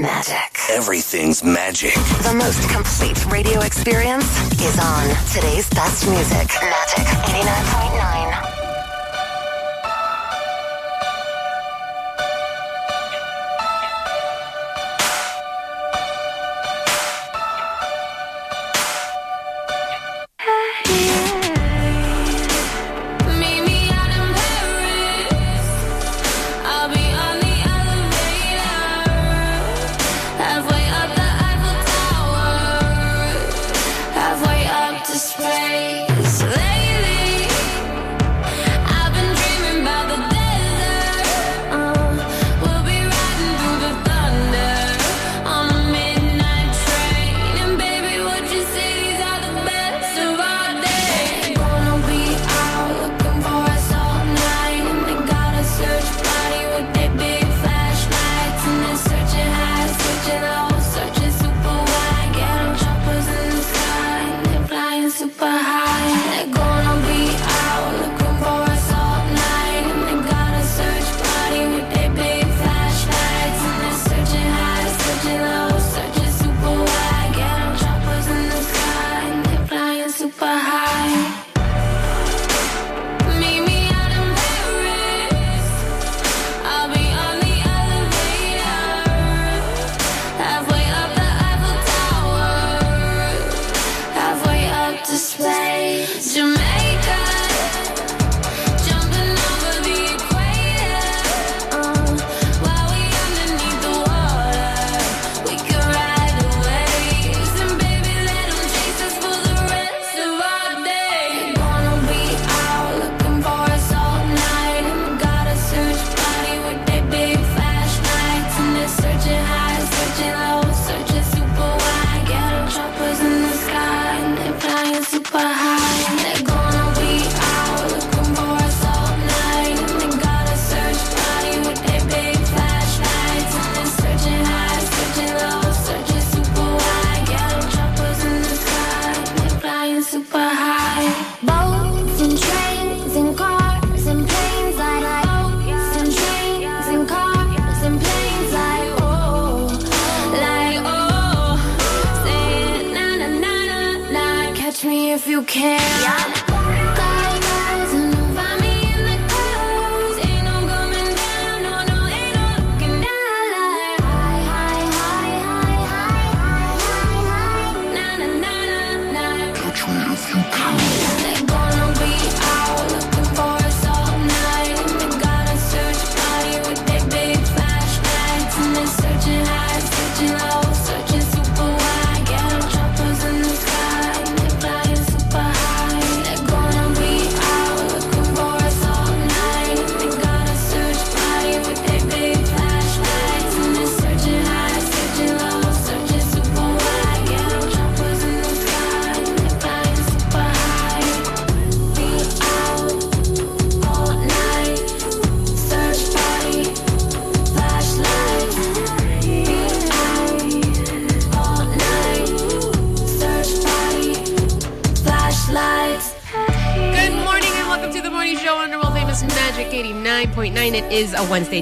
magic. Everything's magic. The most complete radio experience is on today's best music. Magic 89.9.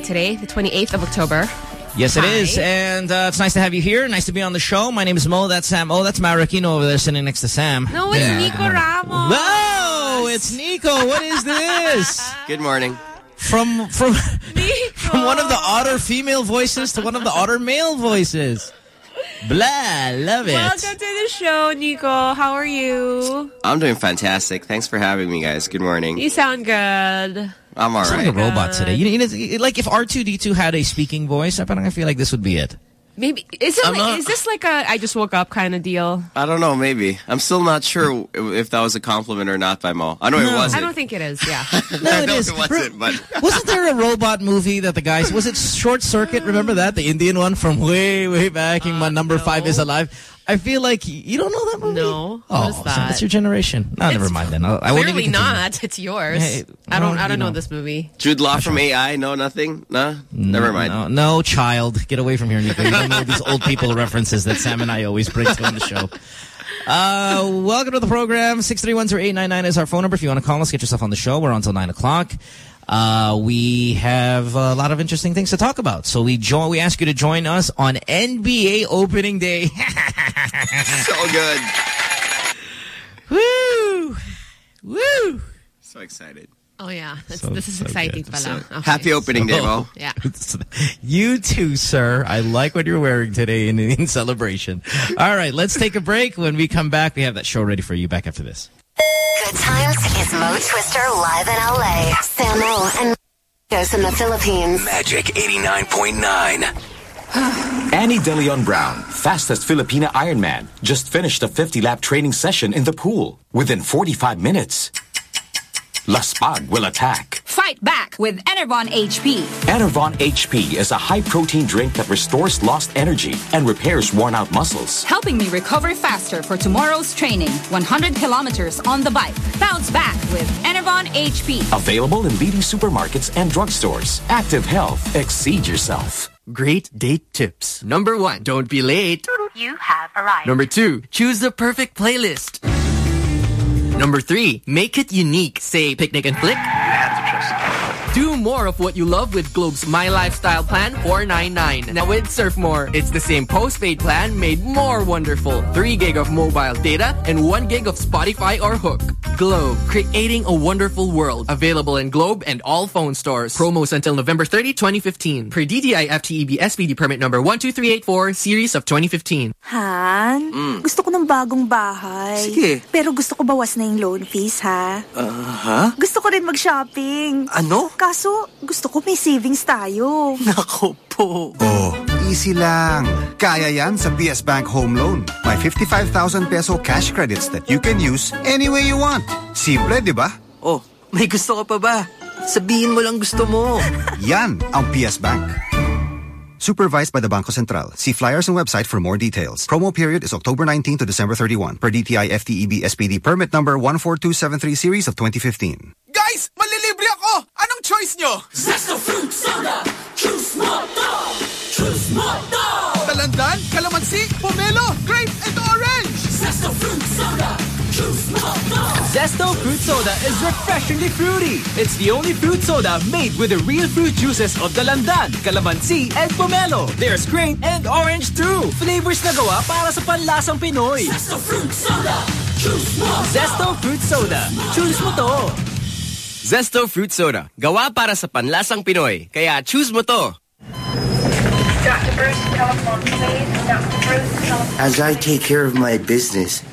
is today, the 28th of October. Yes, it Hi. is, and uh, it's nice to have you here. Nice to be on the show. My name is Mo. That's Sam. Oh, that's Marikino over there sitting next to Sam. No, it's Yeah. Nico Ramos. Whoa, it's Nico. What is this? Good morning. From from from one of the otter female voices to one of the otter male voices. Blah, love it. Welcome to the show, Nico. How are you? I'm doing fantastic. Thanks for having me, guys. Good morning. You sound good. I'm all It's like a robot today. You know, you know, like if R2D2 had a speaking voice, I feel like this would be it. Maybe is it like, not- is this like a I just woke up kind of deal? I don't know. Maybe I'm still not sure if that was a compliment or not by Mo. I know it wasn't. I don't think it is. Yeah. No, I it know is. it wasn't, but Wasn't there a robot movie that the guys was it Short Circuit? Remember that the Indian one from way way back in uh, my number no. five is alive. I feel like you don't know that movie. No. oh, What is so that? that's your generation. No, never mind then. I'll, I won't Clearly even not. It's yours. Hey, I don't. I don't you know. know. this movie. Jude Law from AI. No, nothing. No, never mind. No, no, child, get away from here, Nico. You don't know these old people references that Sam and I always bring to on the show. Uh, welcome to the program. Six three one zero eight nine nine is our phone number. If you want to call us, get yourself on the show. We're on until nine o'clock. Uh, we have a lot of interesting things to talk about. So we join. We ask you to join us on NBA opening day. So good. Woo! Woo! So excited. Oh, yeah. That's, So- this is so exciting good. pala. So, Okay. happy opening day, Mo. Yeah. You too, sir. I like what you're wearing today in, in celebration. All right, let's take a break. When we come back, we have that show ready for you. Back after this. Good times is Mo Twister live in LA. Samo and goes in the Philippines. Magic 89.9. Ani De Leon Brown, fastest Filipina Ironman, just finished a 50-lap training session in the pool. Within 45 minutes, Laspag will attack. Fight back with Enervon HP. Enervon HP is a high-protein drink that restores lost energy and repairs worn-out muscles. Helping me recover faster for tomorrow's training. 100 kilometers on the bike. Bounce back with Enervon HP. Available in leading supermarkets and drugstores. Active health. Exceed yourself. Great date tips. Number one, don't be late. You have arrived. Number two, choose the perfect playlist. Number three, make it unique. Say picnic and flick. Do more of what you love with Globe's My Lifestyle Plan 499. Now with Surf More, it's the same postpaid plan made more wonderful. 3 gig of mobile data and 1 gig of Spotify or HOOQ. Globe, creating a wonderful world. Available in Globe and all phone stores. Promos until November 30, 2015. Per DTI FTEB SPD permit number 12384, series of 2015. Han, mm. gusto ko ng bagong bahay. Sige. Pero gusto ko bawas na yung loan fees, ha? ha? Gusto ko rin mag-shopping. Ano? Kaso, gusto ko may savings tayo. Nako po. Oh, easy lang. Kaya yan sa PS Bank Home Loan. May 55,000 peso cash credits that you can use any way you want. Simple, di ba? Oh, may gusto ka pa ba? Sabihin mo lang gusto mo. Yan ang PS Bank. Supervised by the Banco Central. See flyers and website for more details. Promo period is October 19 to December 31 per DTI FTEB SPD permit number 14273 series of 2015. Guys, malilibre ako! Anong choice nyo? Zesto fruit soda. Choose mo to. Choose mo to. Dalandan, calamansi, pomelo, grape, and orange! Zesto fruit soda. Choose mo. Zesto Fruit Soda is refreshingly fruity. It's the only fruit soda made with the real fruit juices of Dalandan, Calamansi, and Pomelo. There's grape and orange too. Flavors na gawa para sa panlasang Pinoy. Zesto fruit soda. Choose mo to. Zesto Fruit Soda. Choose mo to. Zesto Fruit Soda. Gawa para sa panlasang Pinoy. Kaya choose mo to. As I take care of my business,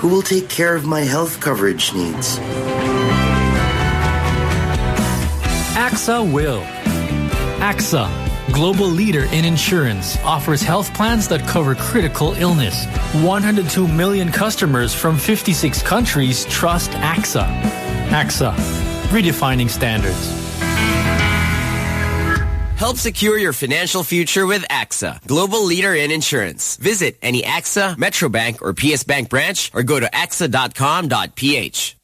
who will take care of my health coverage needs? AXA will. AXA, global leader in insurance, offers health plans that cover critical illness. 102 million customers from 56 countries trust AXA. AXA, redefining standards. Help secure your financial future with AXA, global leader in insurance. Visit any AXA, Metrobank, or PS Bank branch or go to axa.com.ph.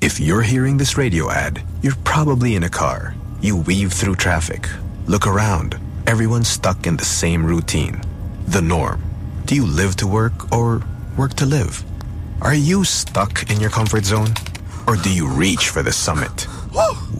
If you're hearing this radio ad, you're probably in a car. You weave through traffic. Look around. Everyone's stuck in the same routine. The norm. Do you live to work or work to live? Are you stuck in your comfort zone? Or do you reach for the summit?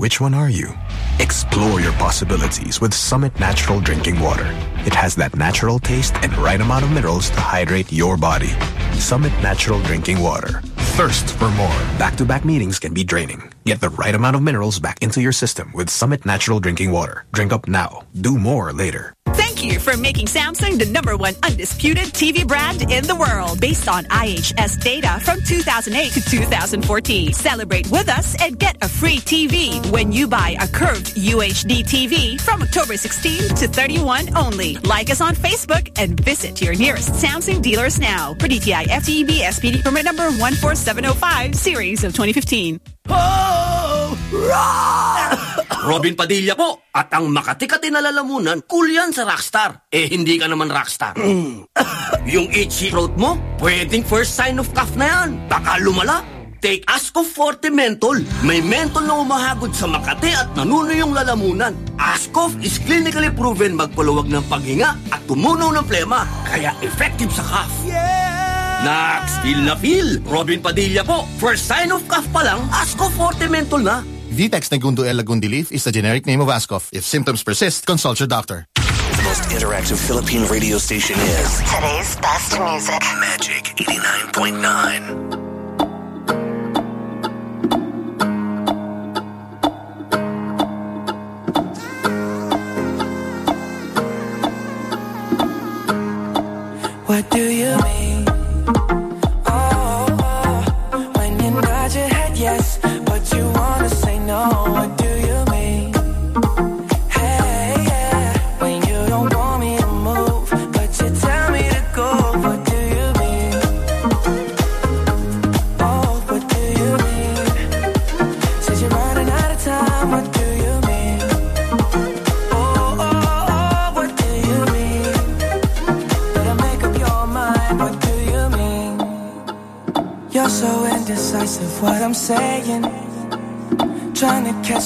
Which one are you? Explore your possibilities with Summit Natural Drinking Water. It has that natural taste and right amount of minerals to hydrate your body. Summit Natural Drinking Water. Thirst for more. Back-to-back meetings can be draining. Get the right amount of minerals back into your system with Summit Natural Drinking Water. Drink up now. Do more later. Thank you for making Samsung the number one undisputed TV brand in the world based on IHS data from 2008 to 2014. Celebrate with us and get a free TV when you buy a curved UHD TV from October 16 to 31 only. Like us on Facebook and visit your nearest Samsung dealers now. For DTI FTEB SPD permit number 14705 series of 2015. Oh! Robin Padilla po. At ang Makati-Kati na lalamunan, cool sa Rockstar. Eh, hindi ka naman Rockstar. yung itchy throat mo, pwedeng first sign of cough na yan. Baka lumala. Take Ascof Forte Menthol. May menthol na umahagod sa Makati at nanuno yung lalamunan. Ascof is clinically proven magpaluwag ng paghinga at tumunaw ng plema. Kaya effective sa cough. Nax, feel na feel. Robin Padilla po. First sign of cough pa lang, Ascof Forte Menthol na. Vitex Negundo L. Lagundi Leaf is the generic name of Ascof. If symptoms persist, consult your doctor. The most interactive Philippine radio station is Today's best music. Magic 89.9. What do you mean?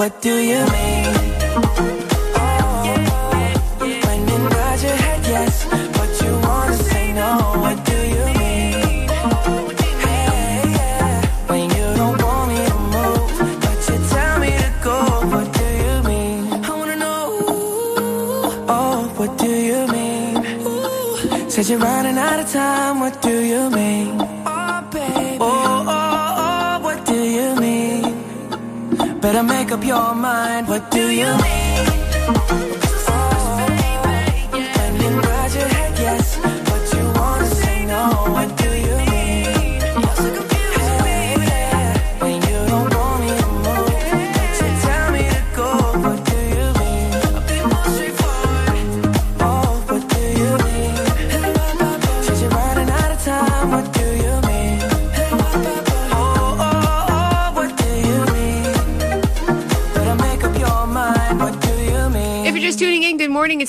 What do you mean? What do you mean?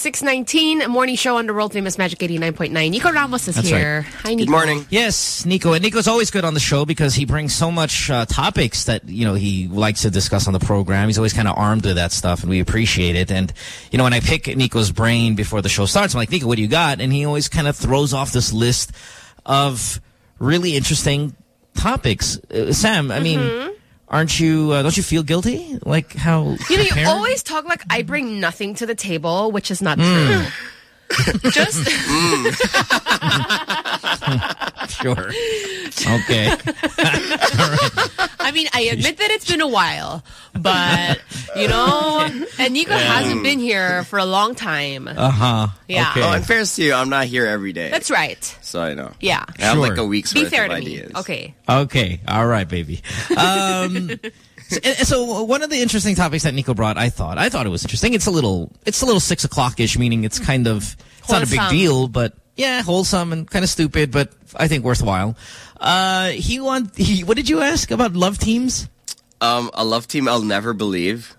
619, morning show on the world famous Magic 89.9. Nico Ramos is That's here. Hi, Nico. Yes, Nico. And Nico's always good on the show because he brings so much uh, topics that, you know, he likes to discuss on the program. He's always kind of armed with that stuff and we appreciate it. And, you know, when I pick Nico's brain before the show starts, I'm like, Nico, what do you got? And he always kind of throws off this list of really interesting topics. Uh, Sam, I mean, Mhm. aren't you, uh, don't you feel guilty? Like how You know, you prepared- always talk like I bring nothing to the table, which is not Mm. true. Just Sure. Okay. I mean, I admit that it's been a while, but you know, and Nico Yeah. hasn't been here for a long time. Uh-huh. Yeah. Oh, in fairness to you, I'm not here every day. That's right. So I know. Yeah. I have like Sure. a week's Be worth fair of to me. Okay. Okay. All right, baby. Um, so, so one of the interesting topics that Nico brought, I thought, I thought it was interesting. It's a little, it's a little six o'clock ish, meaning it's kind of, It's not a big deal, but yeah, wholesome and kind of stupid, but I think worthwhile. Uh, he want he. What did you ask about love teams? Um, a love team I'll never believe.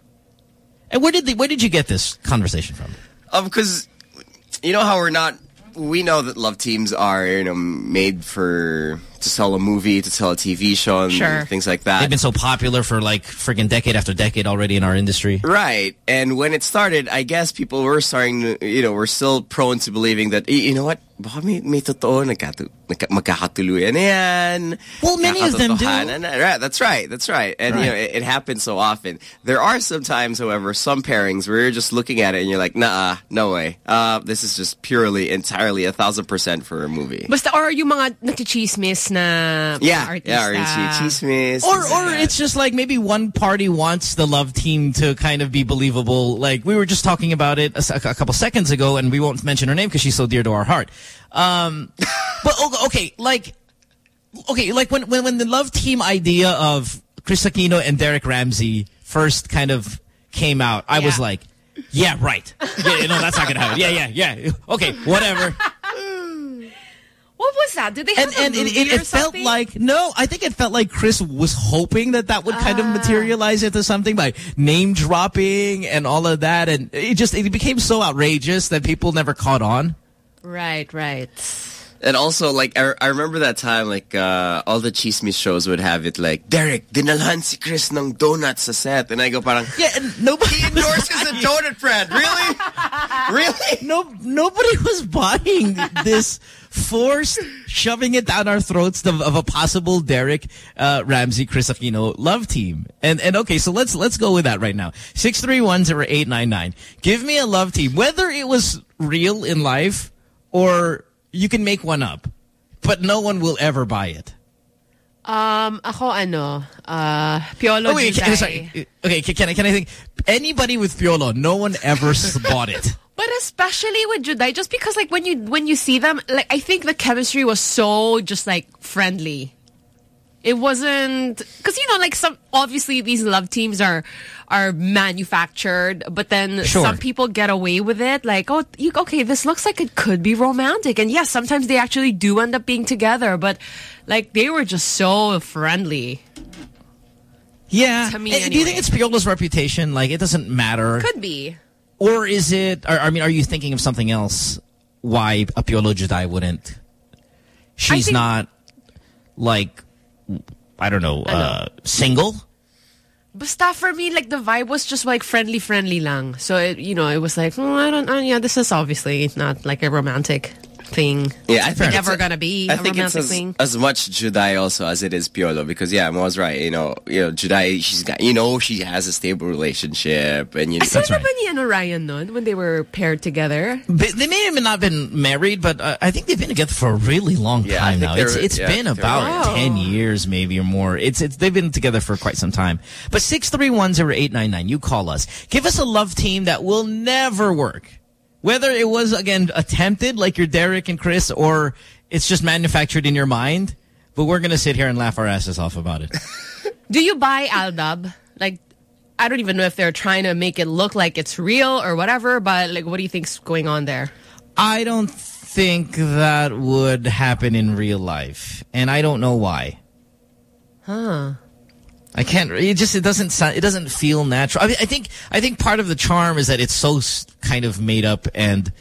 And where did the, where did you get this conversation from? Um, because you know how we're not. We know that love teams are you know made for to sell a movie, to sell a TV show, and Sure. things like that. They've been so popular for like freaking decade after decade already in our industry. Right. And when it started, I guess people were starting to, you know, were still prone to believing that, "Eh, you know what, baka may, may totoo, nagkatu, nagka, magkakatuluyan na yan. Well, many of them do. Na." Right, that's right, that's right. And, you know, it, it happens so often. There are some times, however, some pairings where you're just looking at it and you're like, nah, no way. Uh, this is just purely, entirely, a thousand percent for a movie. Basta, or yung mga nachichismis na Yeah, artista. yeah, or it's chismis. Or, things like or that. it's just like maybe one party wants the love team to kind of be believable. Like we were just talking about it a couple seconds ago, and we won't mention her name because she's so dear to our heart. Um, but okay, like okay, like when when when the love team idea of Kris Aquino and Derek Ramsey first kind of came out, I was like, yeah, right. Yeah, no, that's not gonna happen. Yeah, yeah, yeah. Okay, whatever. What was that? Did they have and, a and it, it, it felt like no i think it felt like kris was hoping that that would kind of materialize into something by name dropping and all of that and it just it became so outrageous that people never caught on Right, right. And also, like, I, I remember that time, like, uh, all the chismis shows would have it like, Derek, dinalhan si Kris ng donuts sa set. And I go parang, yeah, and nobody He endorses a donut brand. Really? really? no nobody was buying this forced shoving it down our throats of, of a possible Derek uh, Ramsey Kris Aquino love team. And and okay, so let's let's go with that right now. 6310899. Give me a love team whether it was real in life or you can make one up. But no one will ever buy it. Um, ako ano, uh, Piolo Oh, wait, can, sorry. Okay, can, can I can I think anybody with Piolo, no one ever bought it. But especially with Juday, just because like when you when you see them, like I think the chemistry was so just like friendly. It wasn't because you know like some obviously these love teams are are manufactured, but then Sure. some people get away with it. Like oh, you, okay, this looks like it could be romantic, and yes, sometimes they actually do end up being together. But like they were just so friendly. Yeah. To me, Eh, Do you think it's Piolo's reputation? Like, it doesn't matter? Could be. Or is it, or, I mean, are you thinking of something else why a Piolo Juday wouldn't? She's not, like, I don't know, uh, single? Basta for me, like the vibe was just like friendly, friendly lang. So it, you know, it was like, oh, I don't, uh, yeah, this is obviously not like a romantic thing. Yeah, I it's think never gonna be I a think it's romantic as, thing. as much Juday also as it is Piolo because yeah, Mo was right. You know, you know, Juday, she's got, you know, she has a stable relationship, and you know, Asan na ba ni ano Ryan nun when they were paired together? But they may have not been married, but uh, I think they've been together for a really long Yeah, time now. It's they're- it's yeah, been about right. ten Oh. years, maybe or more. It's it's they've been together for quite some time. But six three one zero eight nine nine. You call us. Give us a love team that will never work. Whether it was again attempted, like your Derek and Kris, or it's just manufactured in your mind. But we're gonna sit here and laugh our asses off about it. Do you buy AlDub? Like, I don't even know if they're trying to make it look like it's real or whatever. But like, what do you think's going on there? I don't think that would happen in real life, and I don't know why. Huh. I can't. It just it doesn't sound. It doesn't feel natural. I, mean, I think I think part of the charm is that it's so kind of made up and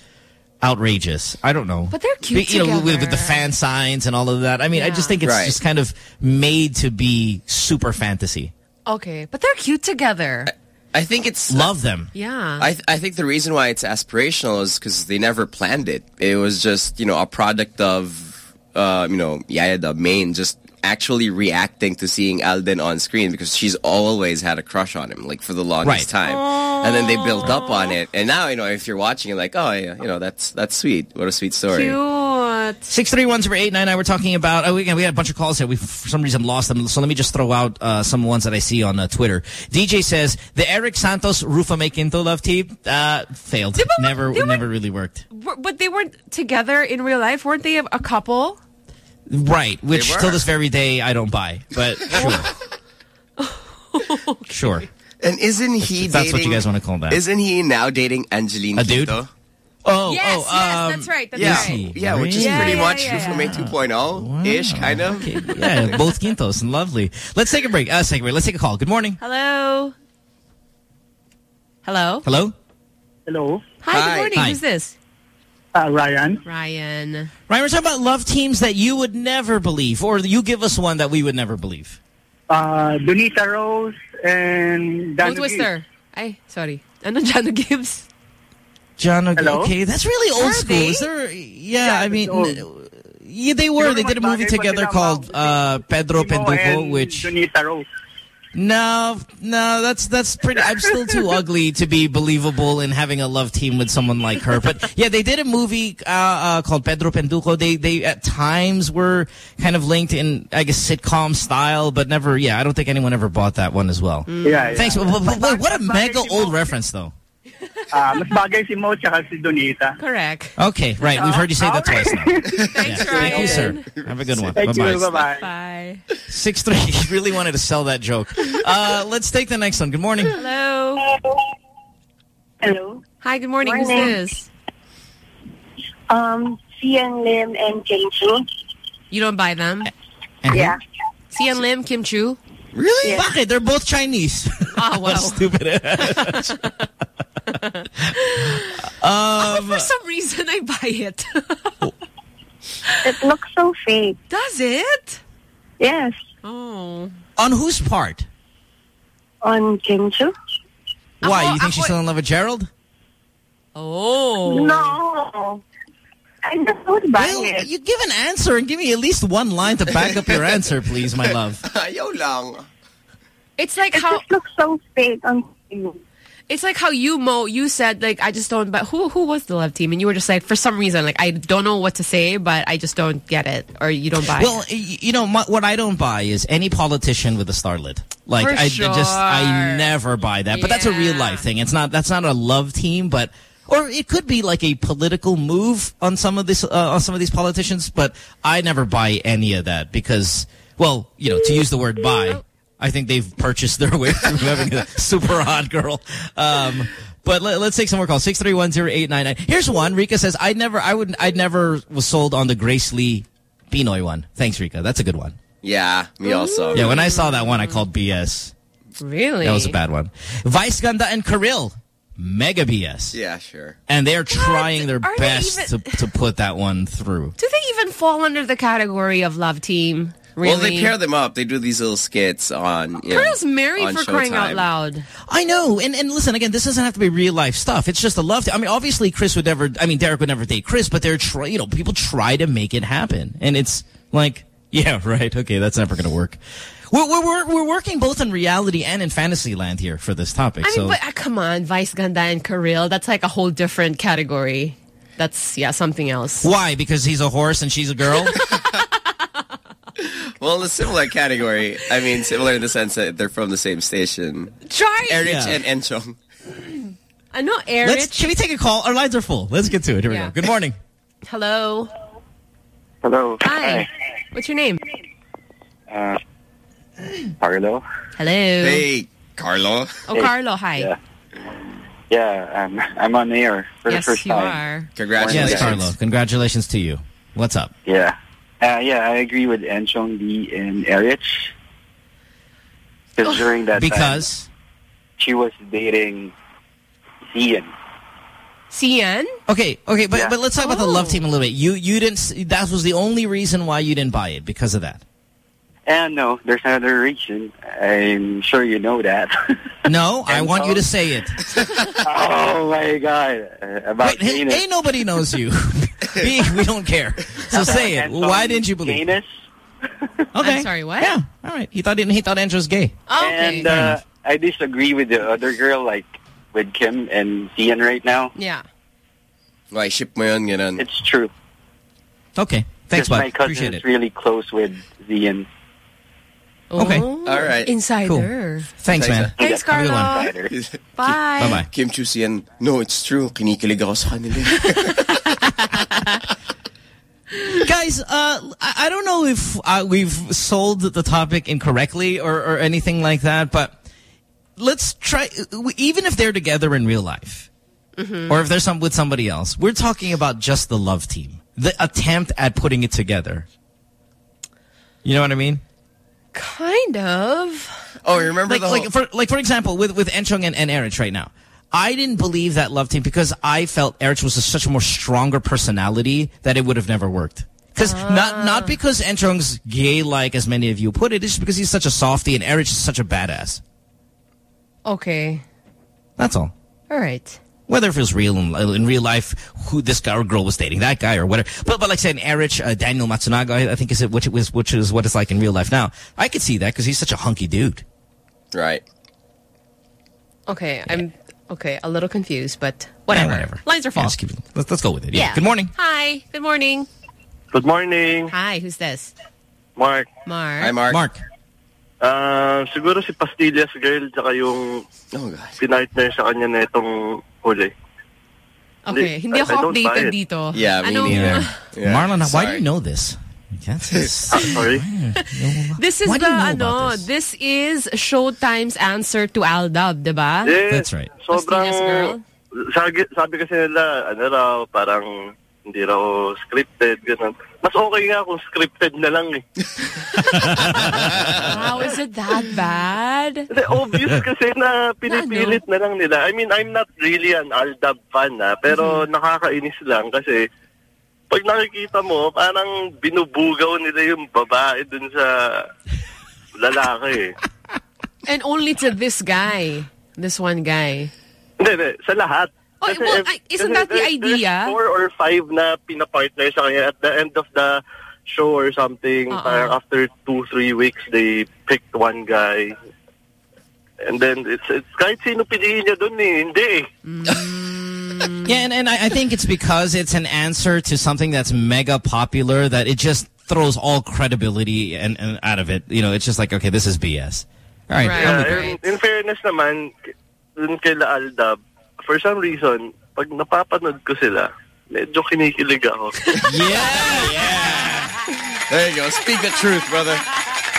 outrageous. I don't know. But they're cute You know, with, with the fan signs and all of that. I mean, I just think it's Right. just kind of made to be super fantasy. Okay, but they're cute together. I think it's Love them. Yeah. I th I think the reason why it's aspirational is because they never planned it. It was just you know a product of uh, you know Yaya the main just actually reacting to seeing Alden on screen because she's always had a crush on him like for the longest Right. time, and then they built up on it, and now you know if you're watching it like oh yeah you know that's that's sweet what a sweet story. Cute. Six three one zero eight nine nine. We're talking about. Oh, we, we had a bunch of calls here. We for some reason lost them. So let me just throw out uh, some ones that I see on uh, Twitter. DJ says the Erik Santos Rufa Mae Quinto love team uh, failed. never never really worked. But they weren't together in real life, weren't they? A a couple. Right, which till this very day I don't buy. But sure, sure. And isn't he If that's what you guys wanna call that. Isn't he now dating Angeline A dude? Quinto? Oh, yes, oh, yes, um, that's right. That's yeah, right. yeah, which is Yeah, pretty yeah, much yeah, Rufa Mae 2.0-ish, kind of. yeah, both quintos and lovely. Let's take a break. Uh, take a break. Let's take a call. Good morning. Hello. Hello. Hello. Hello. Hi, Hi. good morning. Hi. Who's this? Uh, Ryan. Ryan. Ryan, we're talking about love teams that you would never believe, or you give us one that we would never believe. Uh, Donita Rose and Oh, Dan Twister. Ay, sorry. Ano, Janno Gibbs? John, Hello? okay, that's really old Are school. they? Is there? Yeah, I mean, yeah, they were. They did a movie together called uh, Pedro Timo Penduko, which Donita Rose. No, no, that's that's pretty. I'm still too ugly to be believable in having a love team with someone like her. But yeah, they did a movie uh, uh, called Pedro Penduko. They they at times were kind of linked in, I guess, sitcom style, but never. Yeah, I don't think anyone ever bought that one as well. Yeah, yeah. Thanks. But, but- but what a mega old reference, though. Ah, mas bagay si Mo tsaka si Donita. Correct. Okay, right. We've heard you say that twice now. Thanks, Yeah. Thank you, sir. Have a good one. Thank Bye-bye. you. Bye-bye. Bye. Six three. He really wanted to sell that joke. Uh, let's take the next one. Good morning. Hello. Hello. Hi, good morning. Who's this? Um, Xian Lim and Kim Chiu. You don't buy them? Yeah. Xian Lim, Kim Chiu? Really? Bakit? They're both Chinese. Ah, wow. Stupid. um, For some reason, I buy it. It looks so fake. Does it? Yes. Oh. on whose part? On Kim Chiu? Why? You think she's still in love with Gerald? Oh. No. I just don't buy it. you give an answer and give me at least one line to back up your answer, please, my love. Ayaw lang. It's like It how just looks so fake on TV. it's like how you Mo you said like I just don't but who who was the love team and you were just like for some reason like I don't know what to say but I just don't get it or you don't buy Well, it. y- you know, my, what I don't buy is any politician with a starlet. Like, For I, I just, I never buy that. But that's a real life thing. It's not, that's not a love team, but, or it could be like a political move on some of this, uh, on some of these politicians, but I never buy any of that because, well, you know, to use the word buy, I think they've purchased their way through having a super hot girl. Um, but let, us take some more calls. 6310899. Here's one. Rika says, I never, I would, I never was sold on the Grace Lee PNoy one. Thanks, Rika. That's a good one. Yeah, me also. Yeah, when I saw that one, I called BS. Really? That was a bad one. Vice Ganda and Karylle, mega BS. Yeah, sure. And they're trying their Are best even- to, to put that one through. Do they even fall under the category of love team? Really? Well, they pair them up. They do these little skits on. You know, Carl's married on for crying out loud. I know. And, and listen, again, this doesn't have to be real life stuff. It's just a love. Team. I mean, obviously, Kris would never, I mean, Derek would never date Kris, but they're try, you know, people try to make it happen. And it's like, yeah, right. Okay, that's never going to work. We're, we're, we're, we're working both in reality and in fantasy land here for this topic. I mean, so but uh, come on, Vice Ganda and Karylle, that's like a whole different category. That's, yeah, something else. why? Because he's a horse and she's a girl? Well, a similar category. I mean, similar in the sense that they're from the same station. Try Erich Yeah. and Enchong. I know Eric. Let's, can we take a call? Our lines are full. Let's get to it. Here Yeah. we go. Good morning. Hello. Hello. Hi. What's your name? Uh, Carlo. Hello. Hey, Carlo. Oh, Carlo. Hi. Yeah. Yeah, I'm, I'm on air for Yes, the first time. Yes, you are. Congratulations. Yes, Carlo. Congratulations to you. What's up? Yeah. Uh, yeah, I agree with Enchong Dee and Erich. Because during that time, Because she was dating Ian. CN? okay, okay, but Yeah. but let's talk about the love Oh. team a little bit. You you didn't. That was the only reason why you didn't buy it because of that. And no, there's another reason. I'm sure you know that. No, I And want you to say it. oh my God! About Wait, hey, Venus. ain't nobody knows you. we, we don't care. So say it. And Why didn't you believe? Venus. Okay. I'm sorry, what? Yeah. All right. He thought he thought Andrew's gay. Oh, okay. And uh, I disagree with the other girl, like with Kim and Ian right now. yeah. Why, ship mo yun, ganun. It's true. Okay. Thanks, Because bud. my cousin Appreciate is it. really close with Ian. Okay. Oh, All right. Insider. Thanks, man. Thanks, Have a Carlo. Bye. Bye bye. Kim Chiu Xian, no, it's true. Kinikilig ako sa kanila. Guys, uh, I, I don't know if uh, we've sold the topic incorrectly or, or anything like that, but let's try, even if they're together in real life, Mhm. or if there's some with somebody else. We're talking about just the love team, the attempt at putting it together. You know what I mean? Kind of. Oh, you remember like, the like for like for example with with Enchong and, and Erich right now. I didn't believe that love team because I felt Erich was a, such a more stronger personality that it would have never worked. Because ah. not not because Enchong's gay like as many of you put it, it's just because he's such a softie and Erich is such a badass. Okay. That's all. All right. Whether if it was real in, in real life, who this guy or girl was dating that guy or whatever. But but like saying Erich, uh, Daniel Matsunaga, I, I think is it which it was which is what it's like in real life now. I could see that because he's such a hunky dude. Right. Okay, I'm okay. A little confused, but whatever. Yeah, whatever. Lines are full. Yeah, just keep let's, let's go with it. Yeah. Good morning. Hi. Good morning. Good morning, Hi. Who's this? Mark. Mark. Hi, Mark. Ah, siguro si Pastillas girl tsaka yung pinartner sa kanya na itong huli. Okay, hindi I- I ako don't buy updated it. dito. Yeah, me Anong- neither. Yeah, Marlon, why do you know this? That's sorry. This is Why the you know ano, this? is Showtime's answer to AlDub, 'di ba? Yes, Ah, Sobrang, Pastillas girl. sabi, sabi kasi nila, ano raw, parang hindi raw scripted, ganun. Mas okay nga kung scripted na lang eh. How is it that bad? Hindi, obvious kasi na pinipilit na lang nila. I mean, I'm not really an Aldab fan na, pero nakakainis lang kasi pag nakikita mo, parang binubugaw nila yung babae dun sa lalaki eh. And only to this guy. This one guy. Hindi, hindi. Sa lahat. Oh, well, I- isn't that the idea? Four or five na pinapartner sa kanya at the end of the show or something. Uh-uh. Parang after two, three weeks, they picked one guy. And then, it's, it's kahit sino piliin niya dun eh. Hindi eh. Yeah, and, and I, I think it's because it's an answer to something that's mega popular that it just throws all credibility and, and out of it. You know, it's just like, okay, this is BS. All right. I'm with you. Yeah, in, in fairness naman, dun kay La AlDub, for some reason, pag napapanood ko sila, medyo kinikilig ako. Yeah, yeah. There you go. Speak the truth, brother.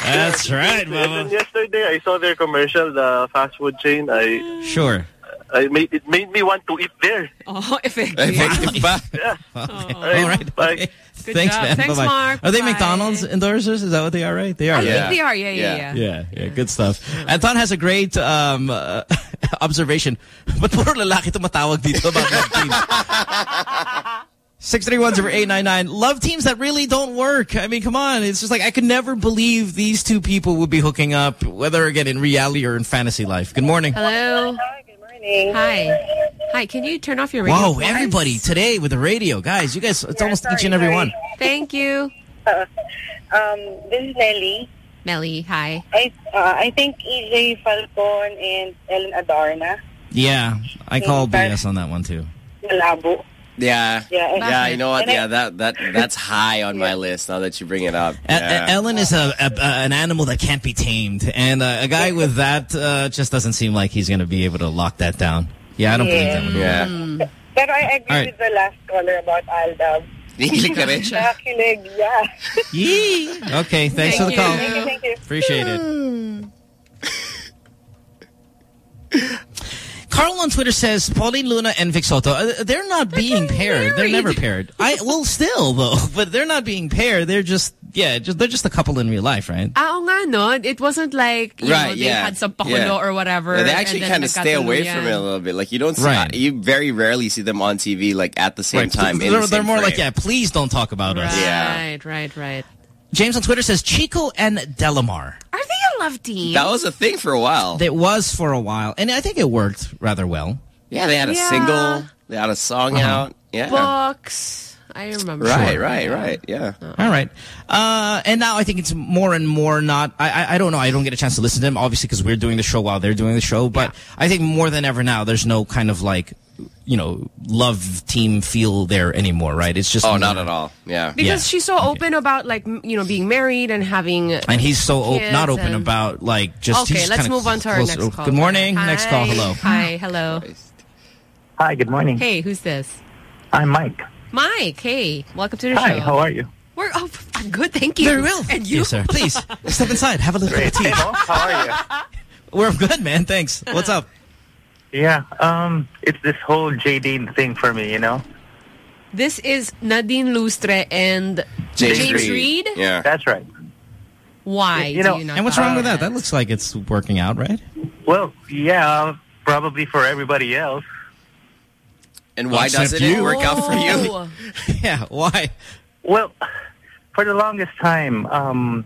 That's right, And yesterday, I saw their commercial, the fast food chain. I Sure. I made it made me want to eat there. Oh, effective. Yeah. All right. Bye. Good Thanks, job. man. Thanks, Bye-bye. Mark. Are they Bye. McDonald's endorsers? Is that what they are, right? They are. I right? think they are. Yeah, yeah, yeah. Yeah, yeah, good stuff. Anton has a great um, uh, observation. But puro lalaki tumatawag dito about love teams. 631-0899. Love teams that really don't work. I mean, come on. It's just like, I could never believe these two people would be hooking up, whether again in reality or in fantasy life. Good morning. Hello. Good morning. Hi. Hi. Can you turn off your radio? Wow, everybody today with the radio. Guys, you guys, it's almost each and every one. Thank you. Um, this is Nelly. Melly, hi. I uh, I think EJ Falcon and Ellen Adarna. Yeah, I call BS on that one too. Malabo. Yeah. Yeah, Yeah, you know what? Yeah, that that that's high on my list now that you bring it up. Yeah. Ellen is a, a, a an animal that can't be tamed, and uh, a guy with that uh, just doesn't seem like he's going to be able to lock that down. Yeah, I don't believe that one. Yeah. Pero I agree All right. with the last caller about AlDub. Nakikilig ka rin? Nakakilig, yeah. Yee. Okay, thanks for the Thank you. call. Thank you, thank you. Appreciate it. Carl on Twitter says Pauline Luna and Vic Sotto, uh, they're not being paired. They're never paired. I well, still though, but they're not being paired. They're just yeah, just, they're just a couple in real life, right? Ah, oo nga, no? It wasn't like, you know, Right, they yeah. had some pakulo Yeah. or whatever. Yeah, they actually kind of stay away nagkatuluyan. from it a little bit. Like you don't see, Right. you very rarely see them on TV like at the same Right. time. They're, the they're more frame. like yeah, please don't talk about us. Yeah, Right, right, right. James on Twitter says Chico and Delamar. Are they a love team? That was a thing for a while. It was for a while, and I think it worked rather well. Yeah, they had a Yeah. single. They had a song Uh-huh. out. Yeah. Books. I remember. Right, Sure. right, right. Yeah. All right. Uh, and now I think it's more and more not, I, I, I don't know. I don't get a chance to listen to them, obviously, because we're doing the show while they're doing the show. But I think more than ever now, there's no kind of like, you know, love team feel there anymore, right? It's just. Oh, not at all. Yeah. Because Yeah. she's so open about like, you know, being married and having And he's so op- not open about like just. Okay, he's let's move on to our close- next oh, call. Good morning. Next call. Hello. Hi, hello. Hi, good morning. Hey, who's this? I'm Mike. Mike, hey. Welcome to the Hi, show. how are you? We're oh, good, thank you. Very well. And you? Yes, sir. Please step inside. Have a little cup of tea. Hey, how are you? We're good, man. Thanks. What's up? Yeah, um, it's this whole Jadine thing for me, you know? This is Nadine Lustre and James James, Reid. Reid. Yeah. That's right. Why You do know- you not And what's wrong with that? That looks like it's working out, right? Well, yeah, probably for everybody else. And why Except doesn't it work out for you? Oh. yeah, why? Well, for the longest time, um,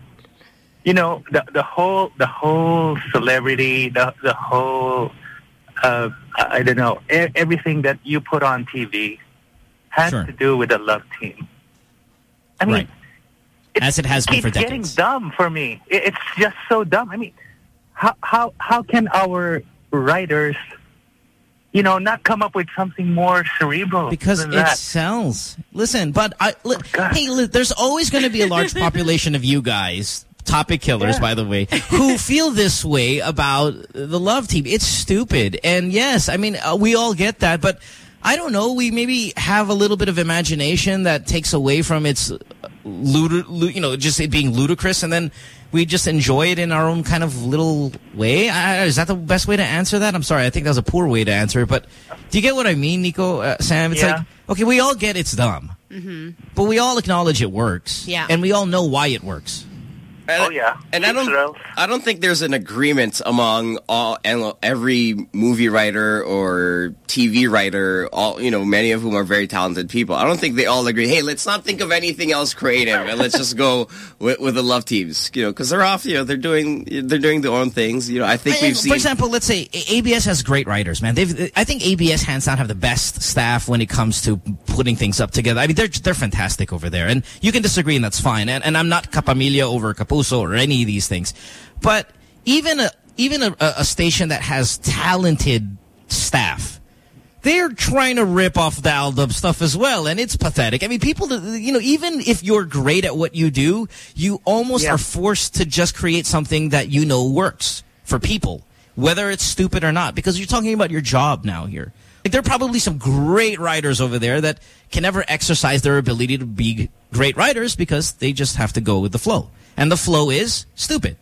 you know, the the whole the whole celebrity, the the whole uh, I don't know, e- everything that you put on TV has Sure. to do with the love team. I mean, Right. As it has been for decades. it's getting dumb for me. It's just so dumb. I mean, how how how can our writers, you know, not come up with something more cerebral Because it that? sells. Listen, but I, li- hey, li- there's always going to be a large population of you guys, topic killers, Yeah. by the way, who feel this way about the love team. It's stupid. And yes, I mean, uh, we all get that, but I don't know. We maybe have a little bit of imagination that takes away from its, uh, ludu- lu- you know, just it being ludicrous, and then we just enjoy it in our own kind of little way. I, is that the best way to answer that? I'm sorry. I think that was a poor way to answer it, but do you get what I mean, Nico, uh, Sam? It's Yeah. like, okay, we all get it's dumb. Mm-hmm. But we all acknowledge it works. Yeah. And we all know why it works. Oh yeah, And I don't, I don't think there's an agreement among all and every movie writer or TV writer. All you know, many of whom are very talented people. I don't think they all agree. Hey, let's not think of anything else creative and let's just go with, with the love teams. You know, because they're off. You know, they're doing they're doing their own things. You know, I think And, we've for seen. example, let's say ABS has great writers, man. They've, I think ABS hands down have the best staff when it comes to putting things up together. I mean, they're they're fantastic over there, and you can disagree, and that's fine. And, and I'm not Kapamilya over Kapuso or any of these things, but even a even a, a station that has talented staff. They're trying to rip off the AlDub stuff as well, and it's pathetic. I mean, people, you know, even if you're great at what you do, you almost Yeah. are forced to just create something that you know works for people, whether it's stupid or not, because you're talking about your job now here. Like, there are probably some great writers over there that can never exercise their ability to be great writers because they just have to go with the flow. And the flow is stupid.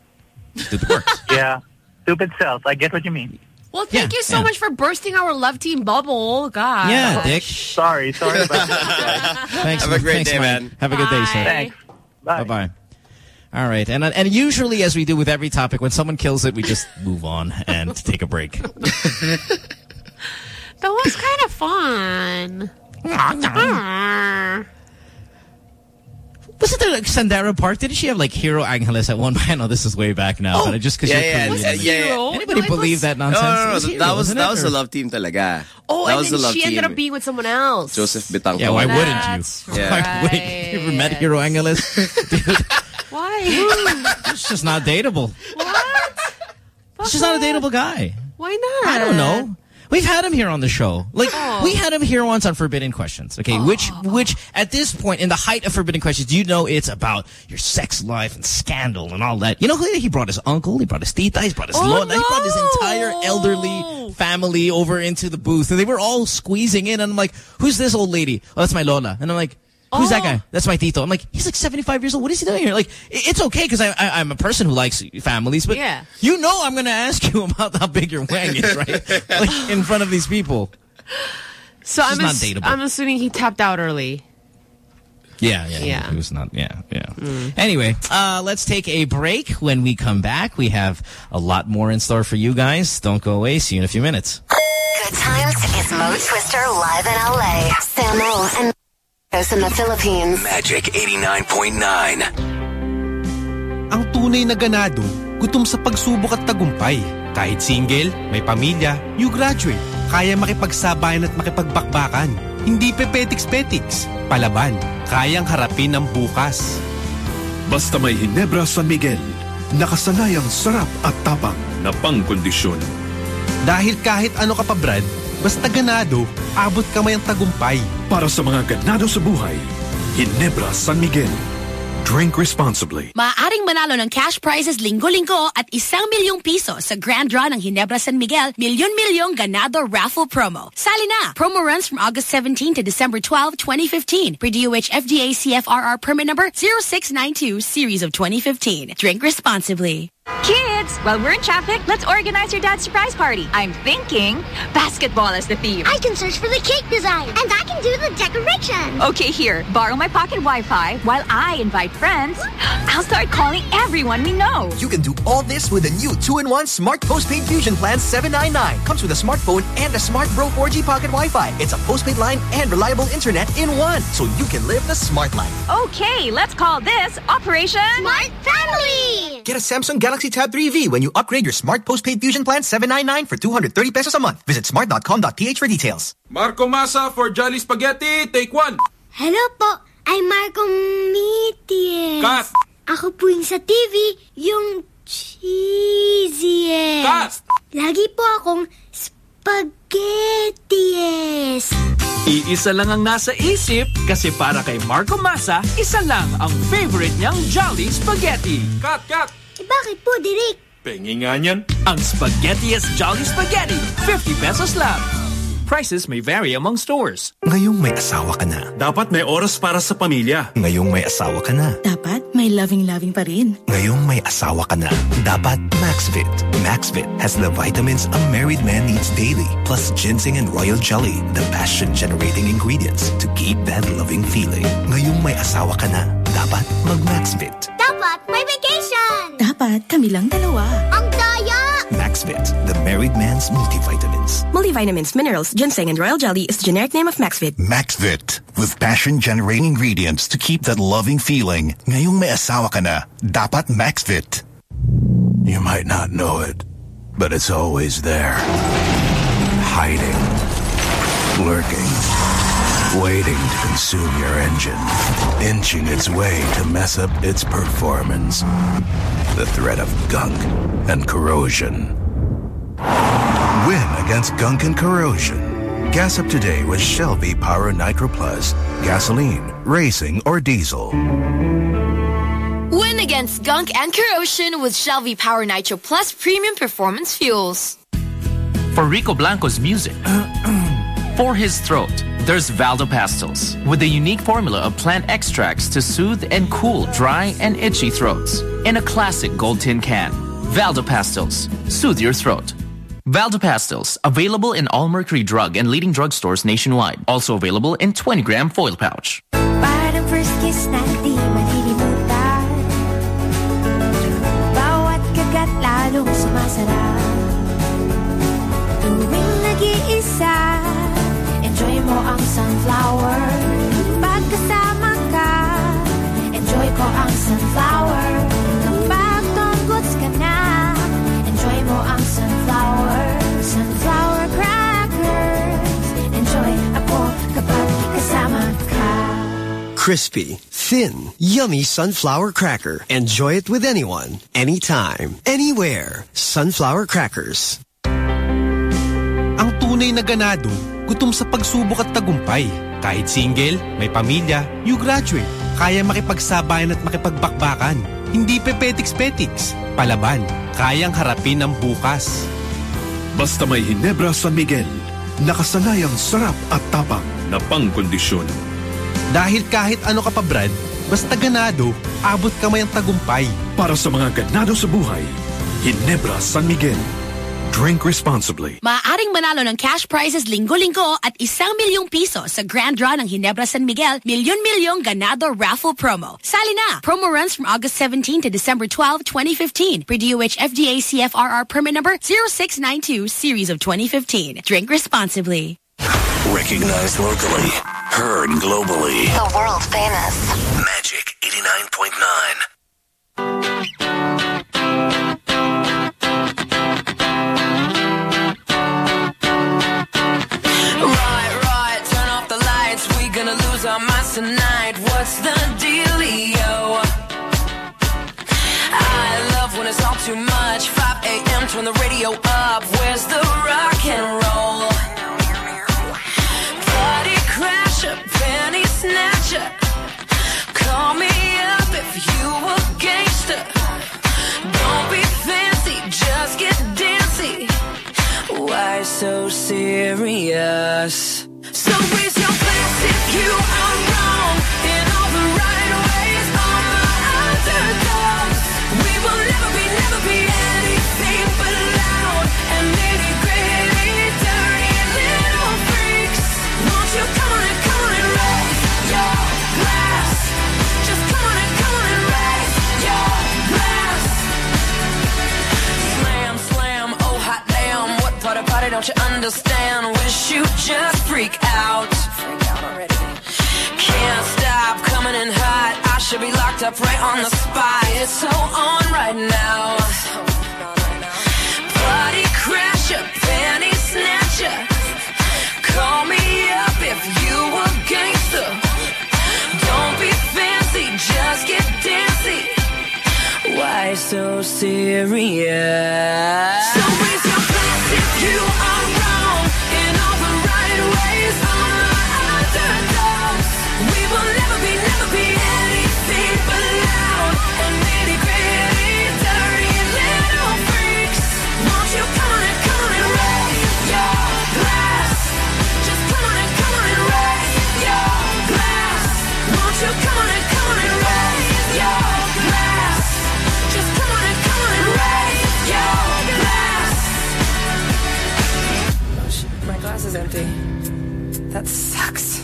Stupid works. yeah, stupid self. I get what you mean. Well, thank Yeah, you so yeah. much for bursting our love team bubble. God. Yeah, oh, Dick. Sorry, sorry about that. Thanks. Have a great thanks, day, Mike. man. Have a good day, sir. Thanks. Bye. Bye-bye. All right. And uh, and usually, as we do with every topic, when someone kills it, we just move on and take a break. That was kind of fun. Wasn't there like Sandara Park? Didn't she have like Hero Angeles at one point? I know this is way back now, but oh, just because yeah, you're yeah, Korean. yeah, yeah, yeah. Anybody No, believe was- that nonsense? no, no, It no, was Hero, that was wasn't that was Or- the love team talaga. Oh, that and was the then love she team. ended up being with someone else. Joseph Bitangco. Yeah, why wouldn't you? That's Why wouldn't you? You ever met. Hero Angeles? Dude, Why? it's just not dateable. what? It's just not a dateable guy. Why not? I don't know. We've had him here on the show. Like Oh. we had him here once on Forbidden Questions. Okay, which which at this point in the height of Forbidden Questions, you know it's about your sex life and scandal and all that. You know he brought his uncle, he brought his tita, he brought his Oh, lola, he brought his entire elderly family over into the booth, and they were all squeezing in. And I'm like, "Who's this old lady? Oh, that's my lola." And I'm like. Who's that Oh. guy? That's my tito. I'm like, he's like 75 years old. What is he doing here? Like, it's okay because I, I, I'm a person who likes families, but Yeah. you know I'm going to ask you about how big your wang is, right? like, in front of these people. So I'm, not ass- dateable. I'm assuming he tapped out early. Yeah, yeah, Yeah. He was not, yeah, yeah. Anyway, uh, let's take a break. When we come back, we have a lot more in store for you guys. Don't go away. See you in a few minutes. Good times is Mo Twister live in LA. Samo and Marcos in the Philippines. Magic 89.9. Ang tunay na ganado, gutom sa pagsubok at tagumpay. Kahit single, may pamilya, you graduate, kaya makipagsabayan at makipagbakbakan. Hindi pepetiks-petiks, palaban, kayang harapin ang bukas. Basta may Hinebra San Miguel, nakasanayang sarap at tapang na pangkondisyon. Dahil kahit ano ka pa Brad, basta ganado, abot kamay ang tagumpay. Para sa mga ganado sa buhay, Hinebra San Miguel. Drink responsibly. Maaaring manalo ng cash prizes linggo-linggo at isang milyong piso sa Grand Draw ng Hinebra San Miguel Milyon-Milyong Ganado Raffle Promo. Sali na! Promo runs from August 17 to December 12, 2015. Per DOH FDA CFRR permit number 0692 series of 2015. Drink responsibly. Kids, while we're in traffic, let's organize your dad's surprise party. I'm thinking basketball as the theme. I can search for the cake design, and I can do the decoration. Okay, here, borrow my pocket Wi-Fi while I invite friends. I'll start calling everyone we know. You can do all this with the new 2-in-1 Smart Postpaid Fusion Plan 799. Comes with a smartphone and a Smart Bro 4G pocket Wi-Fi. It's a postpaid line and reliable internet in one, so you can live the smart life. Okay, let's call this Operation Smart Family. Get a Samsung Galaxy Tab 3V when you upgrade your Smart Postpaid Fusion Plan 799 for 230 pesos a month. Visit smart.com.ph for details. Marco Masa for Jolly Spaghetti, take one. Hello po, I'm Marco Mitias. Cut. Ako po yung sa TV, yung cheesiest. Eh. Cut. Lagi po akong spaghettiest. Eh. Iisa lang ang nasa isip kasi para kay Marco Masa, isa lang ang favorite niyang Jolly Spaghetti. Cut, cut. Bakit po, Direk? Pengi nga niyan. Ang Spaghettiest Jolly Spaghetti, 50 pesos lang. Prices may vary among stores. Ngayong may asawa ka na. Dapat may oras para sa pamilya. Ngayong may asawa ka na. Dapat may loving-loving pa rin. Ngayong may asawa ka na. Dapat Maxvit. Maxvit has the vitamins a married man needs daily, plus ginseng and royal jelly, the passion-generating ingredients to keep that loving feeling. Ngayong may asawa ka na. Dapat mag-Maxvit. Dapat may vacation. Dapat kami lang dalawa. Ang daya! Maxvit, the married man's multivitamins. Multivitamins, minerals, ginseng, and royal jelly is the generic name of Maxvit. Maxvit, with passion-generating ingredients to keep that loving feeling. Ngayong may asawa ka na, dapat Maxvit. You might not know it, but it's always there. Hiding. Lurking. Waiting to consume your engine. Inching its way to mess up its performance. The threat of gunk and corrosion. Win against gunk and corrosion. Gas up today with Shell V Power Nitro Plus. Gasoline, racing, or diesel. Win against gunk and corrosion with Shell V Power Nitro Plus Premium Performance Fuels. For Rico Blanco's music, for his throat, there's Valda Pastilles with a unique formula of plant extracts to soothe and cool dry and itchy throats. In a classic gold tin can, Valda Pastilles, soothe your throat. Valda Pastilles, available in all Mercury Drug and leading drugstores nationwide. Also available in 20 gram foil pouch. Enjoy sunflower Pagkasama ka Enjoy ko ang sunflower Crispy, thin, yummy sunflower cracker. Enjoy it with anyone, anytime, anywhere. Sunflower crackers. Ang tunay na ganado, gutom sa pagsubok at tagumpay. Kahit single, may pamilya, you graduate. Kaya makipagsabayan at makipagbakbakan. Hindi pepetiks-petiks. Palaban, kayang harapin ang bukas. Basta may Hinebra San Miguel, nakasanayang sarap at tapang na pangkondisyon. Dahil kahit ano ka pa Brad, basta ganado, abot kamay ang tagumpay. Para sa mga ganado sa buhay, Hinebra San Miguel. Drink responsibly. Maaaring manalo ng cash prizes linggo-linggo at isang milyong piso sa grand draw ng Hinebra San Miguel Milyon-Milyong Ganado Raffle Promo. Sali na! Promo runs from August 17 to December 12, 2015 per DOH FDA CFRR permit number 0692 series of 2015. Drink responsibly. Recognized locally, heard globally. The world famous. Magic 89.9. Right, right, turn off the lights. We gonna lose our minds tonight. What's the dealio? I love when it's all too much. 5 a.m. Turn the radio up. Where's the Why so serious? So raise your glass if you are don't you understand? Wish you just freak out. Freak out already. Can't stop coming in hot. I should be locked up right on the spot. It's so on right now. Party crasher, panty snatcher. Call me up if you a gangster. Don't be fancy, just get dancy. Why so serious? So raise your glass if you That sucks.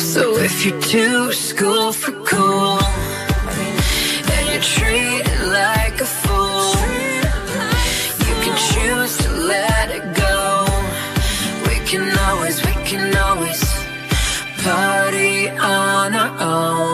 So if you're too school for cool, and you're treated like a fool, you can choose to let it go. We can always, we can always party on our own.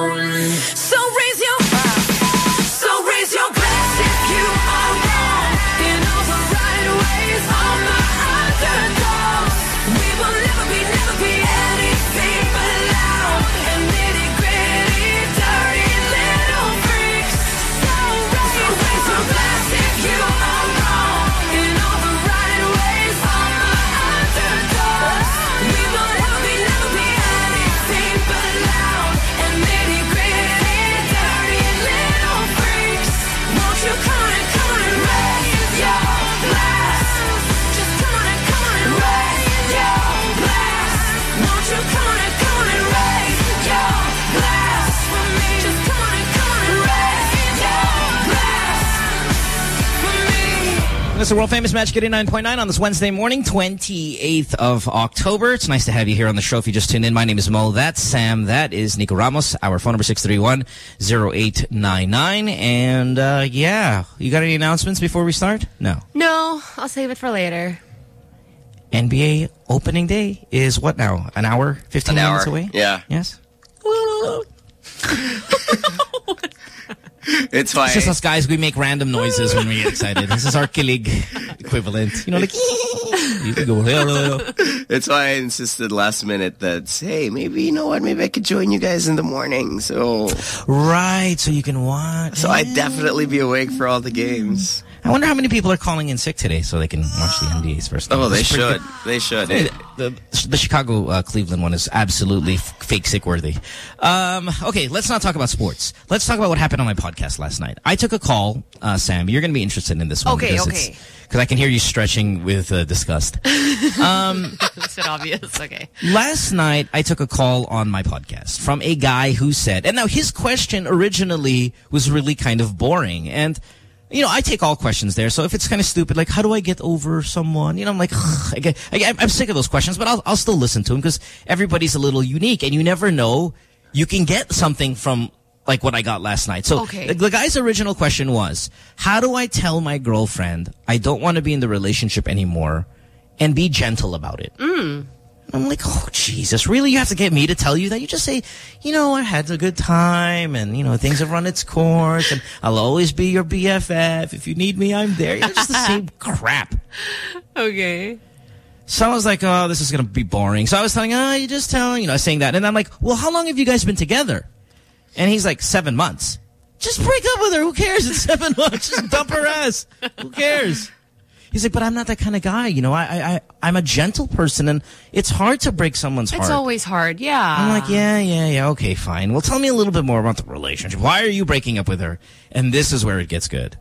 Me. the world famous Magic 89.9 on this Wednesday morning, 28th of October. It's nice to have you here on the show. If you just tuned in, my name is Mo. That's Sam. That is Nico Ramos. Our phone number 631-0899. And, uh, yeah, you got any announcements before we start? No. No, I'll save it for later. NBA opening day is what now? An hour, 15 An hour. away? Yeah. Yes? It's why. It's just us guys, we make random noises when we get excited. This is our kilig equivalent. You know, like, you can go, hello. It's why I insisted last minute that, hey, maybe, you know what, maybe I could join you guys in the morning. So. Right, so you can watch. So I'd definitely be awake for all the games. I wonder how many people are calling in sick today so they can watch the NBA's first game. Oh, they This is should. They should. The, the Chicago uh, Cleveland one is absolutely f- fake sick worthy. Um, okay, let's not talk about sports. Let's talk about what happened on my podcast last night. I took a call, uh, Sam. You're going to be interested in this one. Okay, because okay. Because I can hear you stretching with uh, disgust. um, Is it obvious? Okay. Last night, I took a call on my podcast from a guy who said, and now his question originally was really kind of boring. And, you know, I take all questions there. So if it's kind of stupid, like, how do I get over someone? You know, I'm like, I get, I, I'm sick of those questions, but I'll, I'll still listen to them because everybody's a little unique and you never know. You can get something from like what I got last night. So Okay. the, the guy's original question was, how do I tell my girlfriend I don't want to be in the relationship anymore and be gentle about it? Mm. I'm like, oh, Jesus, really? You have to get me to tell you that? You just say, you know, I had a good time and, you know, things have run its course and I'll always be your BFF. If you need me, I'm there. Know, just the same crap. Okay. So I was like, oh, this is going to be boring. So I was telling, oh, you just telling, you know, saying that. And I'm like, well, how long have you guys been together? And he's like, seven months. Just break up with her. Who cares? It's seven months. Just dump her ass. Who cares? He's like, but I'm not that kind of guy. You know, I, I, I I'm a gentle person and it's hard to break someone's It's heart. It's always hard. Yeah. I'm like, yeah, yeah, yeah. Okay, fine. Well, tell me a little bit more about the relationship. Why are you breaking up with her? And this is where it gets good.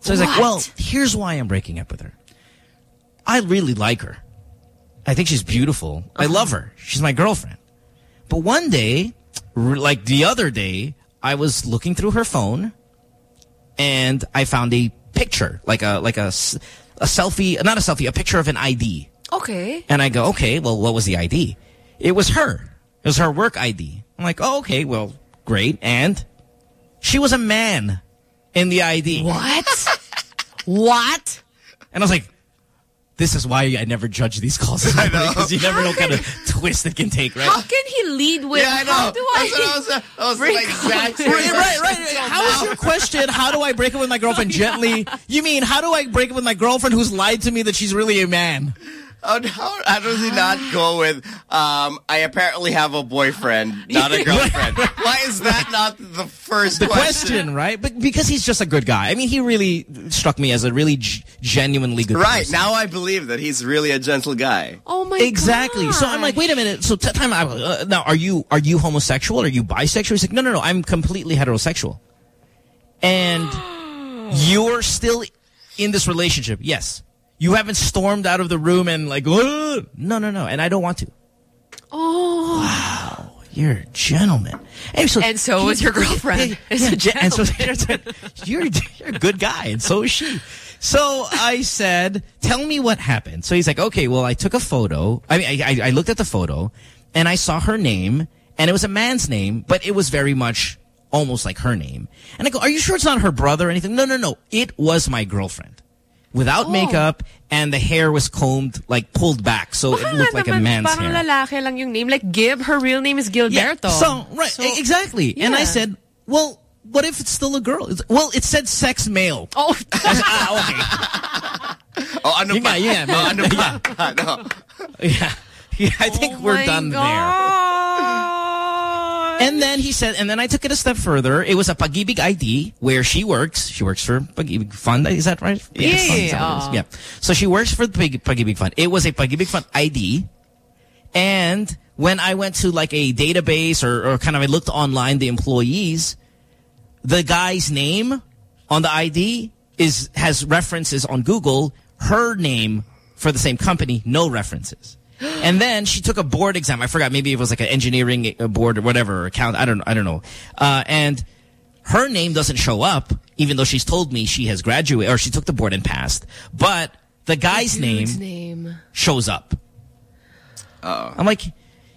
So he's like, well, here's why I'm breaking up with her. I really like her. I think she's beautiful. I Uh-huh. love her. She's my girlfriend. But one day, like the other day, I was looking through her phone and I found a picture, like a, like a, a selfie, not a selfie, a picture of an ID. Okay. And I go, okay, well, what was the ID? It was her. It was her work ID. I'm like, oh, okay, well, great. And she was a man in the ID. What? what? And I was like, This is why I never judge these calls. Because you never know what kind of twist it can take, right? How can he lead with? Yeah, I know. How do That's what I was- uh, that was break the exact up same with- Right, right, right. How is your question? How do I break up with my girlfriend gently? You mean how do I break up with my girlfriend who's lied to me that she's really a man? Oh, how, how does he not go with, um, I apparently have a boyfriend, not a girlfriend? Why is that not the first The question? question, right? But because he's just a good guy. I mean, he really struck me as a really g- genuinely good Right, person. now I believe that he's really a gentle guy. Oh my god. Exactly. So I'm like, wait a minute. So t- time out. Uh, now, are you are you homosexual? Are you bisexual? He's like, no, no, no. I'm completely heterosexual. And you're still in this relationship. Yes. You haven't stormed out of the room and like, "Ugh." no, no, no. And I don't want to. Oh. Wow. You're a gentleman. And so, And so was your girlfriend. Is a yeah, and so you're, you're a good guy, and so is she. So I said, tell me what happened. So he's like, okay, well, I took a photo. I mean, I, I, I looked at the photo, and I saw her name, and it was a man's name, but it was very much almost like her name. And I go, are you sure it's not her brother or anything? No, no, no. It was my girlfriend. Without Oh. makeup, and the hair was combed, like pulled back, so it looked like a naman, man's parang hair. lalaki lang yung name. Like Gib, her real name is Gilberto. So, right, e- exactly. And I said, well, what if it's still a girl? It's- well, it said sex male. Oh. Said, ah, okay. Oh, ano Yun pa? nga, yun nga. Oh, ano pa? Ano? Yeah. yeah I think Oh we're my done there. And then he said, and then I took it a step further. It was a Pag-ibig ID where she works. She works for Pag-ibig Fund. Is that right? Yeah, Fund, yeah, that what it is? yeah. So she works for the Pag- Pag-ibig Fund. It was a Pag-ibig Fund ID. And when I went to like a database or, or kind of I looked online, the employees, the guy's name on the ID is has references on Google. Her name for the same company, no references. And then she took a board exam. I forgot. Maybe it was like an engineering uh, board or whatever account. I don't. I don't know. Uh, and her name doesn't show up, even though she's told me she has graduated or she took the board and passed. But the guy's name name. shows up. Uh-oh. I'm like,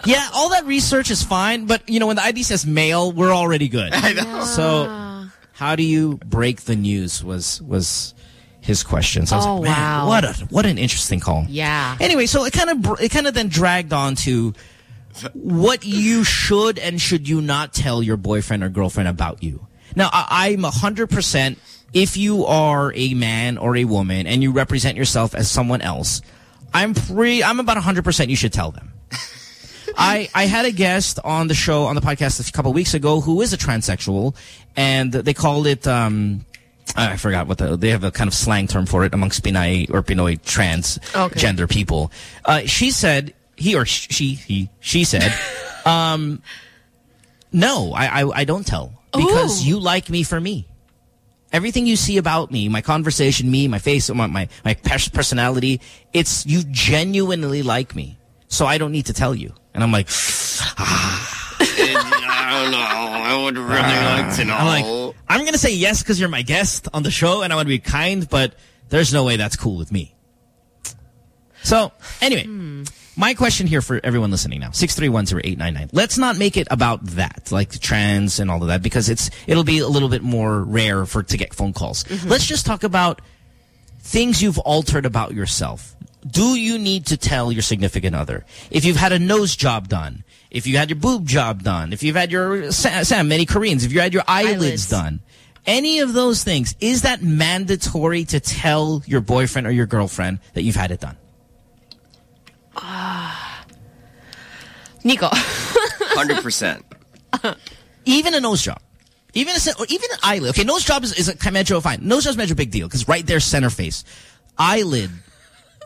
yeah, all that research is fine, but you know, when the ID says male, we're already good. I know. So, how do you break the news? Was was his questions. I was Oh, like, wow. what a what an interesting call. Yeah. Anyway, so it kind of it kind of then dragged on to what you should and should you not tell your boyfriend or girlfriend about you. Now, I, I'm hundred percent. If you are a man or a woman and you represent yourself as someone else, I'm pre. I'm about hundred percent. You should tell them. I, I had a guest on the show, on the podcast a couple of weeks ago who is a transsexual, and they called it, um, I forgot what the, they have a kind of slang term for it amongst Pinay or Pinoy transgender people. Uh, she said, he or she, he, she said, um, no, I, I, I don't tell because Ooh. you like me for me. Everything you see about me, my conversation, me, my face, my, my, my personality, it's, you genuinely like me. So I don't need to tell you. And I'm like, I don't know. I would really like ah. to know. I'm like, I'm going to say yes because you're my guest on the show and I want to be kind, but there's no way that's cool with me. So, anyway, hmm. my question here for everyone listening now, 6310899. Let's not make it about that, like trans and all of that, because it's it'll be a little bit more rare for to get phone calls. Mm-hmm. Let's just talk about things you've altered about yourself. Do you need to tell your significant other? If you've had a nose job done, if you had your boob job done, if you've had your, Sam, Sam many Koreans, if you had your eyelids, Eyelids. done, any of those things, is that mandatory to tell your boyfriend or your girlfriend that you've had it done? Ah. Nico. 100%. Even a nose job. Even a, or even an eyelid. Okay, nose job is, is a medyo fine. Nose job is medyo big deal because right there, center face. Eyelid.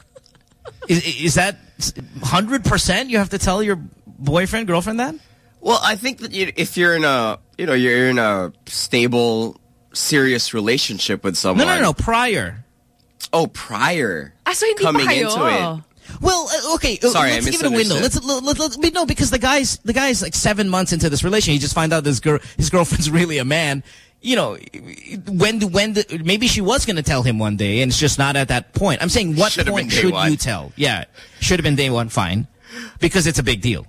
is, is that 100% you have to tell your boyfriend, girlfriend then? Well, I think that you, if you're in a, you know, you're in a stable, serious relationship with someone. no, no, no, prior. Oh, prior. Ah, so hindi coming pa into it. Well, uh, okay. uh, Sorry, I let's give it a window. Let's, misunderstood. let, let, let, no, because the guy's the guy's like seven months into this relation. He just find out this girl, his girlfriend's really a man. You know, when do- when the, maybe she was going to tell him one day, and it's just not at that point. I'm saying, what Should've point should one. you tell? Yeah, should have been day one. Fine, because it's a big deal.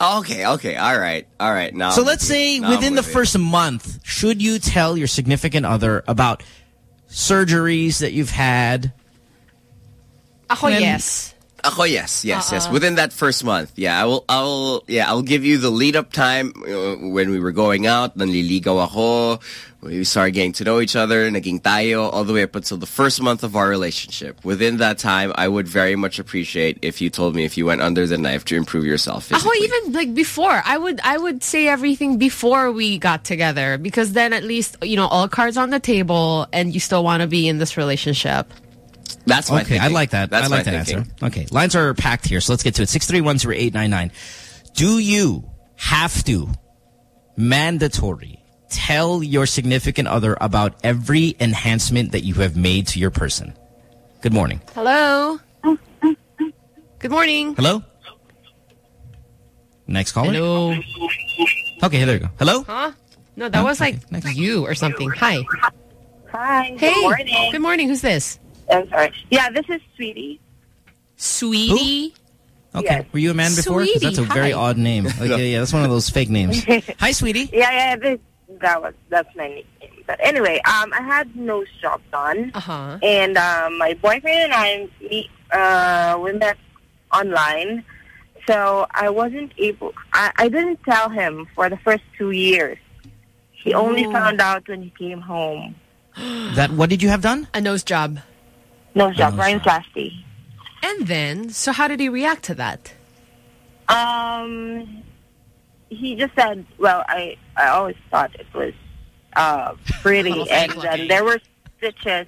Okay, okay, all right, all right. Now, so I'm let's say. Now I'm within the with first month, should you tell your significant other about surgeries that you've had, Ako, And then- yes. Ako, yes, yes, yes. Uh-uh. Within that first month, yeah, I will, I will, yeah, I'll give you the lead up time uh, when we were going out. Nanliligaw ako. We started getting to know each other, naging tayo, all the way up until the first month of our relationship. Within that time, I would very much appreciate if you told me if you went under the knife to improve yourself. Ako even like before, I would I would say everything before we got together because then at least you know all cards on the table and you still want to be in this relationship. That's my okay, I like that. That's I like my that thinking. answer. Okay, lines are packed here, so let's get to it. Six three one zero eight nine nine. Do you have to mandatory tell your significant other about every enhancement that you have made to your person? Good morning. Hello. Good morning. Hello. Next caller. Hello. Okay, there you go. Hello. Huh? No, that was like you or something. Hi. Hi. Hey. Good morning. Good morning. Who's this? I'm sorry. Yeah, this is Sweetie. Sweetie. Okay, were you a man before? 'Cause that's a Sweetie, very odd name. Like, yeah, yeah, that's one of those fake names. Hi, sweetie. Yeah, yeah, this, that was that's my nickname. But anyway, um, I had nose job done, uh-huh. and um, my boyfriend and I meet, uh, we met online. So I wasn't able. I, I didn't tell him for the first two years. He only Oh. found out when he came home. That what did you have done? A nose job. Nose job, rhinoplasty. And then, so how did he react to that? Um, he just said, "Well, I I always thought it was uh pretty, and then there were stitches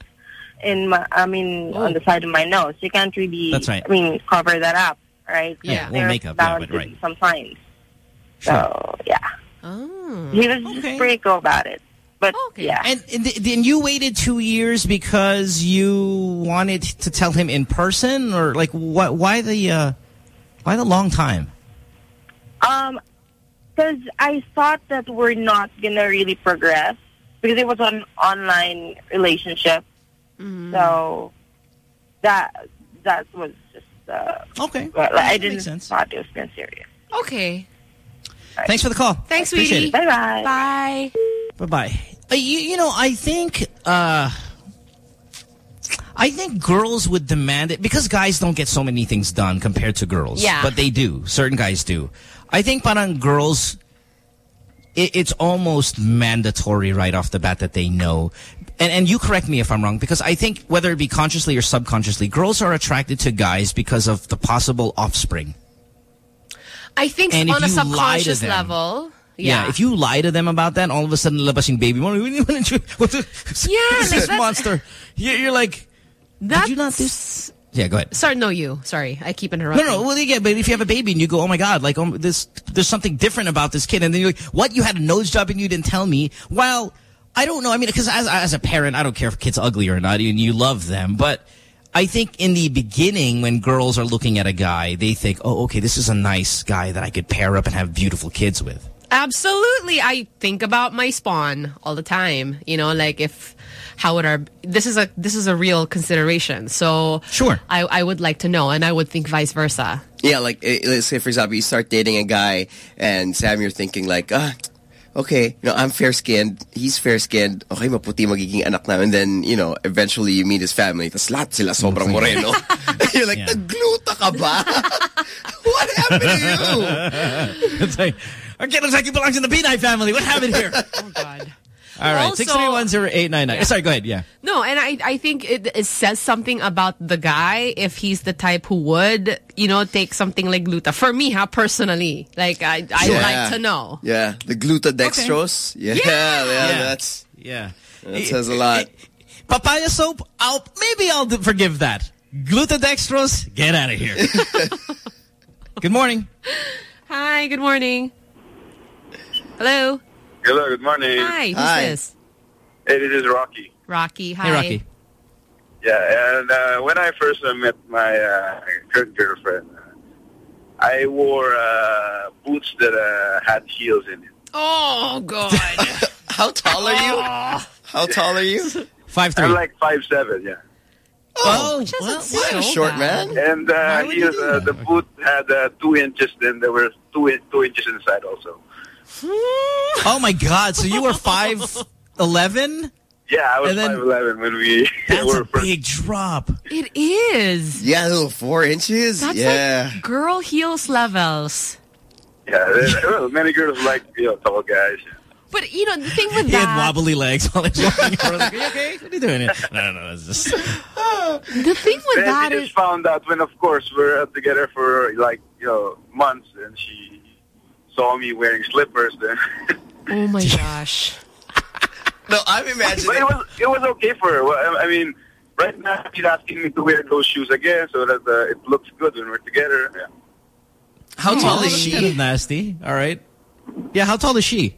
in my, I mean, on the side of my nose. You can't really, That's right. I mean, cover that up, right? Yeah, well, makeup, yeah, but right. be some signs. So yeah, Oh. he was just pretty cool about it. But yeah, And, and then you waited two years because you wanted to tell him in person, or like why? Why the uh, why the long time? Um, because I thought that we're not gonna really progress because it was an online relationship. Mm-hmm. So that that was just uh, okay. Well, That I didn't thought it was been serious. Okay. Thanks for the call. Thanks, Appreciate sweetie. Bye bye. Bye. Bye bye. Uh, you, you know, I think uh, I think girls would demand it because guys don't get so many things done compared to girls. Yeah. but they do. Certain guys do. I think parang girls. It, it's almost mandatory right off the bat that they know. And, and you correct me if I'm wrong, because I think whether it be consciously or subconsciously, girls are attracted to guys because of the possible offspring. I think And on a you lie to subconscious them- level. Yeah. Yeah. if you lie to them about that, all of a sudden labas yung baby mo. What the, Yeah, what's like this monster? You're, like, did you not do? Yeah, go ahead. Sorry, no, you. Sorry, I keep interrupting. no, no. well, yeah, but if you have a baby and you go, oh my God, like, um, this, there's something different about this kid. And then you're like, what? You had a nose job and you didn't tell me? Well, I don't know. I mean, because as, as a parent, I don't care if a kid's ugly or not, and you love them. But I think in the beginning, when girls are looking at a guy, they think, oh, okay, this is a nice guy that I could pair up and have beautiful kids with. Absolutely. I think about my spawn all the time. You know, like if how would our this is a this is a real consideration. So sure, I I would like to know, and I would think vice versa. Yeah, like eh, let's say for example, you start dating a guy, and Sam, you're thinking like, ah, okay, you know, I'm fair skinned, he's fair skinned. Okay, maputi magiging anak namin. And then you know, eventually you meet his family. Tapos lahat sila sobrang moreno. you're like, nagluta ka ba? what happened to you? it's like, okay, looks like he belongs in the Pinay family. What happened here? oh God. All right, Also- six three one zero eight nine nine. Sorry, go ahead. Yeah. No, and I I think it, it says something about the guy if he's the type who would you know take something like gluta. For me, huh, personally, like I I Yeah. like to know. Yeah, the glutadextrose. Yeah, yeah, Yeah. that's yeah. That says a lot. Eh, eh, papaya soap. I'll maybe I'll d- forgive that. Glutadextrose. Get out of here. Good morning. Hi, good morning. Hello. Hello, good morning. Hi, who's this? Hey, this is Rocky. Rocky. Hi. Rocky. Yeah, and uh, when I first uh, met my uh, current girlfriend, uh, I wore uh, boots that uh, had heels in it. Oh God. How tall are you? How tall are you? Five I'm like five seven. Yeah. Oh, well, you're a short man. And uh, heels, uh, the boot had uh, two inches. Then there were two in, two inches inside also. Oh my God! So you were five eleven? Yeah, I was then- 5'11 when we That's were a first. big drop. It is. Yeah, a little four inches. That's yeah. like girl heels levels. Yeah, there- well, many girls like you know tall guys. But you know the thing with He had wobbly legs while he was walking around. Like, "Are you okay? What are you doing? here?" No, no, no. It's just the thing with Then that we is just found out when, of course, we're uh, together for like you know months, and she saw me wearing slippers. Then, oh my gosh. No, I'm imagining. but it was it was okay for her. I I mean, right now she's asking me to wear those shoes again so that uh, it looks good when we're together. Yeah. How tall is she? Kind of nasty. All right. Yeah. How tall is she?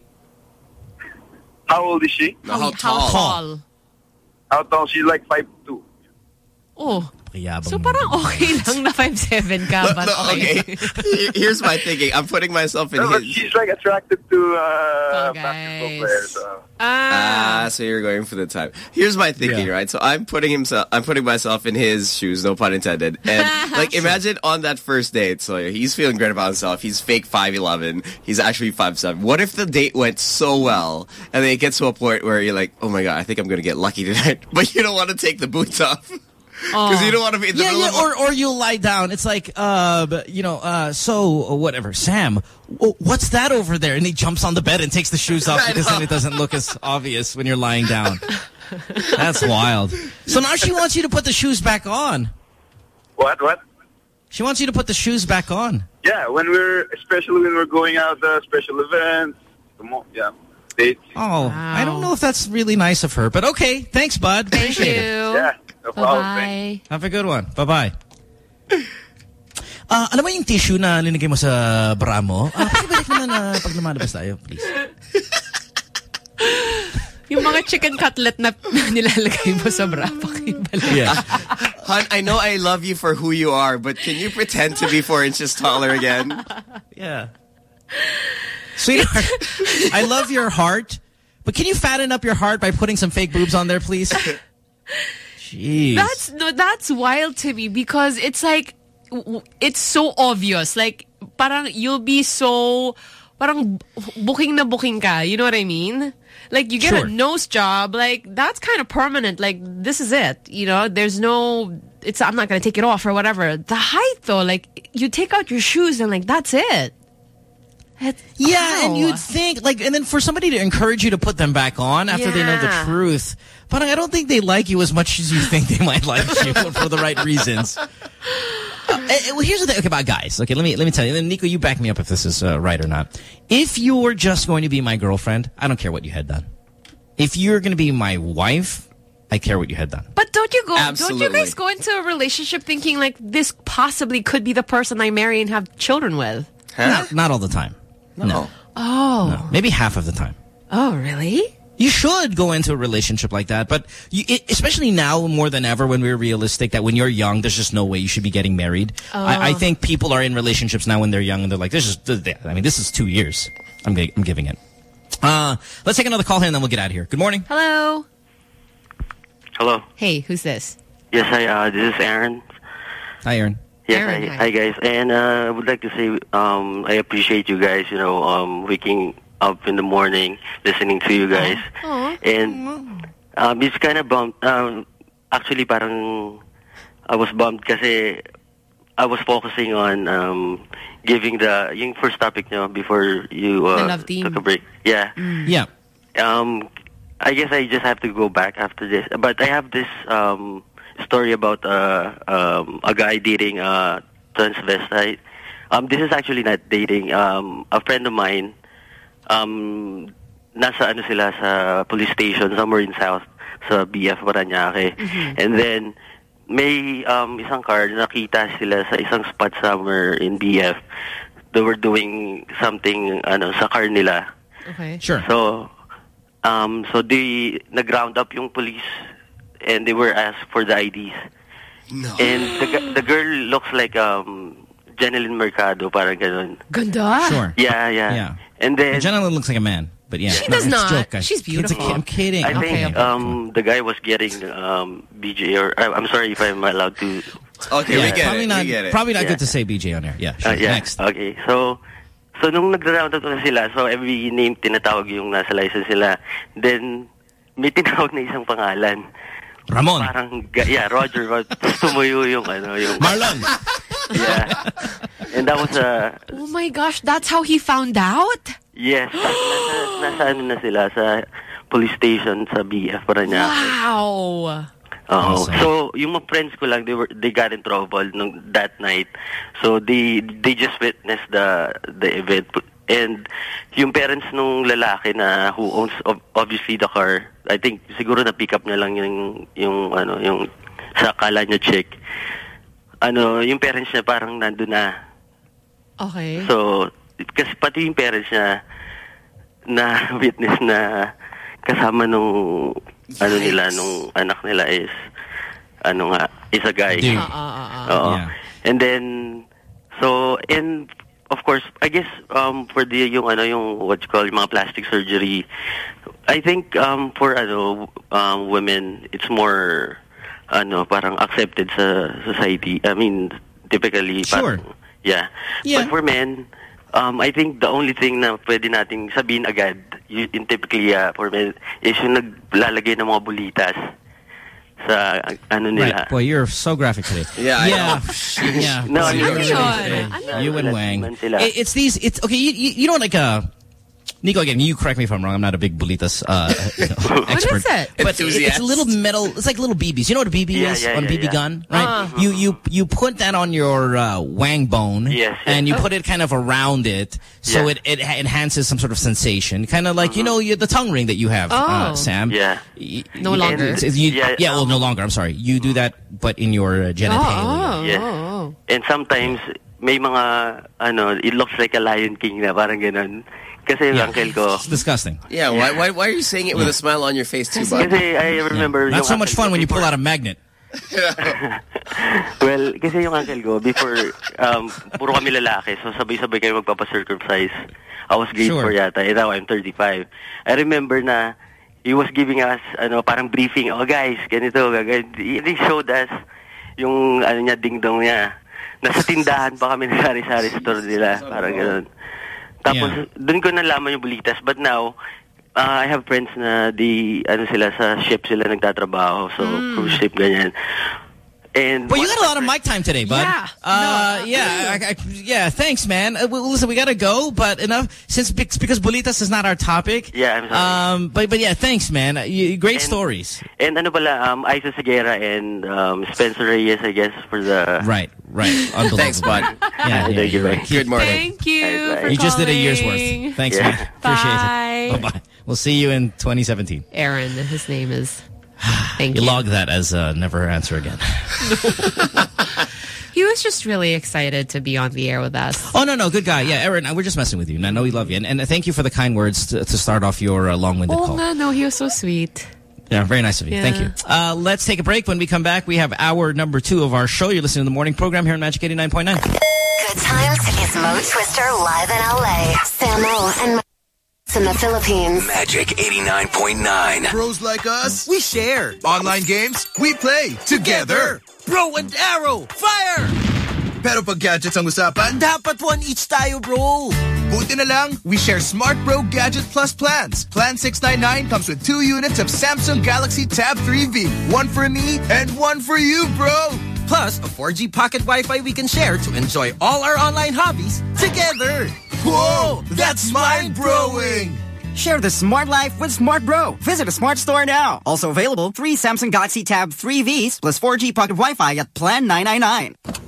How old is she? No, how how tall? tall? How tall? She's like five two. Oh. Pakiyabang So mo. parang okay lang na 5'7 ka. Look, but look, okay. okay. Here's my thinking. I'm putting myself in No, his. she's like attracted to uh, basketball players. So. Ah. Ah, so you're going for the type. Here's my thinking, Yeah. right? So I'm putting himself, I'm putting myself in his shoes, no pun intended. And like, imagine on that first date, so he's feeling great about himself. He's fake 5'11. He's actually 5'7. What if the date went so well and then it gets to a point where you're like, oh my God, I think I'm going to get lucky tonight. But you don't want to take the boots off. Because you don't want to be in the Yeah, middle yeah, of or or you'll lie down. It's like, uh, you know, uh, so uh, whatever. Sam, what's that over there? And he jumps on the bed and takes the shoes off because then it doesn't look as obvious when you're lying down. That's wild. So now she wants you to put the shoes back on. What? What? She wants you to put the shoes back on. Yeah, when we're especially when we're going out uh, special events. the mo- Yeah, dates. Oh, I don't know if that's really nice of her, but okay. Thanks, bud. Thank you. It. Yeah, no problem. Bye-bye. Have a good one. Bye-bye. Ah, ano ba yung tissue na linagay mo sa bra mo? Ah, pakibalik naman na pag lumalabas tayo, please. Yung mga chicken cutlet na nilalagay mo sa bra, pakibalik. Yeah. Hun, I know I love you for who you are, but can you pretend to be four inches taller again? Yeah. Sweetheart, I love your heart, but can you fatten up your heart by putting some fake boobs on there, please? Jeez. That's no, that's wild to me because it's like it's so obvious. Like parang you'll be so parang booking na booking ka. You know what I mean? Like you get Sure. a nose job, like that's kind of permanent. Like this is it. You know, there's no. It's I'm not gonna take it off or whatever. The height though, like you take out your shoes and like that's it. It's- Yeah, and you'd think, like, and then for somebody to encourage you to put them back on after they know the truth. But I don't think they like you as much as you think they might like you for the right reasons. Uh, eh, well, here's the thing okay, about guys. Okay, let me let me tell you. And Nico, you back me up if this is uh, right or not. If you're just going to be my girlfriend, I don't care what you had done. If you're going to be my wife, I care what you had done. But don't you go? Don't you guys go into a relationship thinking like this possibly could be the person I marry and have children with? Not, not all the time. No. Oh, no. Maybe half of the time. oh, really? You should go into a relationship like that, but you, it, especially now more than ever when we're realistic that when you're young, there's just no way you should be getting married. I, I think people are in relationships now when they're young and they're like, this is, I mean, this is two years. I'm, gi- I'm giving it. Uh, let's take another call here and then we'll get out of here. Good morning. Hello. Hello. Hey, who's this? Yes, hi. Uh, this is Aaron. Hi, Aaron. Yes, hi, hi. hi, guys. And uh, I would like to say um, I appreciate you guys. You know, um, waking up in the morning, listening to you guys, and um, it's kind of bummed. Um, actually, parang I was bummed kasi I was focusing on um, giving the yung first topic nyo before you uh, The love took a break. Yeah. Yeah. Um, I guess I just have to go back after this. But I have this um, story about uh, um, a guy dating a transvestite. Um, this is actually not dating. Um, a friend of mine, um, nasa ano sila sa police station somewhere in South sa BF Paranaque. And then may um, isang car nakita sila sa isang spot somewhere in BF. They were doing something ano sa car nila. Okay. Sure. So, um, so they nag-round up yung police and they were asked for the IDs. No. And the, the girl looks like um, Jennylyn Mercado, parang ganun. Ganda. Sure. Yeah, yeah. Yeah. And then Generally looks like a man, but yeah. She No, does not. joke, guys. She's beautiful. kid- I'm kidding. I I'm think kidding. um, the guy was getting um, BJ, or I- I'm sorry if I'm allowed to. Okay, Yeah, we get probably it. not, we get it. Probably not Yeah. good to say BJ on air. Yeah, sure. Uh, yeah. Next. Okay. So, so nung nag-round up na sila, so every name tinatawag yung nasa license nila. Then, may tinawag na isang pangalan. Ramon. Parang, yeah, Roger. Tapos tumuyo yung, ano, yung... Marlon. Yeah. And that was a, Oh my gosh, that's how he found out? yes, nasa, nasa ano na sila, sa police station sa BF, Paranaque. Wow. Oh, Oo. So, yung mga friends ko lang, they were they got in trouble nung that night. So they they just witnessed the the event and yung parents nung lalaki na who owns obviously the car, I think siguro na pick up na lang yung yung ano yung sa kala niya chick. Ano, yung parents niya parang nandun na. Okay. So, kasi pati yung parents niya na witness na kasama nung ano nila nung anak nila is ano nga is a guy. Dude. Ah, ah, ah, ah. Oo. Yeah. And then so and of course I guess um for the yung ano yung what you call yung mga plastic surgery I think um for ano um women it's more ano parang accepted sa society. I mean typically Sure. parang yeah. Yeah. But for men um I think the only thing na pwede nating sabihin agad in typically uh, for men is yung naglalagay ng mga bulitas sa ano nila. Right. Boy, you're so graphic today. Yeah, yeah. yeah. No, Boy, ano you're yun? so Ano today. yun? You and Ano Wang. naman sila? It- it's these. It's okay. You, you, you know, like uh, Nico. Again, you correct me if I'm wrong. I'm not a big bolitas uh, you know, expert. is it? But it- it's a little metal. It's like little BBs. You know what a BB Yeah, is yeah, on yeah, BB yeah. gun, right? Uh-huh. You you you put that on your uh, Wang bone, Yes, yes. and you put it kind of around it, so Yeah. it it enhances some sort of sensation, kind of like you know you, the tongue ring that you have, uh, Oh. Sam. Yeah. No longer. it's- it's- you- Yeah, yeah, well, no longer. I'm sorry. You do that, but in your uh, Oh, genitalia. oh, Yes. oh. And sometimes, may mga, ano, it looks like a Lion King na, parang ganun. Kasi yung uncle ko, It's disgusting. Yeah, why, why, why are you saying it with a smile on your face too, bud? kasi I remember Not so much fun when you pull out a magnet. well, kasi yung uncle ko, before, um, puro kami lalaki, so sabay-sabay kayo magpapacircumcise. I was grade Sure. 4 yata, and now I'm 35. I remember na, he was giving us, ano, parang briefing, oh guys, ganito, gagawin. He he showed us yung, ano niya, ding-dong niya. Nasa tindahan pa kami ng sari-sari store nila, parang ganun. Tapos, Yeah. dun ko nalaman yung bulitas. But now, uh, I have friends na di, ano sila, sa ship sila nagtatrabaho. So, cruise ship, ganyan. And Well, you one got a lot of mic time today, bud. Yeah. Uh, No. yeah. I, I, yeah. Thanks, man. Uh, well, listen, we got to go, but enough since because bolitas is not our topic. Yeah, I'm sorry. Um, but but yeah, thanks, man. Uh, you, great And- stories. And ano pala, um, Isa Segura and um, Spencer Reyes, I guess, for the... Right, right. Thanks, bud. Yeah, yeah, Thank you, you're right. Good morning. Thank you Bye, bye. for You just did a year's worth. Thanks, Yeah. man. Appreciate it. Bye bye. We'll see you in 2017. Aaron, his name is. Thank You you. log that as uh, never answer again. He was just really excited to be on the air with us. Oh no, no, good guy. Yeah, Aaron, we're just messing with you. And I know we love you, and, and thank you for the kind words to, to start off your uh, long-winded Oh, call. nga, no, he was so sweet. Yeah, very nice of you. Thank you. Uh, let's take a break. When we come back, we have hour number two of our show. You're listening to the morning program here on Magic 89.9. Good times is Mo Twister live in LA. Samo and Mo in the Philippines. Magic 89.9. Bros like us, we share. Online games, we play together. Bro and arrow, fire! Pero pag gadgets ang usapan, dapat one each tayo, bro. Buti na lang, we share Smart Bro Gadget Plus plans. Plan 699 comes with two units of Samsung Galaxy Tab 3V. One for me and one for you, bro. Plus, a 4G pocket Wi-Fi we can share to enjoy all our online hobbies together. Whoa, that's mind-blowing! Share the smart life with Smart Bro. Visit a smart store now. Also available, three Samsung Galaxy Tab 3Vs plus 4G pocket Wi-Fi at Plan 999.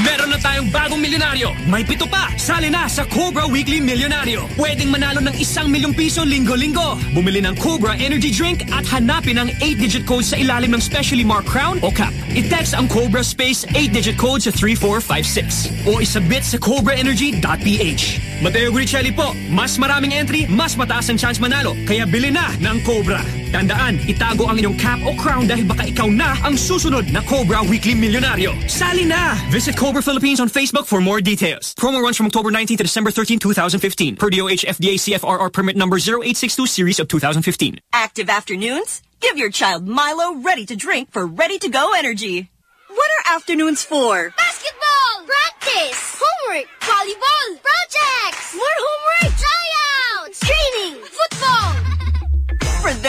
Meron na tayong bagong milyonaryo. May pito pa. Sali na sa Cobra Weekly Milyonaryo. Pwedeng manalo ng isang milyong piso linggo-linggo. Bumili ng Cobra Energy Drink at hanapin ang 8-digit code sa ilalim ng specially marked crown o cap. I-text ang Cobra Space 8-digit code sa 3456 o isabit sa cobraenergy.ph. Mateo Guricelli po, mas maraming entry, mas mataas ang chance manalo. Kaya bili na ng Cobra. Tandaan, itago ang inyong cap o crown dahil baka ikaw na ang susunod na Cobra Weekly Milyonaryo. Sali na! Visit Cobra Philippines on Facebook for more details. Promo runs from October 19 to December 13, 2015. Per DOH FDA CFRR permit number 0862 series of 2015. Active afternoons? Give your child Milo ready to drink for ready to go energy. What are afternoons for? Basketball! Practice! Homework! Volleyball! Projects! More homework!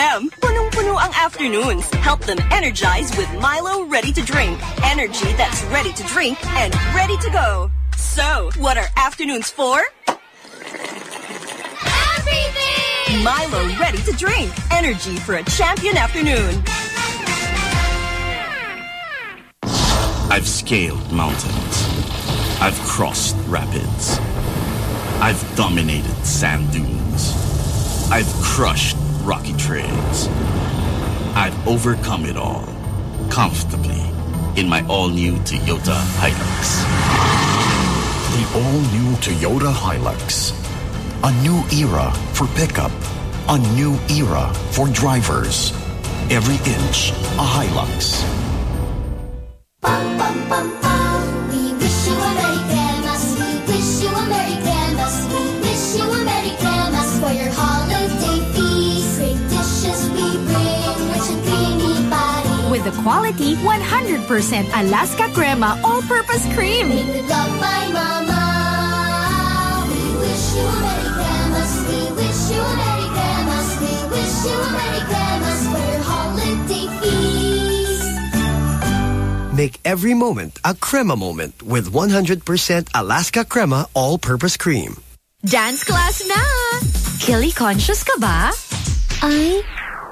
Them, punong-puno ang afternoons. Help them energize with Milo Ready to Drink. Energy that's ready to drink and ready to go. So, what are afternoons for? Everything! Milo Ready to Drink. Energy for a champion afternoon. I've scaled mountains. I've crossed rapids. I've dominated sand dunes. I've crushed rocky trails. I've overcome it all comfortably in my all-new Toyota Hilux. The all-new Toyota Hilux. A new era for pickup. A new era for drivers. Every inch a Hilux. Bum, bum, bum. Quality 100% Alaska Crema all-purpose cream. Made with love by Mama. We wish you a Merry Christmas. We wish you a Merry Christmas. We wish you a Merry Christmas for your holiday feast. Make every moment a crema moment with 100% Alaska Crema all-purpose cream. Dance class na! Killy conscious ka ba? Ay?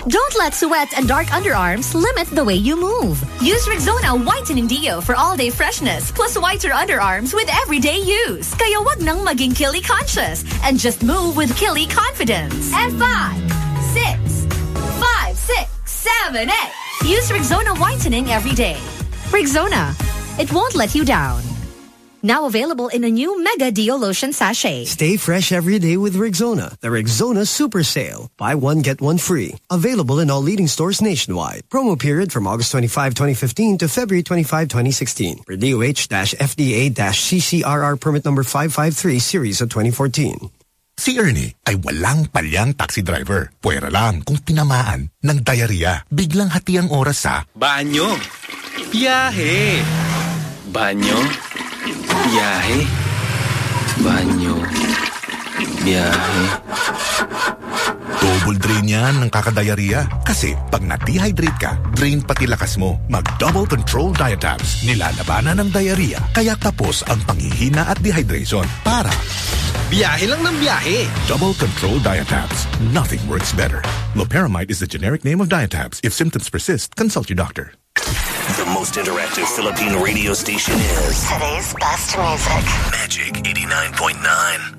Don't let sweat and dark underarms limit the way you move. Use Rexona Whitening Deo for all-day freshness plus whiter underarms with everyday use. Kaya wag nang maging Killy conscious and just move with Killy confidence. And five, six, five, six, seven, eight. Use Rexona Whitening every day. Rexona. It won't let you down. Now available in a new Mega Deo Lotion Sachet. Stay fresh every day with Rexona, The Rexona Super Sale. Buy one, get one free. Available in all leading stores nationwide. Promo period from August 25, 2015 to February 25, 2016. For DOH-FDA-CCRR permit number 553 series of 2014. Si Ernie ay walang palyang taxi driver. Pwera lang kung tinamaan ng diarrhea. Biglang hati ang oras sa Banyo. Biyahe. Banyo. Biyahe. Banyo. Biyahe. Double drain yan ng kakadiarrhea. Kasi pag na-dehydrate ka, drain pati lakas mo. Mag-double control diatabs. Nilalabanan ng diarrhea. Kaya tapos ang panghihina at dehydration. Para Biyahe lang ng biyahe. Double Control Diatabs. Nothing works better. Loperamide is the generic name of Diatabs. If symptoms persist, consult your doctor. The most interactive Philippine radio station is Today's best music. Magic 89.9.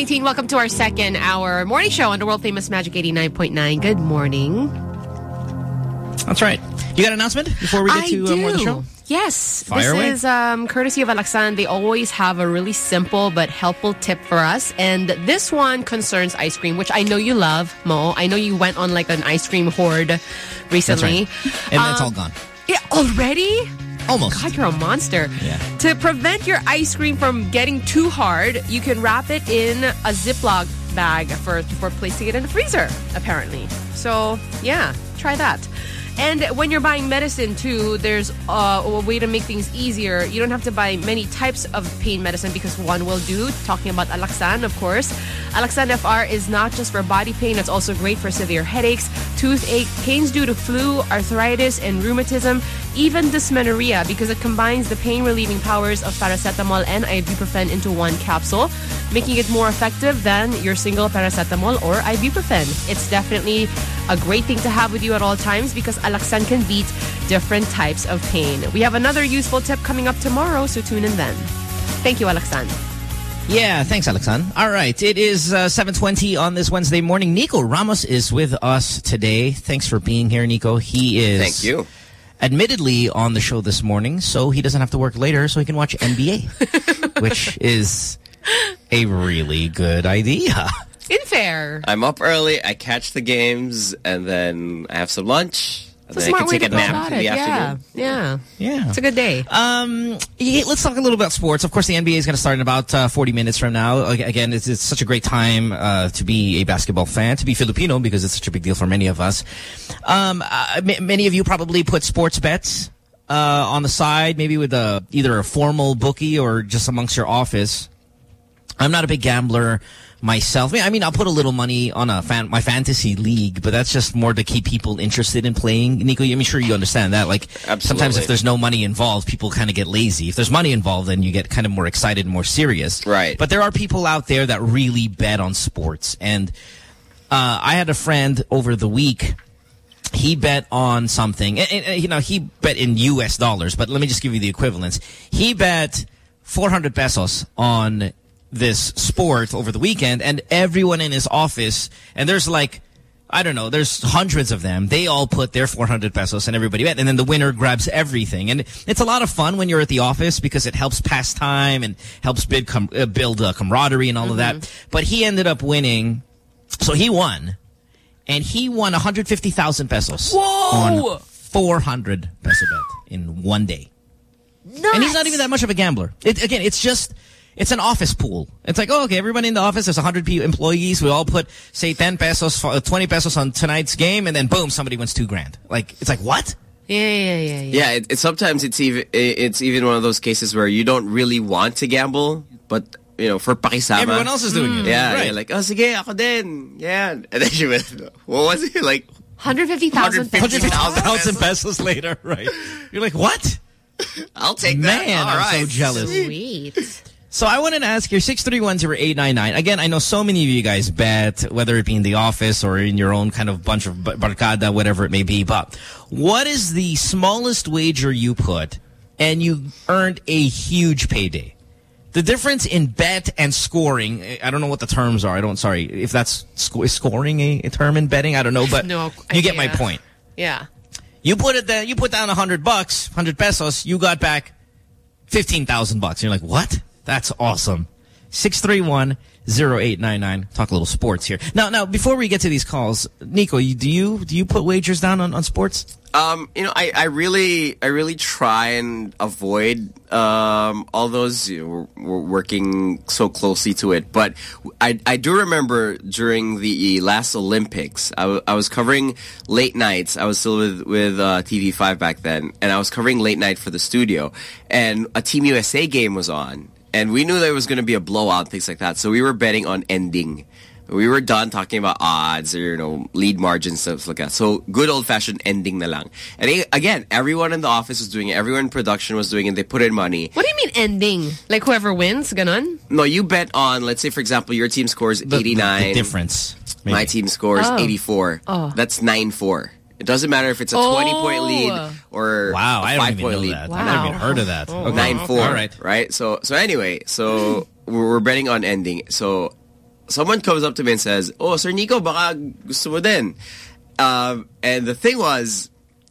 918. Welcome to our second hour morning show on the world famous Magic 89.9. Good morning. That's right. You got an announcement before we get I to do. uh, morning show? Yes. Fire this away. is um, courtesy of Alaxan. They always have a really simple but helpful tip for us. And this one concerns ice cream, which I know you love, Mo. I know you went on like an ice cream hoard recently. That's right. And um, it's all gone. Yeah, already? Almost. God, you're a monster. Yeah. To prevent your ice cream from getting too hard, you can wrap it in a Ziploc bag for for placing it in the freezer, apparently. So, yeah, try that. And when you're buying medicine too, there's uh, a way to make things easier. You don't have to buy many types of pain medicine because one will do. Talking about Alaxan, of course. Alaxan FR is not just for body pain, it's also great for severe headaches, toothache, pains due to flu, arthritis, and rheumatism, even dysmenorrhea because it combines the pain relieving powers of paracetamol and ibuprofen into one capsule, making it more effective than your single paracetamol or ibuprofen. It's definitely a great thing to have with you at all times because Alaxan can beat different types of pain. We have another useful tip coming up tomorrow, so tune in then. Thank you, Alaxan. Yeah, thanks, Alaxan. All right, it is uh, 7.20 on this Wednesday morning. Nico Ramos is with us today. Thanks for being here, Nico. He is... Thank you. Admittedly on the show this morning, so he doesn't have to work later, so he can watch NBA, which is a really good idea. In fair. I'm up early. I catch the games, and then I have some lunch. It's a smart way to go about it. Yeah, yeah. Yeah. It's a good day. Um, yeah, let's talk a little about sports. Of course, the NBA is going to start in about uh, 40 minutes from now. Again, it's, it's such a great time uh, to be a basketball fan, to be Filipino, because it's such a big deal for many of us. Um, uh, many of you probably put sports bets uh, on the side, maybe with a, either a formal bookie or just amongst your office. I'm not a big gambler myself. I mean, I'll put a little money on a fan, my fantasy league, but that's just more to keep people interested in playing. Nico, I'm sure you understand that. Like, sometimes if there's no money involved, people kind of get lazy. If there's money involved, then you get kind of more excited and more serious. Right. But there are people out there that really bet on sports. And uh, I had a friend over the week he bet on something. And, and, and, you know, he bet in U.S. dollars, but let me just give you the equivalence. He bet 400 pesos on this sport over the weekend, and everyone in his office, and there's like, I don't know, there's hundreds of them. They all put their 400 pesos and everybody bet. And then the winner grabs everything. And it's a lot of fun when you're at the office because it helps pass time and helps build, com uh, build uh, camaraderie and all mm -hmm. of that. Mm-hmm. But he ended up winning. So he won. And he won 150,000 pesos. Whoa! On 400 peso bet in one day. Nuts. And he's not even that much of a gambler. It, again, it's just it's an office pool. It's like, oh, okay, everybody in the office, there's 100 employees. We all put, say, 10 pesos, 20 pesos on tonight's game, and then boom, somebody wins two grand. Like, it's like, what? Yeah, yeah, yeah, yeah. Yeah, it, it, sometimes it's even it's even one of those cases where you don't really want to gamble, but you know, for pakisama. Everyone else is doing mm. it. Yeah, right. you're like, oh, sige, ako din. Yeah. And then you went, what was it? Like, 150,000 pesos. 150,000 pesos later, right. You're like, what? I'll take Man, that. Man, I'm right. so jealous. Sweet. So I wanted to ask you, 6310899. Again, I know so many of you guys bet, whether it be in the office or in your own kind of bunch of barcada, whatever it may be. But what is the smallest wager you put and you earned a huge payday? The difference in bet and scoring, I don't know what the terms are. I don't, sorry, if that's sc scoring a, a, term in betting, I don't know, but no you get my point. Yeah. You put it there, you put down 100 bucks, 100 pesos, you got back 15,000 bucks. You're like, what? That's awesome. 631-0899. Talk a little sports here. Now, now, before we get to these calls, Nico, you, do you do you put wagers down on, on sports? Um, you know, I, I really I really try and avoid um, all those. You know, working so closely to it, but I I do remember during the last Olympics, I, I was covering late nights. I was still with with uh, TV5 back then, and I was covering late night for the studio, and a Team USA game was on, and we knew there was going to be a blowout, things like that. So we were betting on ending we were done talking about odds or, you know, lead margins, stuff like that. So good old-fashioned ending na lang. And again, everyone in the office was doing it. Everyone in production was doing it. They put in money. What do you mean ending? Like whoever wins, ganon? No, you bet on, let's say, for example, your team scores the, 89. The, the difference. Maybe. My team scores oh. 84. Oh. That's 9-4. It doesn't matter if it's a oh. 20-point lead or wow, a I five-point lead. Wow. I've never even heard of that. Oh, okay. 9-4, All right. right? So, so anyway, so we're betting on ending. So someone comes up to me and says, "Oh, Sir Nico, baka gusto mo din." Um, and the thing was,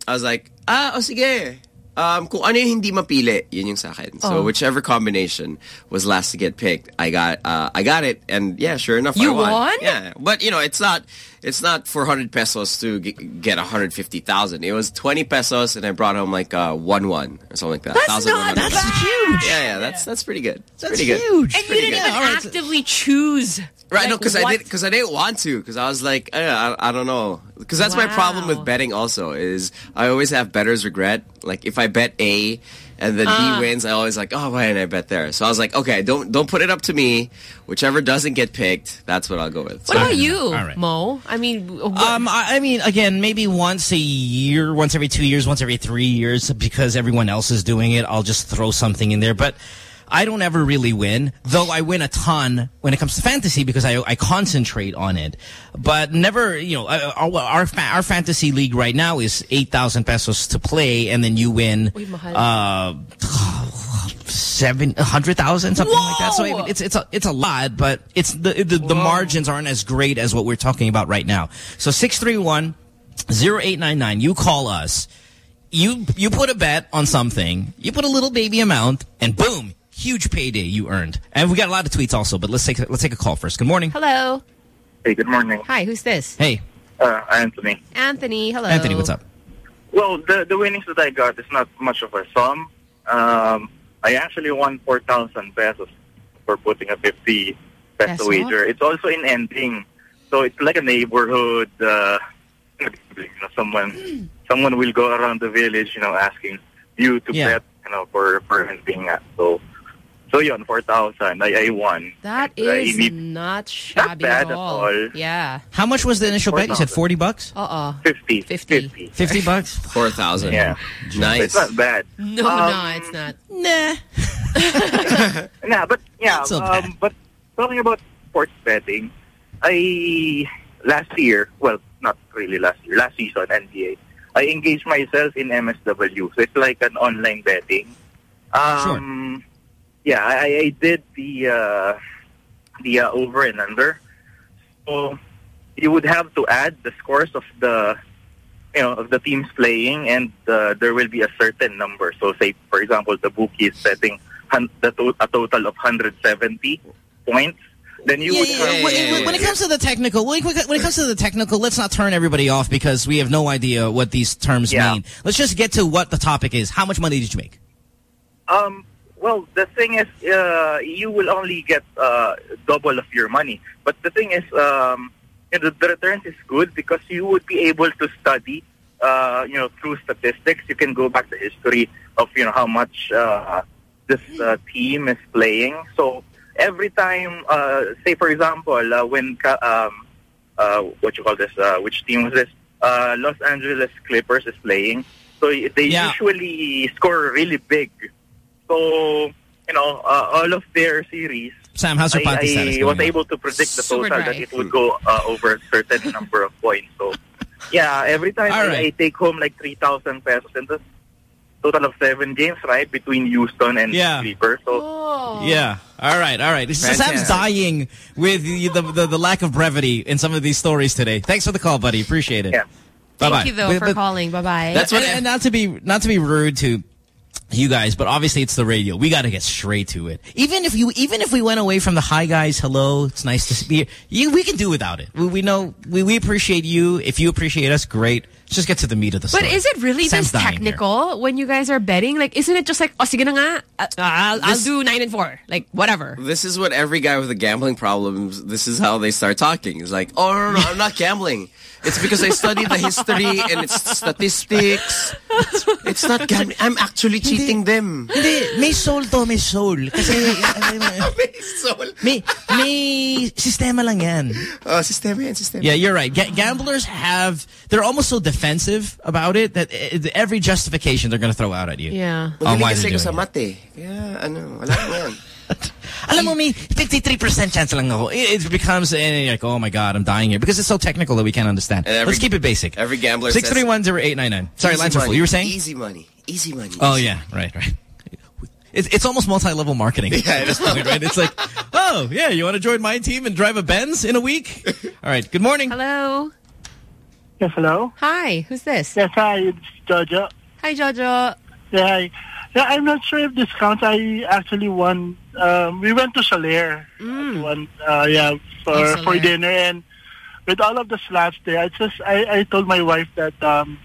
I was like, "Ah, oh sige." Um, kung ano yung hindi mapili, yun yung sa akin. So Oh. whichever combination was last to get picked, I got uh, I got it, and yeah, sure enough, You I won. won? Yeah, but you know, it's not it's not 400 pesos to get, get 150,000. It was 20 pesos, and I brought home like uh, one one or something like that. That's not pesos. bad. huge. Yeah, yeah, that's that's pretty good. That's pretty good. huge. And you didn't good. even actively choose. Right, like, no, because I what- did because I didn't want to because I was like eh, I, I don't know because that's my problem with betting also is I always have better's regret like if I bet A and then Ah. B wins I always like oh why didn't I bet there so I was like okay don't don't put it up to me whichever doesn't get picked that's what I'll go with What about you, All right. Mo? I mean, what- Um, I, I mean, again, maybe once a year, once every two years, once every three years, because everyone else is doing it, I'll just throw something in there. But I don't ever really win, though I win a ton when it comes to fantasy because I, I concentrate on it. But never, you know, uh, our our, fa our fantasy league right now is 8,000 pesos to play, and then you win uh, seven hundred thousand something like that. So I mean, it's it's a it's a lot, but it's the the, the margins aren't as great as what we're talking about right now. So six three one zero eight nine nine. You call us. You you put a bet on something. You put a little baby amount, and boom, huge payday you earned. And we got a lot of tweets also, but let's take let's take a call first. Good morning. hello. Hey, good morning. Hi, who's this? Hey, Uh, Anthony. Anthony. Hello. Anthony, what's up? Well, the the winnings that I got is not much of a sum. Um, I actually won 4,000 pesos for putting a 50 peso Peso? wager. It's also in ending. So it's like a neighborhood, uh, you know, someone, someone will go around the village, you know, asking you to Yeah. bet, you know, for, for ending. So, so yun, 4,000. I, I won. That is And, uh, is imme- not shabby bad at at all. all. Yeah. How much was the initial bet? You said forty bucks, Uh-uh. 50. 50. 50. fifty bucks. four thousand Yeah. nice It's not bad. No, Um, no, it's not. Nah. Nah, but yeah, so um, but talking about sports betting, I last year, well, not really last year, last season NBA. I engaged myself in MSW, so it's like an online betting. Um, Yeah, I, I did the uh, the uh, over and under. So you would have to add the scores of the you know of the teams playing, and uh, there will be a certain number. So, say for example, the bookie is setting hun- the to- a total of 170 points. Then you Yeah, would yeah, have yeah, when, when it comes to the technical, when it when it comes to the technical, let's not turn everybody off because we have no idea what these terms Yeah. mean. Let's just get to what the topic is. How much money did you make? Um, well, the thing is, uh, you will only get uh, double of your money. But the thing is, um, you know, the, the returns is good because you would be able to study, uh, you know, through statistics. You can go back to history of, you know, how much uh, this uh, team is playing. So every time, uh, say, for example, uh, when, um, uh, what you call this, uh, which team was this? Uh, Los Angeles Clippers is playing. So they usually score really big. So, you know, uh, all of their series, Sam, how's your I, panty status I was on? able to predict the Super total dry. that it would go uh, over a certain number of points. So, yeah, every time I, right. I take home like 3,000 pesos in the total of seven games, right, between Houston and Yeah. Clippers. So, Oh. Yeah. All right. All right. Sam's Fantastic. dying with the, the, the, the lack of brevity in some of these stories today. Thanks for the call, buddy. Appreciate it. Yeah. Bye-bye. Thank you, though, But- for but- calling. Bye-bye. That's and, and not to be not to be rude to you guys, but obviously it's the radio. We got to get straight to it. Even if you, even if we went away from the hi guys, hello, it's nice to be here. You, we can do without it. We, we know we, we appreciate you. If you appreciate us, great. Let's just get to the meat of the story. But is it really Sam's this dying here. technical when you guys are betting? Like, isn't it just like, oh, sige na nga, uh, I'll, I'll This- do nine and four. Like, whatever. This is what every guy with a gambling problems, this is how they start talking. It's like, oh, no, no, I'm not gambling. It's because I studied the history and it's statistics. It's not gambling. I'm actually cheating them. Hindi, may soul to, may soul. Kasi, may soul. May, may sistema lang yan. Oh, sistema yan, sistema. Yeah, you're right. Ga gamblers have, they're almost so defensive about it that uh, every justification they're going to throw out at you. Yeah. On why Magaling they're doing sa it. mate. Kaya, ano, wala ko yan. Alam mo, may 53% chance lang ako. It, it becomes, and you're like, oh my God, I'm dying here. Because it's so technical that we can't understand. Every- Let's keep it basic. Every gambler says... 6310899. Sorry, lines are full. You were saying? Easy money. Easy money. Oh, yeah. Right, right. It's, it's almost multi-level marketing. Yeah, at this point, right? It's like, oh, yeah, you want to join my team and drive a Benz in a week? All right. Good morning. Hello. Yes, hello? Hi, who's this? Yes, hi, it's Jojo. Hi, Jojo. Yeah, hi. Yeah, I'm not sure if this counts. I actually won. Um, we went to Solaire. Mm. One, uh, yeah, for Oh, for dinner, and with all of the slots there, I just I, I told my wife that um,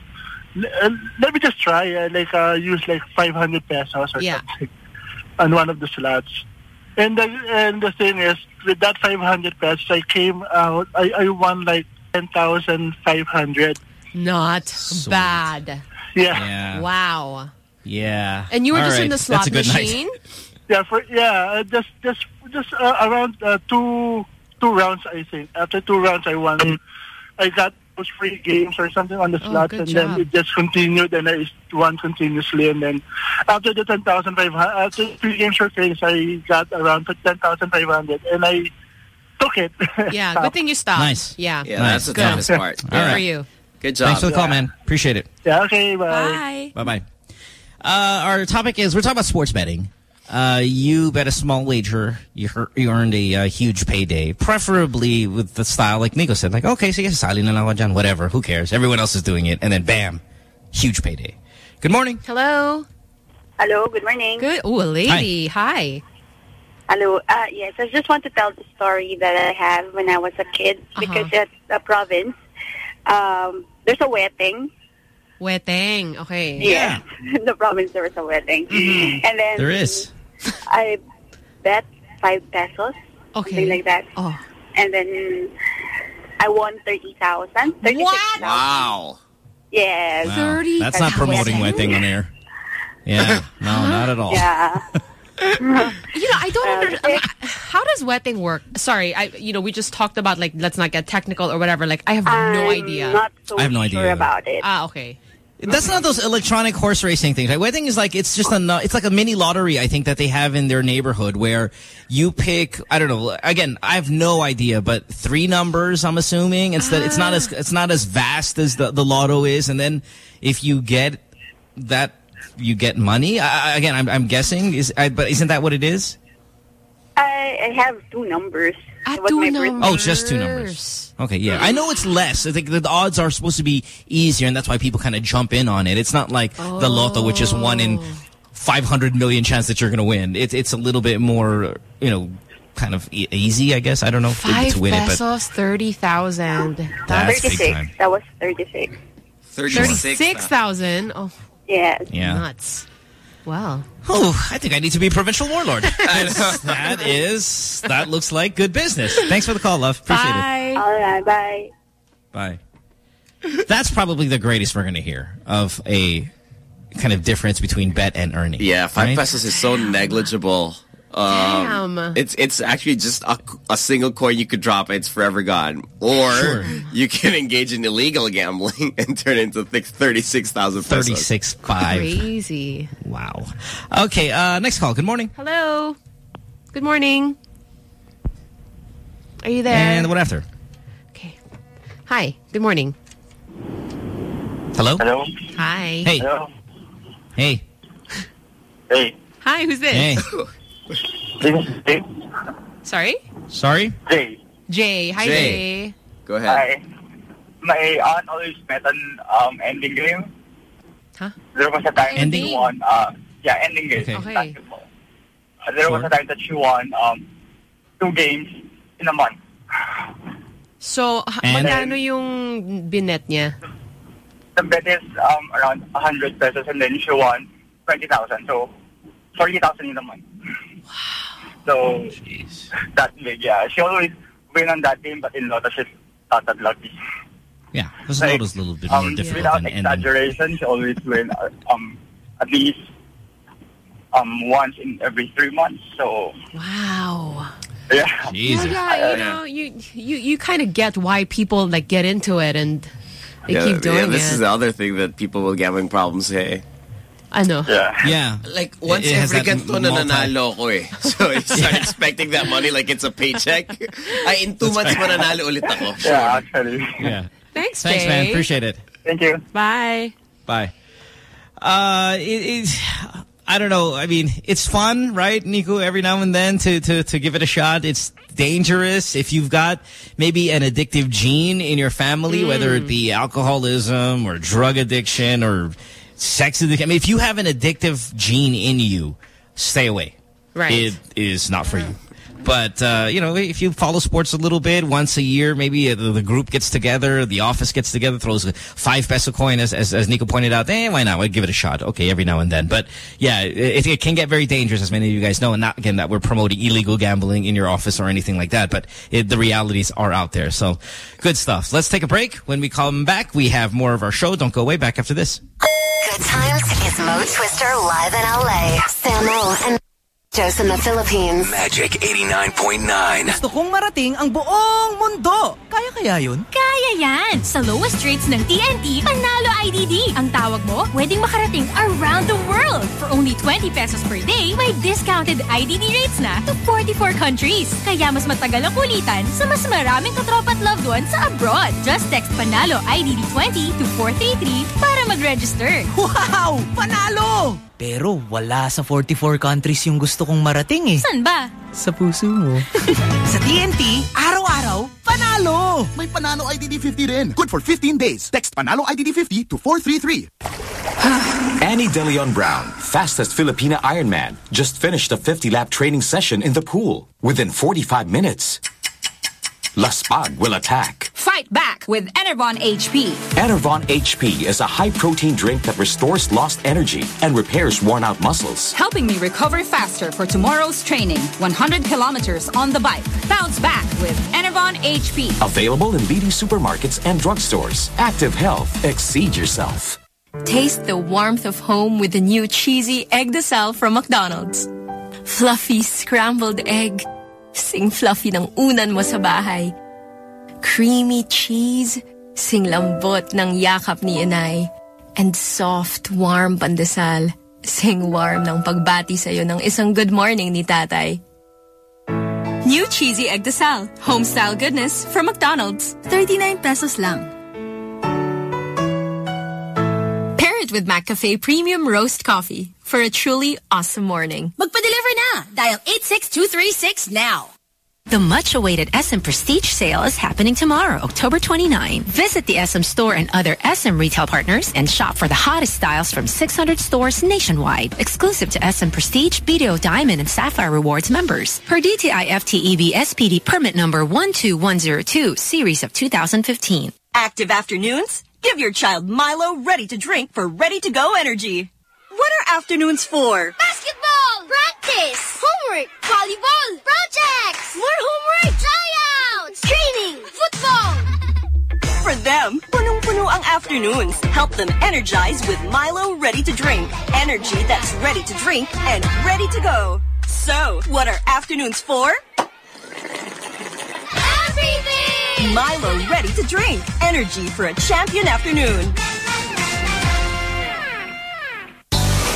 l- uh, let me just try, uh, like uh, use like 500 pesos or Yeah. something on one of the slots. And the and the thing is, with that 500 pesos, I came out. I, I won like 10,500. Not bad. Yeah. Yeah. Wow. Yeah. And you were All just in the slot That's a good night. machine? Yeah, for yeah, uh, just just just uh, around uh, two two rounds, I think. After two rounds, I won. I got those free games or something on the Oh, slot, good and job. then it just continued, and I won continuously. And then after the ten thousand five hundred, after three games were finished, I got around ten thousand five hundred, and I took it. Yeah, good thing you stopped. Nice. Yeah. Yeah, that's the Good. toughest part. Good Yeah. for you. Good job. Thanks for the call, man. Appreciate it. Yeah. Okay. Bye. Bye. Bye-bye. Uh, our topic is, we're talking about sports betting. Uh, you bet a small wager, you, you earned a uh, huge payday, preferably with the style like Nico said, like, okay, sige, sali na lang ako dyan, whatever, who cares? Everyone else is doing it, and then bam, huge payday. Good morning. Hello. Hello, good morning. Good. Oh, a lady. Hi. Hello. Uh, yes, I just want to tell the story that I have when I was a kid because at the province, um, there's a weteng. Weteng. Okay. Yeah. In the province, there was a weteng. And then There is. I bet five pesos. Okay. Something like that. Oh. And then I won 30,000. 36,000. Wow. Yeah. Wow. That's not promoting my thing on air. Yeah, no, not at all. Yeah. You know, I don't understand. How does weteng work? Sorry, I you know we just talked about like let's not get technical or whatever. Like I have no I'm idea. not so I have no sure idea. about it. Ah, okay. That's not those electronic horse racing things. Right? Weteng is like it's just a it's like a mini lottery. I think that they have in their neighborhood where you pick. I don't know. Again, I have no idea, but three numbers. I'm assuming it's that it's not as ah. it's not as vast as the the lotto is. And then if you get that, you get money. I, I- again, I'm, I'm guessing is, I, but isn't that what it is? I, I have two numbers. It was. Oh, just two numbers. Okay, yeah. I know it's less. I think the odds are supposed to be easier, and that's why people kind of jump in on it. It's not like the lotto, which is one in 500 million chance that you're going to win. It's it's a little bit more, you know, kind of e easy, I guess. I don't know Five to win it, but pesos, 30,000. That's big 36. time. That was 36. 36,000. Oh, Yes. Yeah. nuts. Wow. Oh, I think I need to be provincial warlord. that is, that looks like good business. Thanks for the call, love. Appreciate it. Bye. All right. Bye. Bye. That's probably the greatest we're going to hear of a kind of difference between bet and earning. Yeah, five right? pesos is so negligible. Um, Damn. It's it's actually just a, a single coin you could drop. It's forever gone. Or Sure. you can engage in illegal gambling and turn into th- 36,000 pesos. 36 5. Crazy. Wow. Okay, uh, next call. Good morning. Hello. Good morning. Are you there? And what after? Okay. Hi. Good morning. Hello? Hello? Hi. Hey. Hello? Hey. Hey. Hi, who's this? Hey. This is Jay. Sorry? Sorry? Jay. Jay. Hi, Jay. Jay. Go ahead. Hi. My aunt always bet on um, ending game. Huh? There was a time Ending? she won. Uh, yeah, ending game. Okay. Okay. Uh, there was a time that she won um, two games in a month. So, ha- And- magkano yung binet niya? The bet is um, around 100 pesos and then she won 20,000. So 40,000 in a month. So that big, yeah. She always win on that game, but in Lotto she's not that lucky. Yeah, because Like, Lotto's a little bit more Um, difficult without than ending. exaggeration, she always win uh, um, at least um, once in every three months. So Wow. yeah. Jesus. Yeah, you know, you you you kind of get why people like get into it and they yeah, keep doing yeah, this it. is the other thing that people with gambling problems say. I know. Yeah. Yeah. Like, once it has every that ganito na nanalo ko eh. So, you start expecting that money like it's a paycheck. Ay, in two months mananalo ulit ako. Sure. Yeah, actually. Yeah. Thanks, Thanks, Jay. man. Appreciate it. Thank you. Bye. Bye. Uh, it, it, I don't know. I mean, it's fun, right, Nico? Every now and then to, to, to give it a shot. It's dangerous if you've got maybe an addictive gene in your family, whether it be alcoholism or drug addiction or sex addiction. I mean, if you have an addictive gene in you, stay away. Right. It is not for you. But, uh, you know, if you follow sports a little bit, once a year, maybe uh, the, the group gets together, the office gets together, throws a five peso coin, as, as, as Nico pointed out, eh, why not? We'd give it a shot. Okay, every now and then. But, yeah, it, it can get very dangerous, as many of you guys know. And not, again, that we're promoting illegal gambling in your office or anything like that. But it, the realities are out there. So, good stuff. Let's take a break. When we come back, we have more of our show. Don't go away. Back after this. Good times is Mo Twister live in LA. Samo and Joe's in the Philippines. Magic 89.9. Gusto kong marating ang buong mundo. Kaya kaya yun? Kaya yan! Sa lowest rates ng TNT, Panalo IDD. Ang tawag mo, pwedeng makarating around the world. For only 20 pesos per day, may discounted IDD rates na to 44 countries. Kaya mas matagal ang kulitan sa mas maraming katropa at loved ones sa abroad. Just text Panalo IDD 20 to 433 para mag-register. Wow! Panalo! Pero wala sa 44 countries yung gusto kong marating eh. San ba? Sa puso mo. sa TNT, araw-araw, panalo! May Panalo IDD 50 rin. Good for 15 days. Text Panalo IDD 50 to 433. Ani De Leon Brown, fastest Filipina Ironman, just finished a 50-lap training session in the pool. Within 45 minutes, Laspag will attack. Fight back with Enervon HP. Enervon HP is a high-protein drink that restores lost energy and repairs worn-out muscles. Helping me recover faster for tomorrow's training. 100 kilometers on the bike. Bounce back with Enervon HP. Available in leading supermarkets and drugstores. Active Health. Exceed yourself. Taste the warmth of home with the new cheesy egg de sal from McDonald's. Fluffy scrambled egg. Sing fluffy ng unan mo sa bahay. Creamy cheese. Sing lambot ng yakap ni inay. and soft, warm pandesal. Sing warm ng pagbati sa'yo ng isang good morning ni tatay. New cheesy egg desal. Home-style goodness from McDonald's. 39 pesos lang. With McCafe Premium Roast Coffee for a truly awesome morning. Magpa-deliver na! Dial 86236 now. The much-awaited SM Prestige sale is happening tomorrow, October 29. Visit the SM store and other SM retail partners and shop for the hottest styles from 600 stores nationwide. Exclusive to SM Prestige, BDO Diamond and Sapphire Rewards members. Per DTI FTEB SPD permit number 12102, series of 2015. Active afternoons? Give your child Milo ready to drink for ready to go energy. What are afternoons for? Basketball! Practice! Homework! Volleyball! Projects! More homework! Tryouts! Training! Football! For them, punong-puno ang afternoons. Help them energize with Milo Ready to Drink. Energy that's ready to drink and ready to go. So, what are afternoons for? Everything! Milo Ready to Drink. Energy for a champion afternoon.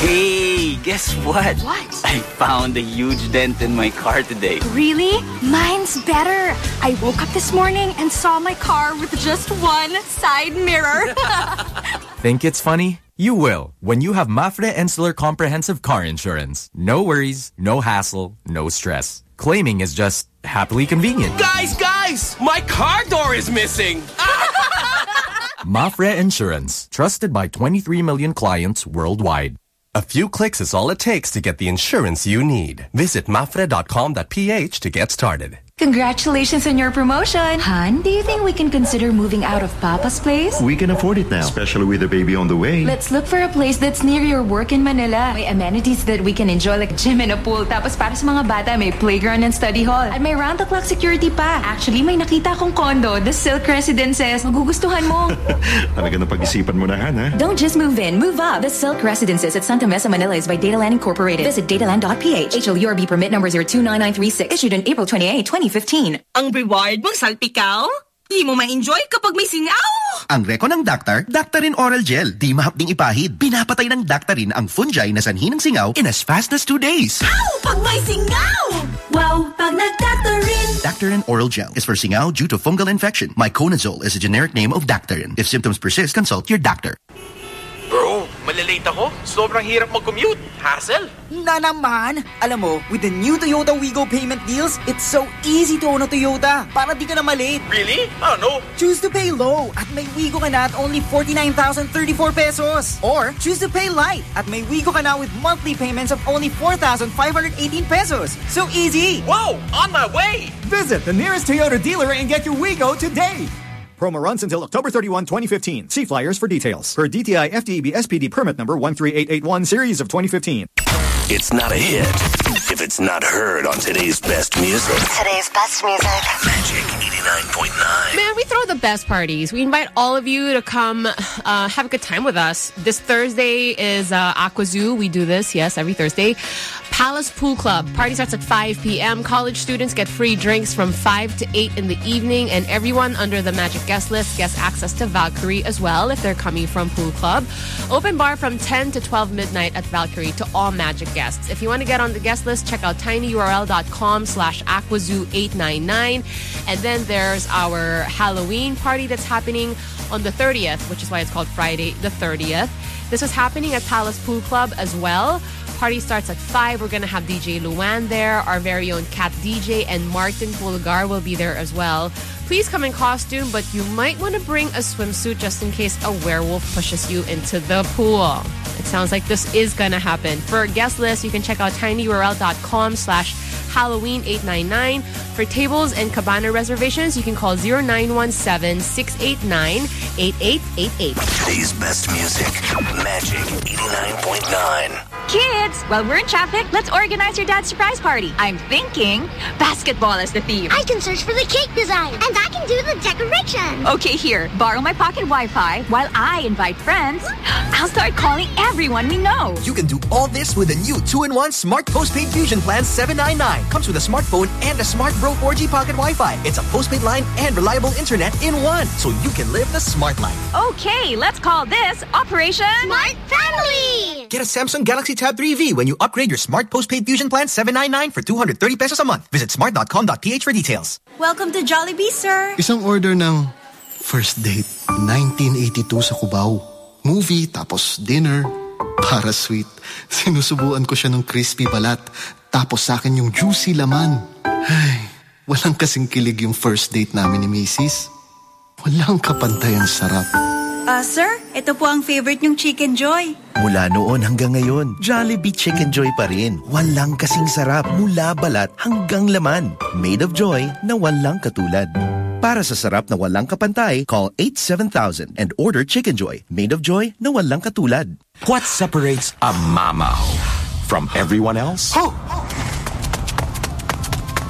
Hey, guess what? What? I found a huge dent in my car today. Really? Mine's better. I woke up this morning and saw my car with just one side mirror. Think it's funny? You will when you have Mapfre Insular Comprehensive Car Insurance. No worries, no hassle, no stress. Claiming is just happily convenient. Guys, guys! My car door is missing! Mapfre Insurance, trusted by 23 million clients worldwide. A few clicks is all it takes to get the insurance you need. Visit mafre.com.ph to get started. Congratulations on your promotion. Han, do you think we can consider moving out of Papa's place? We can afford it now, especially with a baby on the way. Let's look for a place that's near your work in Manila. May amenities that we can enjoy like gym and a pool. Tapos para sa mga bata, may playground and study hall. At may round-the-clock security pa. Actually, may nakita akong condo, the Silk Residences. Magugustuhan mo. Talaga na pag-isipan mo na, Han, ha? Don't just move in, move up. The Silk Residences at Santa Mesa, Manila is by Dataland Incorporated. Visit dataland.ph. HLURB permit number 029936. Issued on April 28, 2015. Ang reward mong salpikaw? Di mo ma-enjoy kapag may singaw! Ang reko ng Dactar, Daktarin Oral Gel. Di mahapding ipahid. Pinapatay ng Daktarin ang fungi na sanhi ng singaw in as fast as two days. Ow! Pag may singaw! Wow! Pag nagdaktarin! Daktarin Oral Gel is for singaw due to fungal infection. Miconazole is a generic name of Daktarin. If symptoms persist, consult your doctor. Bro, malilate ako. Sobrang hirap mag-commute. Hassle. Na naman! Alam mo, with the new Toyota Wigo payment deals, it's so easy to own a Toyota para di ka na malate. Really? Oh, know. Choose to pay low at may Wigo ka na at only 49,034 pesos. Or choose to pay light at may Wigo ka na with monthly payments of only 4,518 pesos. So easy! Whoa! On my way! Visit the nearest Toyota dealer and get your Wigo today. Promo runs until October 31, 2015. See flyers for details. Per DTI FTEB SPD permit number 13881 series of 2015. It's not a hit if it's not heard on today's best music. Today's best music. Magic 89.9. Man, we throw the best parties. We invite all of you to come uh, have a good time with us. This Thursday is uh, Aqua Zoo. We do this, yes, every Thursday. Palace Pool Club. Party starts at 5 p.m. College students get free drinks from 5 to 8 in the evening, and everyone under the Magic Guest List gets access to Valkyrie as well if they're coming from Pool Club. Open bar from 10 to 12 midnight at Valkyrie to all Magic guests. If you want to get on the guest list, check out tinyurl.com slash aquazoo899. And then there's our Halloween party that's happening on the 30th, which is why it's called Friday the 30th. This is happening at Palace Pool Club as well. Party starts at 5. We're going to have DJ Luan there. Our very own Cat DJ and Martin Pulgar will be there as well. Please come in costume, but you might want to bring a swimsuit just in case a werewolf pushes you into the pool. It sounds like this is going to happen. For a guest list, you can check out tinyurl.com slash Halloween899. For tables and cabana reservations, you can call 0917-689-8888. Today's best music. Magic 89.9. Kids, while we're in traffic, let's organize your dad's surprise party. I'm thinking basketball as the theme. I can search for the cake design, and I can do the decoration. Okay, here, borrow my pocket Wi-Fi while I invite friends. I'll start calling everyone we know. You can do all this with the new 2-in-1 Smart Postpaid Fusion Plan 799. comes with a smartphone and a Smart Bro 4G Pocket Wi-Fi. It's a postpaid line and reliable internet in one, so you can live the smart life. Okay, let's call this Operation Smart Family. Get a Samsung Galaxy Tab 3V when you upgrade your Smart Postpaid Fusion Plan 799 for 230 pesos a month. Visit smart.com.ph for details. Welcome to Jollibee, sir. Isang order ng first date, 1982 sa Cubao. Movie, tapos dinner. Para sweet, sinusubuan ko siya ng crispy balat. Tapos sa akin yung juicy laman. Ay, walang kasing kilig yung first date namin ni Mrs. Walang kapantay ang sarap. Ah, sir, ito po ang favorite niyong Chicken Joy. Mula noon hanggang ngayon, Jollibee Chicken Joy pa rin. Walang kasing sarap mula balat hanggang laman. Made of joy na walang katulad. Para sa sarap na walang kapantay, call 87000 and order Chicken Joy. Made of joy na walang katulad. What separates a mama from everyone else?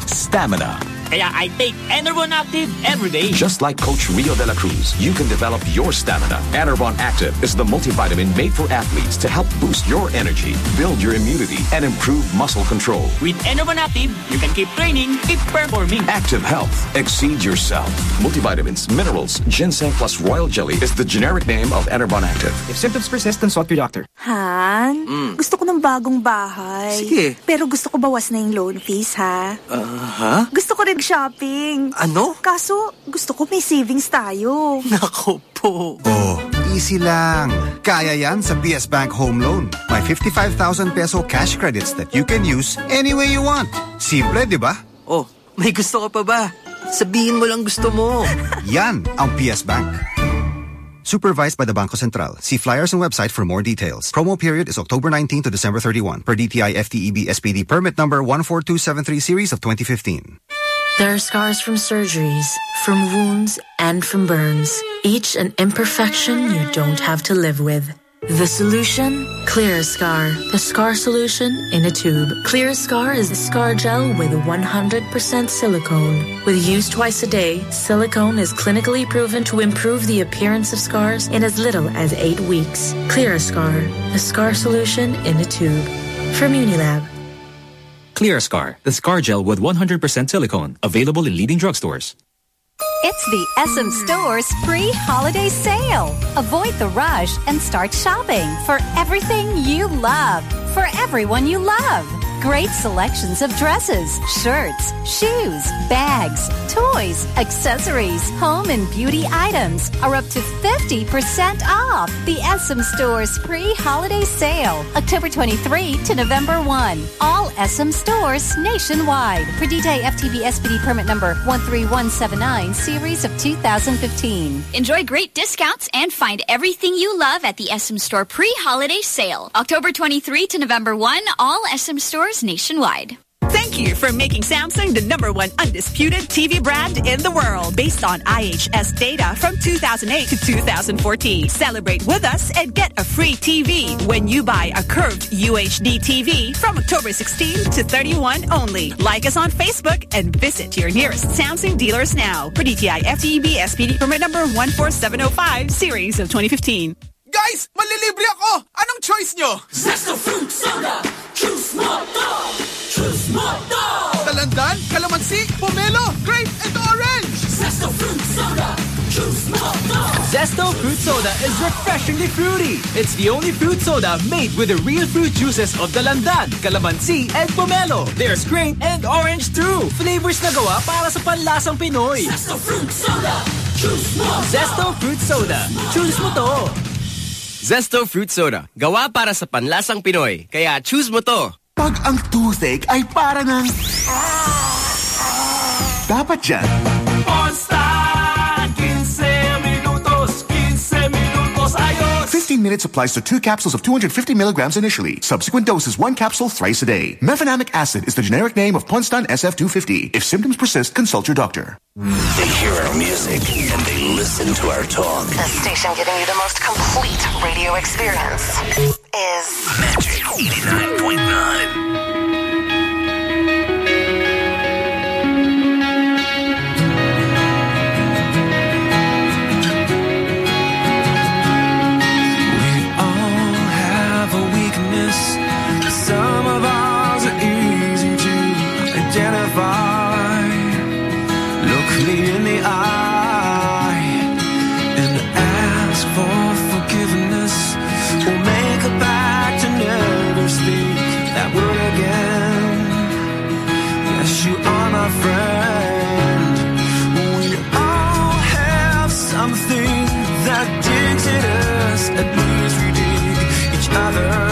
Stamina. Kaya I take Enervon Active every day. Just like Coach Rio de la Cruz, you can develop your stamina. Enervon Active is the multivitamin made for athletes to help boost your energy, build your immunity, and improve muscle control. With Enervon Active, you can keep training, keep performing. Active Health. Exceed yourself. Multivitamins, minerals, ginseng plus royal jelly is the generic name of Enervon Active. If symptoms persist, then consult your doctor. Han, Mm. gusto ko ng bagong bahay. Sige. Pero gusto ko bawas na yung loan fees, ha? Uh, ha? Gusto ko rin shopping. Ano? Kaso, gusto ko may savings tayo. Nako po. Oh, easy lang. Kaya yan sa PS Bank Home Loan. May 55,000 peso cash credits that you can use any way you want. Simple, di ba? Oh, may gusto ka pa ba? Sabihin mo lang gusto mo. Yan ang PS Bank. Supervised by the Bangko Sentral. See flyers and website for more details. Promo period is October 19 to December 31 per DTI FTEB SPD permit number 14273 series of 2015. There are scars from surgeries, from wounds, and from burns. Each an imperfection you don't have to live with. The solution? Clear a Scar. The scar solution in a tube. Clear a Scar is a scar gel with 100% silicone. With use twice a day, silicone is clinically proven to improve the appearance of scars in as little as eight weeks. Clear a Scar. The scar solution in a tube. From Unilab. Clear Scar, the scar gel with 100% silicone, available in leading drugstores. It's the SM Stores free holiday sale. Avoid the rush and start shopping for everything you love, for everyone you love. Great selections of dresses, shirts, shoes, bags, toys, accessories, home and beauty items are up to 50% off. The SM Stores pre-holiday sale, October 23 to November 1. All SM stores nationwide. Perdita FTB SPD permit number 13179, series of 2015. Enjoy great discounts and find everything you love at the SM Store pre-holiday sale. October 23 to November 1, all SM stores nationwide. Thank you for making Samsung the number one undisputed TV brand in the world based on IHS data from 2008 to 2014. Celebrate with us and get a free TV when you buy a curved UHD TV from October 16 to 31 only. Like us on Facebook and visit your nearest Samsung dealers now. For DTI FTEB SPD permit number 14705 series of 2015. Guys, malilibre ako! Anong choice nyo? Zesto Fruit Soda! Choose mo to! Choose mo to! Dalandan, calamansi, pomelo, grape, and orange! Zesto Fruit Soda! Choose mo to! Zesto Fruit Soda is refreshingly fruity. It's the only fruit soda made with the real fruit juices of Dalandan, Calamansi, and Pomelo. There's grape and orange too. Flavors na gawa para sa panlasang Pinoy. Zesto Fruit Soda! Choose mo to! Zesto Fruit Soda. Choose mo to. Zesto Fruit Soda. Gawa para sa panlasang Pinoy. Kaya choose mo to. Pag ang toothache ay para ng... Dapat dyan. Constant! 15 minutes applies to two capsules of 250 milligrams initially. Subsequent doses, one capsule thrice a day. Mefenamic acid is the generic name of Ponstan SF250. If symptoms persist, consult your doctor. They hear our music and they listen to our talk. The station giving you the most complete radio experience is Magic 89.9. each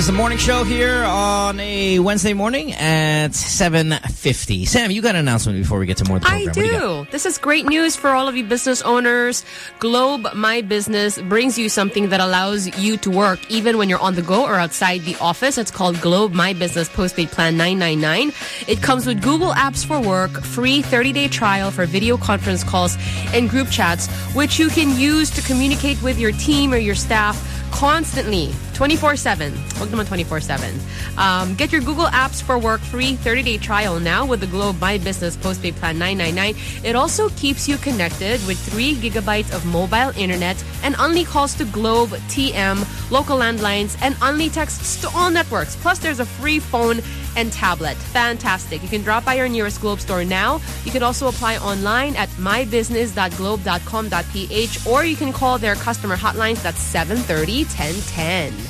is the morning show here on a Wednesday morning at 7.50. Sam, you got an announcement before we get to more program. I got? do. This is great news for all of you business owners. Globe My Business brings you something that allows you to work even when you're on the go or outside the office. It's called Globe My Business Postpaid Plan 999. It comes with Google Apps for Work, free 30-day trial for video conference calls and group chats, which you can use to communicate with your team or your staff constantly 24-7 Huwag naman 24-7 um, get your Google Apps for Work free 30-day trial now with the Globe My Business Postpaid Plan 999 it also keeps you connected with 3 gigabytes of mobile internet and only calls to Globe TM local landlines and only texts to all networks. Plus there's a free phone and tablet. Fantastic. You can drop by your nearest Globe store now. You can also apply online at mybusiness.globe.com.ph or you can call their customer hotlines. That's 730 1010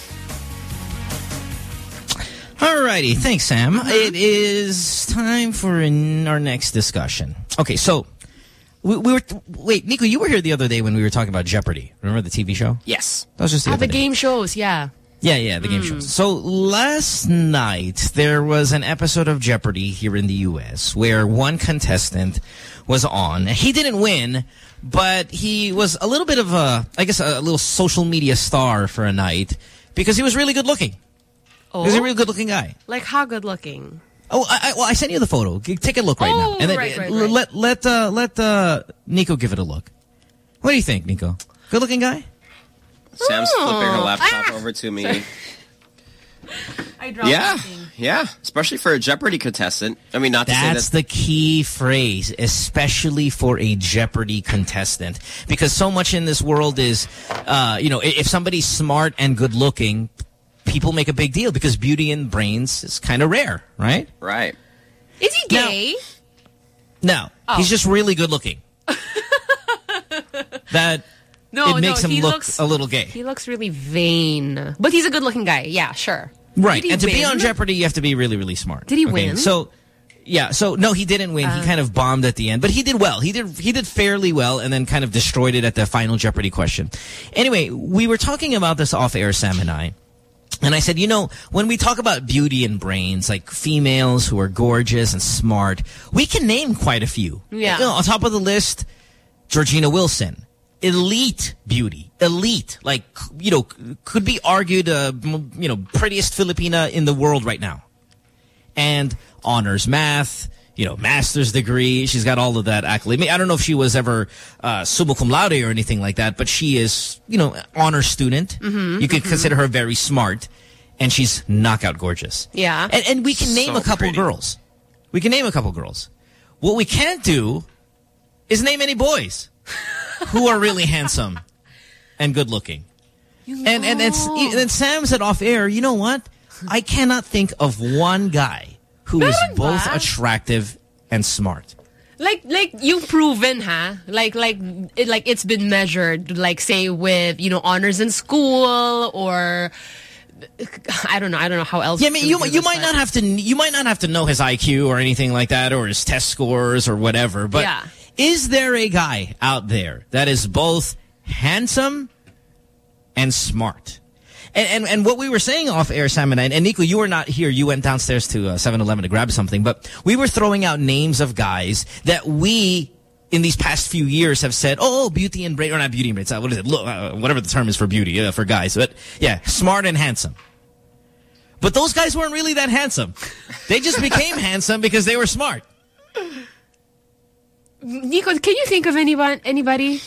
Alrighty, thanks, Sam. It is time for our next discussion. Okay, so we, we were wait, Nico, you were here the other day when we were talking about Jeopardy. Remember the TV show? Yes. That was just the Ah, other the game shows, yeah. Yeah, yeah, the game Mm. shows. So last night there was an episode of Jeopardy here in the U.S. where one contestant was on. He didn't win, but he was a little bit of a, I guess, a little social media star for a night because he was really good looking. Oh? He was a really good looking guy. Like how good looking? Oh, I, I, well, I sent you the photo. Take a look right now, Oh, and then right, right, right. let let uh, let uh, Nico give it a look. What do you think, Nico? Good looking guy? Sam's flipping her Oh. laptop Ah! over to me. Sorry. I dropped Yeah, something. yeah. Especially for a Jeopardy contestant. I mean, not to That's say that. the key phrase, especially for a Jeopardy contestant. Because so much in this world is, uh, you know, if somebody's smart and good looking, people make a big deal because beauty and brains is kind of rare, right? Right. Is he gay? No, Oh. he's just really good looking. that no, it makes no, him he look looks, a little gay. He looks really vain. But he's a good looking guy. Yeah, sure. Right. And to be on Jeopardy, you have to be really, really smart. Did he Okay, win? So, yeah. So, no, he didn't win. he Uh. kind of bombed at the end. But he did well. He did he did fairly well and then kind of destroyed it at the final Jeopardy question. Anyway, we were talking about this off-air, Sam and I. And I said, you know, when we talk about beauty and brains, like females who are gorgeous and smart, we can name quite a few. Yeah. You know, on top of the list, Georgina Wilson. Elite beauty. Elite. Like, you know, could be argued, uh, you know, prettiest Filipina in the world right now. And honors math, you know, master's degree. She's got all of that accolade. I, don't know if she was ever uh, summa cum laude or anything like that, but she is, you know, honor student. Mhm, You could mhm. consider her very smart. And she's knockout gorgeous. Yeah. And, and we can name So a couple pretty. girls. We can name a couple girls. What we can't do is name any boys who are really handsome and good looking. And and it's and then Sam said off air, you know what? I cannot think of one guy who is both ba? attractive and smart. Like, like you've proven, huh? Like, like, it, like it's been measured. Like, say with you know honors in school, or I don't know. I don't know how else. Yeah, I mean, you you might not have to you might not have to know his IQ or anything like that or his test scores or whatever. But Yeah. is there a guy out there that is both handsome and smart? And, and and what we were saying off air, Sam and I, and Nico, you were not here. You went downstairs to uh, 7-Eleven to grab something. But we were throwing out names of guys that we, in these past few years, have said, oh, beauty and brain, or not beauty and brains, uh, what is it? Look, uh, whatever the term is for beauty, uh, for guys. But yeah, smart and handsome. But those guys weren't really that handsome. They just became handsome because they were smart. Nico, can you think of anyone, anybody?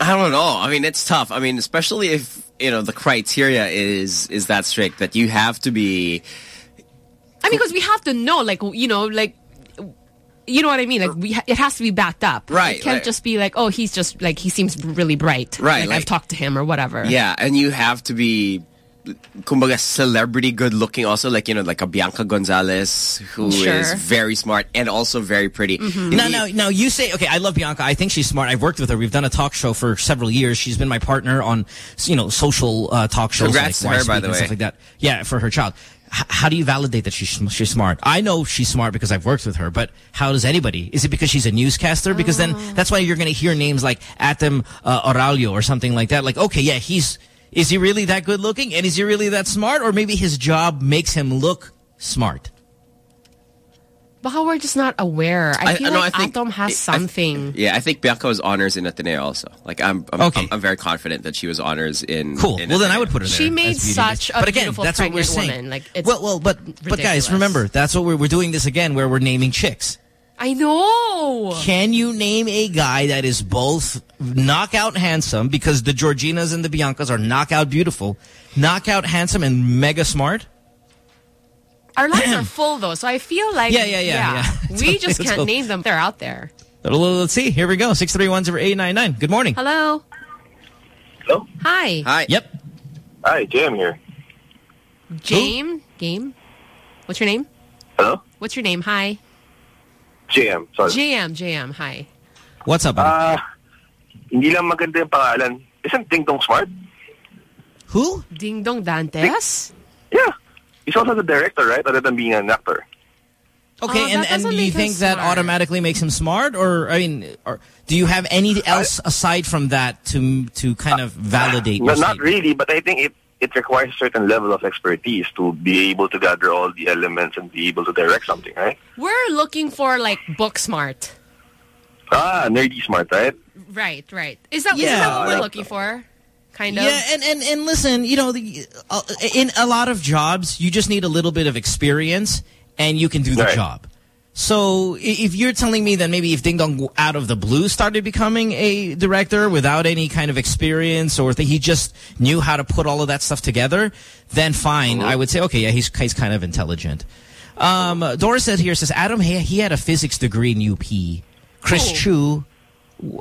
I don't know. I mean, it's tough. I mean, especially if you know the criteria is is that strict that you have to be. I mean, because we have to know, like, you know, like, you know what I mean? Like, we ha it has to be backed up. Right, It can't right. just be like, oh, he's just, like, he seems really bright. Right, Like, like- I've talked to him or whatever. Yeah, and you have to be. Kumbaga, celebrity good looking also like you know like a Bianca Gonzalez who is Sure. very smart and also very pretty. In Now, the- now, now, you say, okay, I love Bianca. I think she's smart. I've worked with her. We've done a talk show for several years. She's been my partner on, you know, social uh, talk shows. Congrats like to her, by the and way. Stuff like that. Yeah, for her child. H how do you validate that she's she's smart? I know she's smart because I've worked with her, but how does anybody? Is it because she's a newscaster? Because then that's why you're going to hear names like Atom uh, Araullo or something like that. Like, okay, yeah, he's is he really that good looking and is he really that smart, or maybe his job makes him look smart? Baka we're just not aware. I, I- feel no, like I think- Atom has something. Yeah, I think Bianca was honors in Ateneo also. Like I'm, I'm, Okay. I'm, I'm very confident that she was honors in. Cool. in well, then I would put her there. She made such and- a but again, beautiful that's what we're saying. woman. Like, it's well, well, but but guys, remember that's what we're we're doing this again, where we're naming chicks. I know. Can you name a guy that is both knockout handsome because the Georginas and the Biancas are knockout beautiful, knockout handsome and mega smart? Our lines are full though, so I feel like Yeah, yeah, yeah, yeah. We just can't go. name them. They're out there. Let's see. Here we go. Six three one zero eight nine nine. Good morning. Hello. Hello. Hi. Hi. Yep. Hi, Jam here. Jame. Game. What's your name? Hello? What's your name? Hi. Jam, sorry. JM. JM. Hi. What's up? buddy? Ah, hindi lang maganda yung pangalan. Isn't Dingdong smart? Who? Dingdong Dantes. Yeah. He's also the director, right? Other than being an actor. Okay, Oh, and, and do you think that smart. automatically makes him smart? Or, I mean, or do you have anything else aside from that to to kind of validate No, your not statement? really, but I think it, it requires a certain level of expertise to be able to gather all the elements and be able to direct something, right? We're looking for like book smart. Ah, nerdy smart, right? Right, right. Is that, is Yeah. that what we're looking for? Kind of. Yeah, and, and, and listen, you know, the, uh, in a lot of jobs, you just need a little bit of experience and you can do the Right. job. So if you're telling me that maybe if Dingdong out of the blue started becoming a director without any kind of experience or that he just knew how to put all of that stuff together, then fine. I would say, okay, yeah, he's, he's kind of intelligent. Um, Doris said here, says, Adam, he, he had a physics degree in UP. Chris Tiu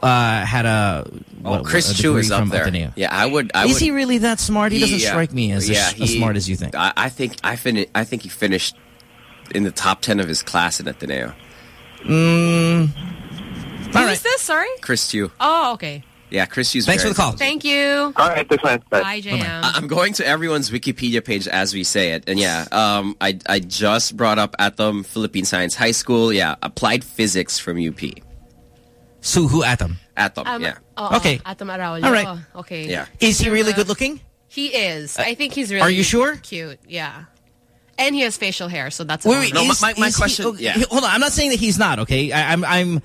uh, had a, Oh, Chris a Tiu is up there. Ateneo. Yeah, I would. I Is would, he really that smart? He doesn't Yeah. strike me as, yeah, as, as smart as you think. I, I think I fin I think he finished in the top ten of his class in Ateneo. Mm, Who is this? Sorry? Chris Tiu. Oh, okay. Yeah, Chris Tiu's Thanks for the call. Thank you. All right, thanks, man. Bye, JM. I- I'm going to everyone's Wikipedia page as we say it. And yeah, um, I, I just brought up Atom Philippine Science High School. Yeah, applied physics from UP. So who Atom? Atom, Um, yeah. oh, Okay. Atom Araullo. All right. Okay. Yeah. Is he really Uh, good looking? He is. I think he's really are you sure? cute. Yeah. And he has facial hair, so that's Wait, a wait, bonus. is- my- my is he- question- okay, yeah. Hold on, I'm not saying that he's not. Okay, I, I'm. I'm.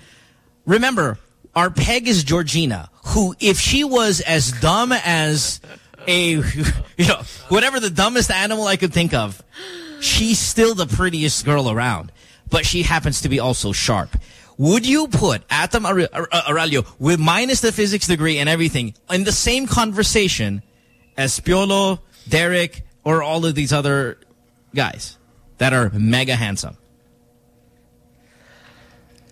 Remember, our peg is Georgina, who, if she was as dumb as a, you know, whatever the dumbest animal I could think of, she's still the prettiest girl around. But she happens to be also sharp. Would you put Atom Ar- Ar- Aralio with minus the physics degree and everything in the same conversation as Piolo, Derek, or all of these other guys that are mega handsome?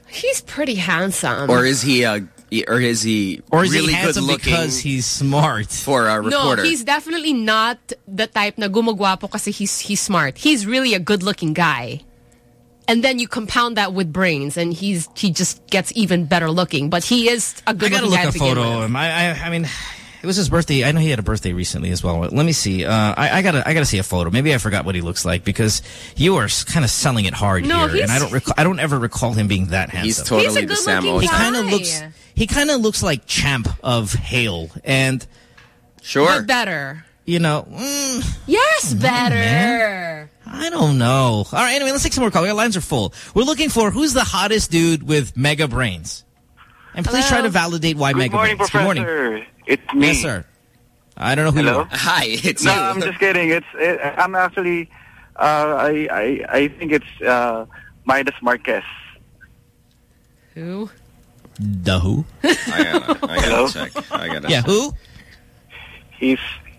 He's pretty handsome. Or is he uh, or is he Or is really he handsome good looking because he's smart? for a reporter? no, he's definitely not the type na gumagwapo kasi he's he's smart. He's really a good-looking guy. And then you compound that with brains, and he's he just gets even better looking. But he is a I gotta good-looking look guy a to begin photo. of him. I, I, I mean, it was his birthday. I know he had a birthday recently as well. Let me see. Uh, I, I gotta, I gotta see a photo. Maybe I forgot what he looks like because you are kind of selling it hard No, here, and I don't, I don't ever recall him being that handsome. He's totally He's a the Sam good-looking he kind of looks, he kind of looks like Champ of Hale, and Sure. But better. you know, mm, Yes, better. man. I don't know. All right, anyway, let's take some more calls. Our lines are full. We're looking for who's the hottest dude with mega brains, and please Hello? try to validate why Good mega morning, brains. Professor. Good morning, It's me. yes, sir. I don't know who you Hello? are. Hi, it's No, you. I'm just kidding. It's it, I'm actually uh, I, I I think it's uh, Midas Marquez. Who? The who? I gotta, I Hello? gotta check. I gotta. Yeah, who? He's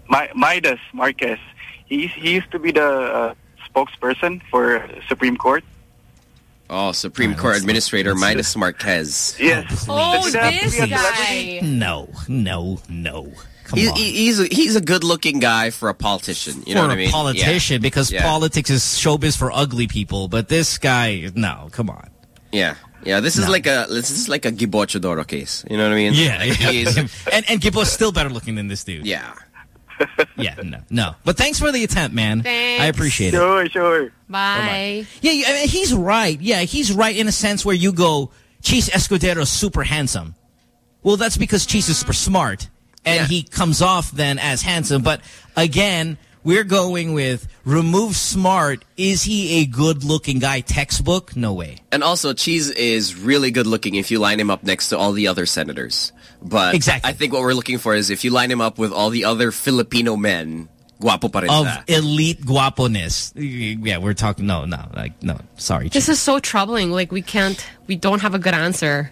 Mi- Midas Marquez. He he used to be the uh, spokesperson for Supreme Court. Oh, Supreme All right, Court Administrator let's- Midas Marquez. Yes. Oh, Does it have to this be a celebrity? guy. No, no, no. Come He, on. he's a, he's a good looking guy for a politician. You know for what a I mean? politician, because Yeah. politics is showbiz for ugly people. But this guy, no, come on. Yeah, yeah. This is No. like a this is like a Gibo Teodoro case. You know what I mean? Yeah, yeah. And and Gibo's still better looking than this dude. yeah. yeah, no, no. But thanks for the attempt, man. Thanks. I appreciate it. Sure, sure. Bye. Yeah, I mean, he's right. Yeah, he's right in a sense where you go, Chiz Escudero is super handsome. Well, that's because Chiz is super smart, and Yeah. he comes off then as handsome. But again, we're going with remove smart. Is he a good-looking guy? Textbook? No way. And also, Chiz is really good looking if you line him up next to all the other senators. But Exactly. I think what we're looking for is if you line him up with all the other Filipino men, guapo pa rin Of siya. elite guaponess. Yeah, we're talking. No, no, like no. Sorry, This Chiz. is so troubling. Like we can't, we don't have a good answer.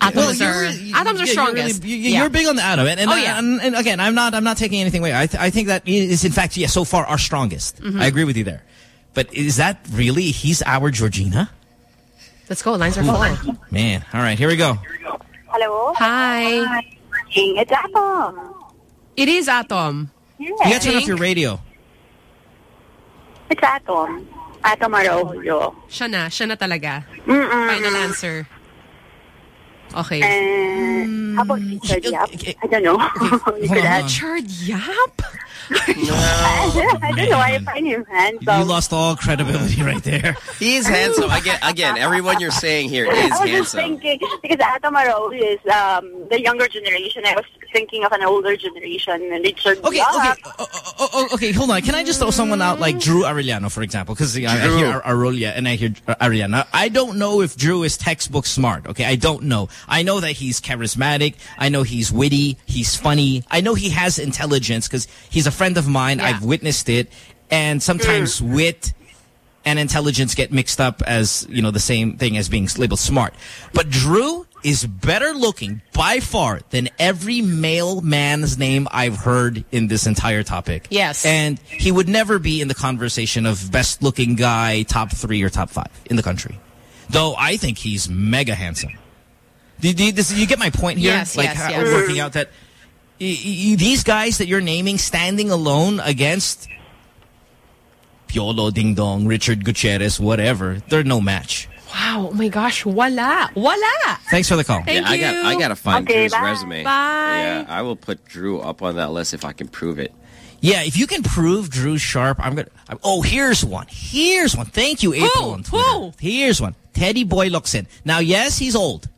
Atoms Well, are you're- atoms are yeah, you're strongest. really- you- Yeah. You're big on the atom, and, and, Oh, yeah. and, and again, I'm not. I'm not taking anything away. I, th I think that is, in fact, yeah, so far our strongest. Mm-hmm. I agree with you there. But is that really? He's our Georgina, Let's go. Lines are full. man. All right, here we go. Hello? Hi. Hey, it's Atom. It is Atom. Yeah. You got to turn off your radio. It's Atom. Atom Araullo. Siya na. Siya na talaga. Mm-mm. Final answer. Okay. And how about mm. Richard Yap? I don't know. you could add. Richard Yap? I don't know. I find him handsome. You lost all credibility right there. He's handsome. Again, again, everyone you're saying here is handsome. I was just handsome. thinking because Atamaro is um, the younger generation. I was thinking of an older generation, Richard Okay, Yap. okay, oh, oh, okay. Hold on. Can I just throw someone out like Drew Arellano, for example? Because I, I hear Ar- Arolia and I hear Arellano. I don't know if Drew is textbook smart. Okay, I don't know. I know that he's charismatic. I know he's witty. He's funny. I know he has intelligence because he's a friend of mine. I've witnessed it, and sometimes mm. wit and intelligence get mixed up as you know the same thing as being labeled smart. But Drew is better looking by far than every male man's name I've heard in this entire topic. Yes. And he would never be in the conversation of best looking guy, top three or top five in the country. Though I think he's mega handsome. Do, do, this, you get my point here? Yes, like yes, yes. working out that these guys that you're naming standing alone against Piolo Dingdong, Richard Gutierrez, whatever, they're no match. Wow. Oh my gosh. voila, voila. Thanks for the call. Thank yeah, I got. I gotta find Okay, Drew's bye. resume. Bye. Yeah, I will put Drew up on that list if I can prove it. Yeah, if you can prove Drew Sharp, I'm gonna. I'm- oh, here's one. Here's one. Thank you, April on Twitter. Here's one. Teddy Boy Locsin. Now, yes, he's old,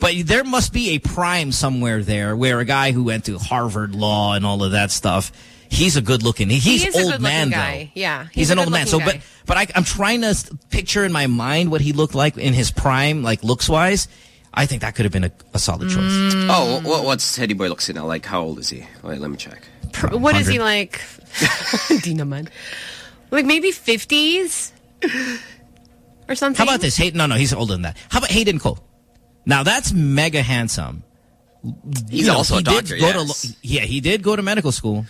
but there must be a prime somewhere there where a guy who went to Harvard Law and all of that stuff. He's a good looking. He's he is old good man looking though. Yeah. He's, a an old man. So, good-looking but but I, I'm trying to picture in my mind what he looked like in his prime, like looks wise. I think that could have been a, a solid choice. Mm. Oh, what, what's Teddy Boy looks now? Like, how old is he? Wait, let me check. Pr- what is he 100. like? Di naman. Like maybe 50s or something. How about this? Hayden, no, no, he's older than that. How about Hayden Kho? Now that's mega handsome. He's also a he did doctor, go to yes. lo- yeah, he did go to medical school.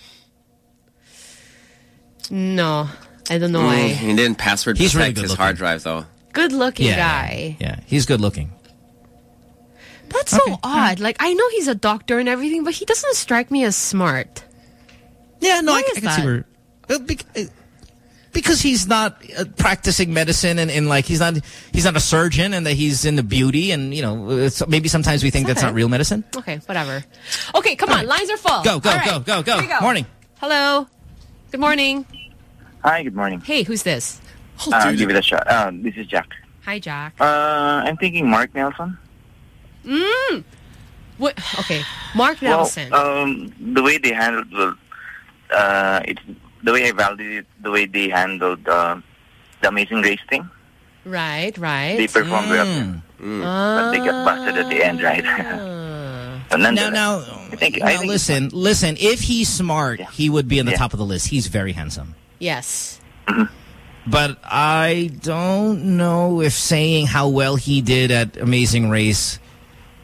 No, I don't know Mm, why. he didn't password He's really protect good his hard drive though. Good looking Yeah, guy. Yeah, he's good looking. That's so odd. Like I know he's a doctor and everything, but he doesn't strike me as smart. Yeah, no, Why I, I can that? see where uh, bec- uh, because he's not uh, practicing medicine and, and like he's not he's not a surgeon and that he's in the beauty and you know it's, maybe sometimes we think that's not real medicine. Okay, whatever. Okay, come on. Lines are full. Go, go, All right. go, go, go. Here we Morning. Hello. Good morning. Hi, good morning. Hey, who's this? Uh, I'll give it a shot. Uh, this is Jack. Hi, Jack. Uh, I'm thinking Mark Nelson. Mm. What? Okay, Mark Nelson. Well, um, the way they handled well, uh, it's the way I validate it, the way they handled uh, the Amazing Race thing. right, right. They performed well, Mm. but they got busted at the end, right? but Now, now, I think, now I think listen, listen. If he's smart, he would be on the Yeah. top of the list. He's very handsome. Yes. But I don't know if saying how well he did at Amazing Race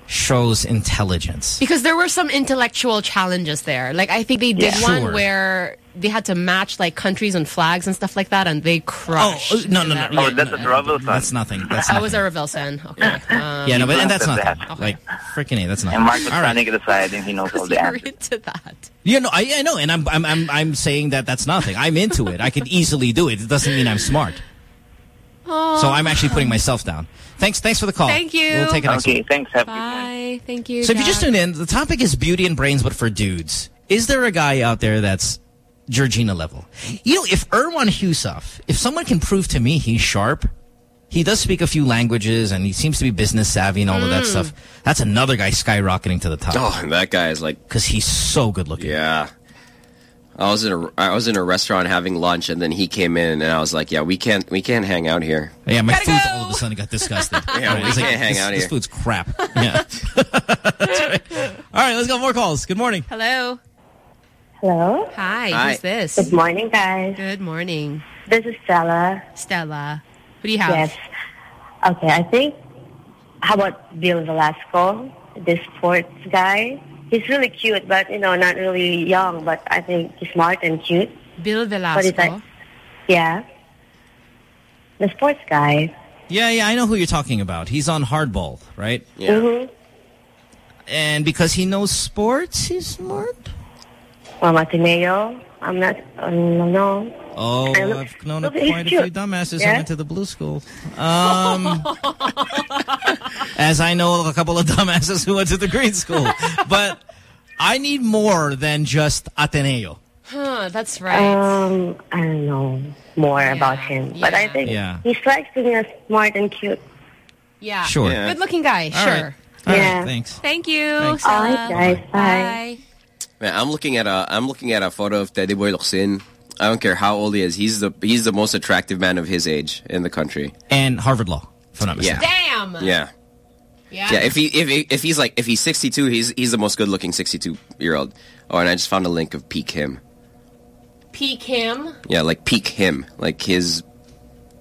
shows intelligence. Because there were some intellectual challenges there. Like I think they did Yeah. one Sure. where they had to match like countries and flags and stuff like that, and they crushed. Oh, no, no, no. that yeah, Oh, that's a Ravel That's nothing. That's That nothing. was a Rovilson. Okay. Um, yeah, no, but and that's After nothing. that. Like freaking a, that's nothing. And Mark was All right. standing at the side, and he knows all the You're answers. into that. Yeah, no, I, I know, and I'm, I'm, I'm, I'm saying that that's nothing. I'm into it. I could easily do it. It doesn't mean I'm smart. Oh. So I'm actually putting myself down. Thanks, thanks for the call. Thank you. We'll take it next Okay, week. thanks. Have Bye. Thank you. So if you just Jack. tuned in, the topic is beauty and brains, but for dudes. Is there a guy out there that's Georgina level? You know, if Erwan Heussaff, if someone can prove to me he's sharp, he does speak a few languages and he seems to be business savvy and all of that Mm. stuff. That's another guy skyrocketing to the top. Oh, and that guy is like because he's so good looking. Yeah. I was in a I was in a restaurant having lunch, and then he came in, and I was like, "Yeah, we can't we can't hang out here." Yeah, my food all of a sudden got disgusted. Yeah, we can't hang this, out This here. food's crap. Yeah. Right. All right, let's go. More calls. Good morning. Hello. Hello. Hi. Hi. Who's this? Good morning, guys. Good morning. This is Stella. Stella. Who do you have? Yes. Okay, I think, how about Bill Velasco, this sports guy? He's really cute, but, you know, not really young, but I think he's smart and cute. Bill Velasco. is that? Yeah. The sports guy. Yeah, yeah, I know who you're talking about. He's on hardball, right? Yeah. Mm-hmm. And because he knows sports, he's smart. Well, Matineo. I'm not, um, no. Oh, I look- I've known look, a he's quite a few cute. dumbasses who went to the blue school. Um, as I know a couple of dumbasses who went to the green school. but I need more than just Ateneo. Huh, that's right. Um, I don't know more about him, but I think Yeah. he strikes me as smart and cute. yeah. Sure. Yeah. Good looking guy. All sure. right. All right, Yeah. thanks. Thank you. All Stella. right, guys. Bye. Man, I'm looking at a I'm looking at a photo of Teddy Boy Locsin. I don't care how old he is. He's the he's the most attractive man of his age in the country. And Harvard Law, if I'm not Yeah. mistaken. Damn. Yeah. Yeah. Yeah, if he if he- if he's like if he's 62, he's he's the most good-looking 62-year-old. Oh, and I just found a link of peak him. Peak him. Yeah, like peak him, like his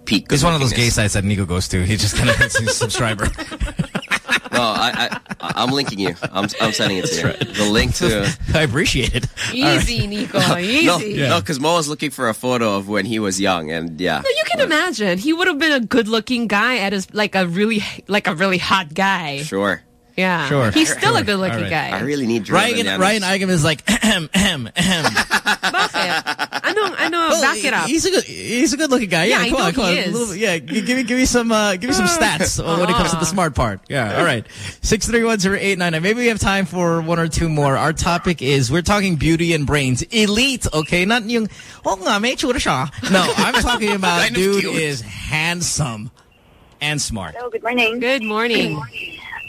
peak. It's one of those gay good-lookingness. sites that Nico goes to. He just kind of hits his subscriber. No, I, I I'm linking you. I'm I'm sending it to you. The link to. I appreciate it. Easy, Nico. Easy. No, no, because Mo was looking for a photo of when he was young, and yeah. No, you can imagine. He would have been a good-looking guy at his like a really like a really hot guy. Sure. Yeah. Sure. He's still Sure. a good-looking All right. guy. I really need drill Ryan, bananas. Ryan Eigam is like, ahem, ahem, ahem. Bakit? Ano, ano, Well, back it up. He's a good, he's a good looking guy. Yeah, Yeah, I come know on, come he on. Is. little yeah, give me, give me some, uh, give me some stats uh, when it comes to the smart part. Yeah, all right. Six three one zero eight nine nine. Maybe we have time for one or two more. Our topic is we're talking beauty and brains, elite. Okay, not yung oh nga may tsura siya. No, I'm talking about Kind of dude cute. is handsome and smart. Hello, good morning. Good morning.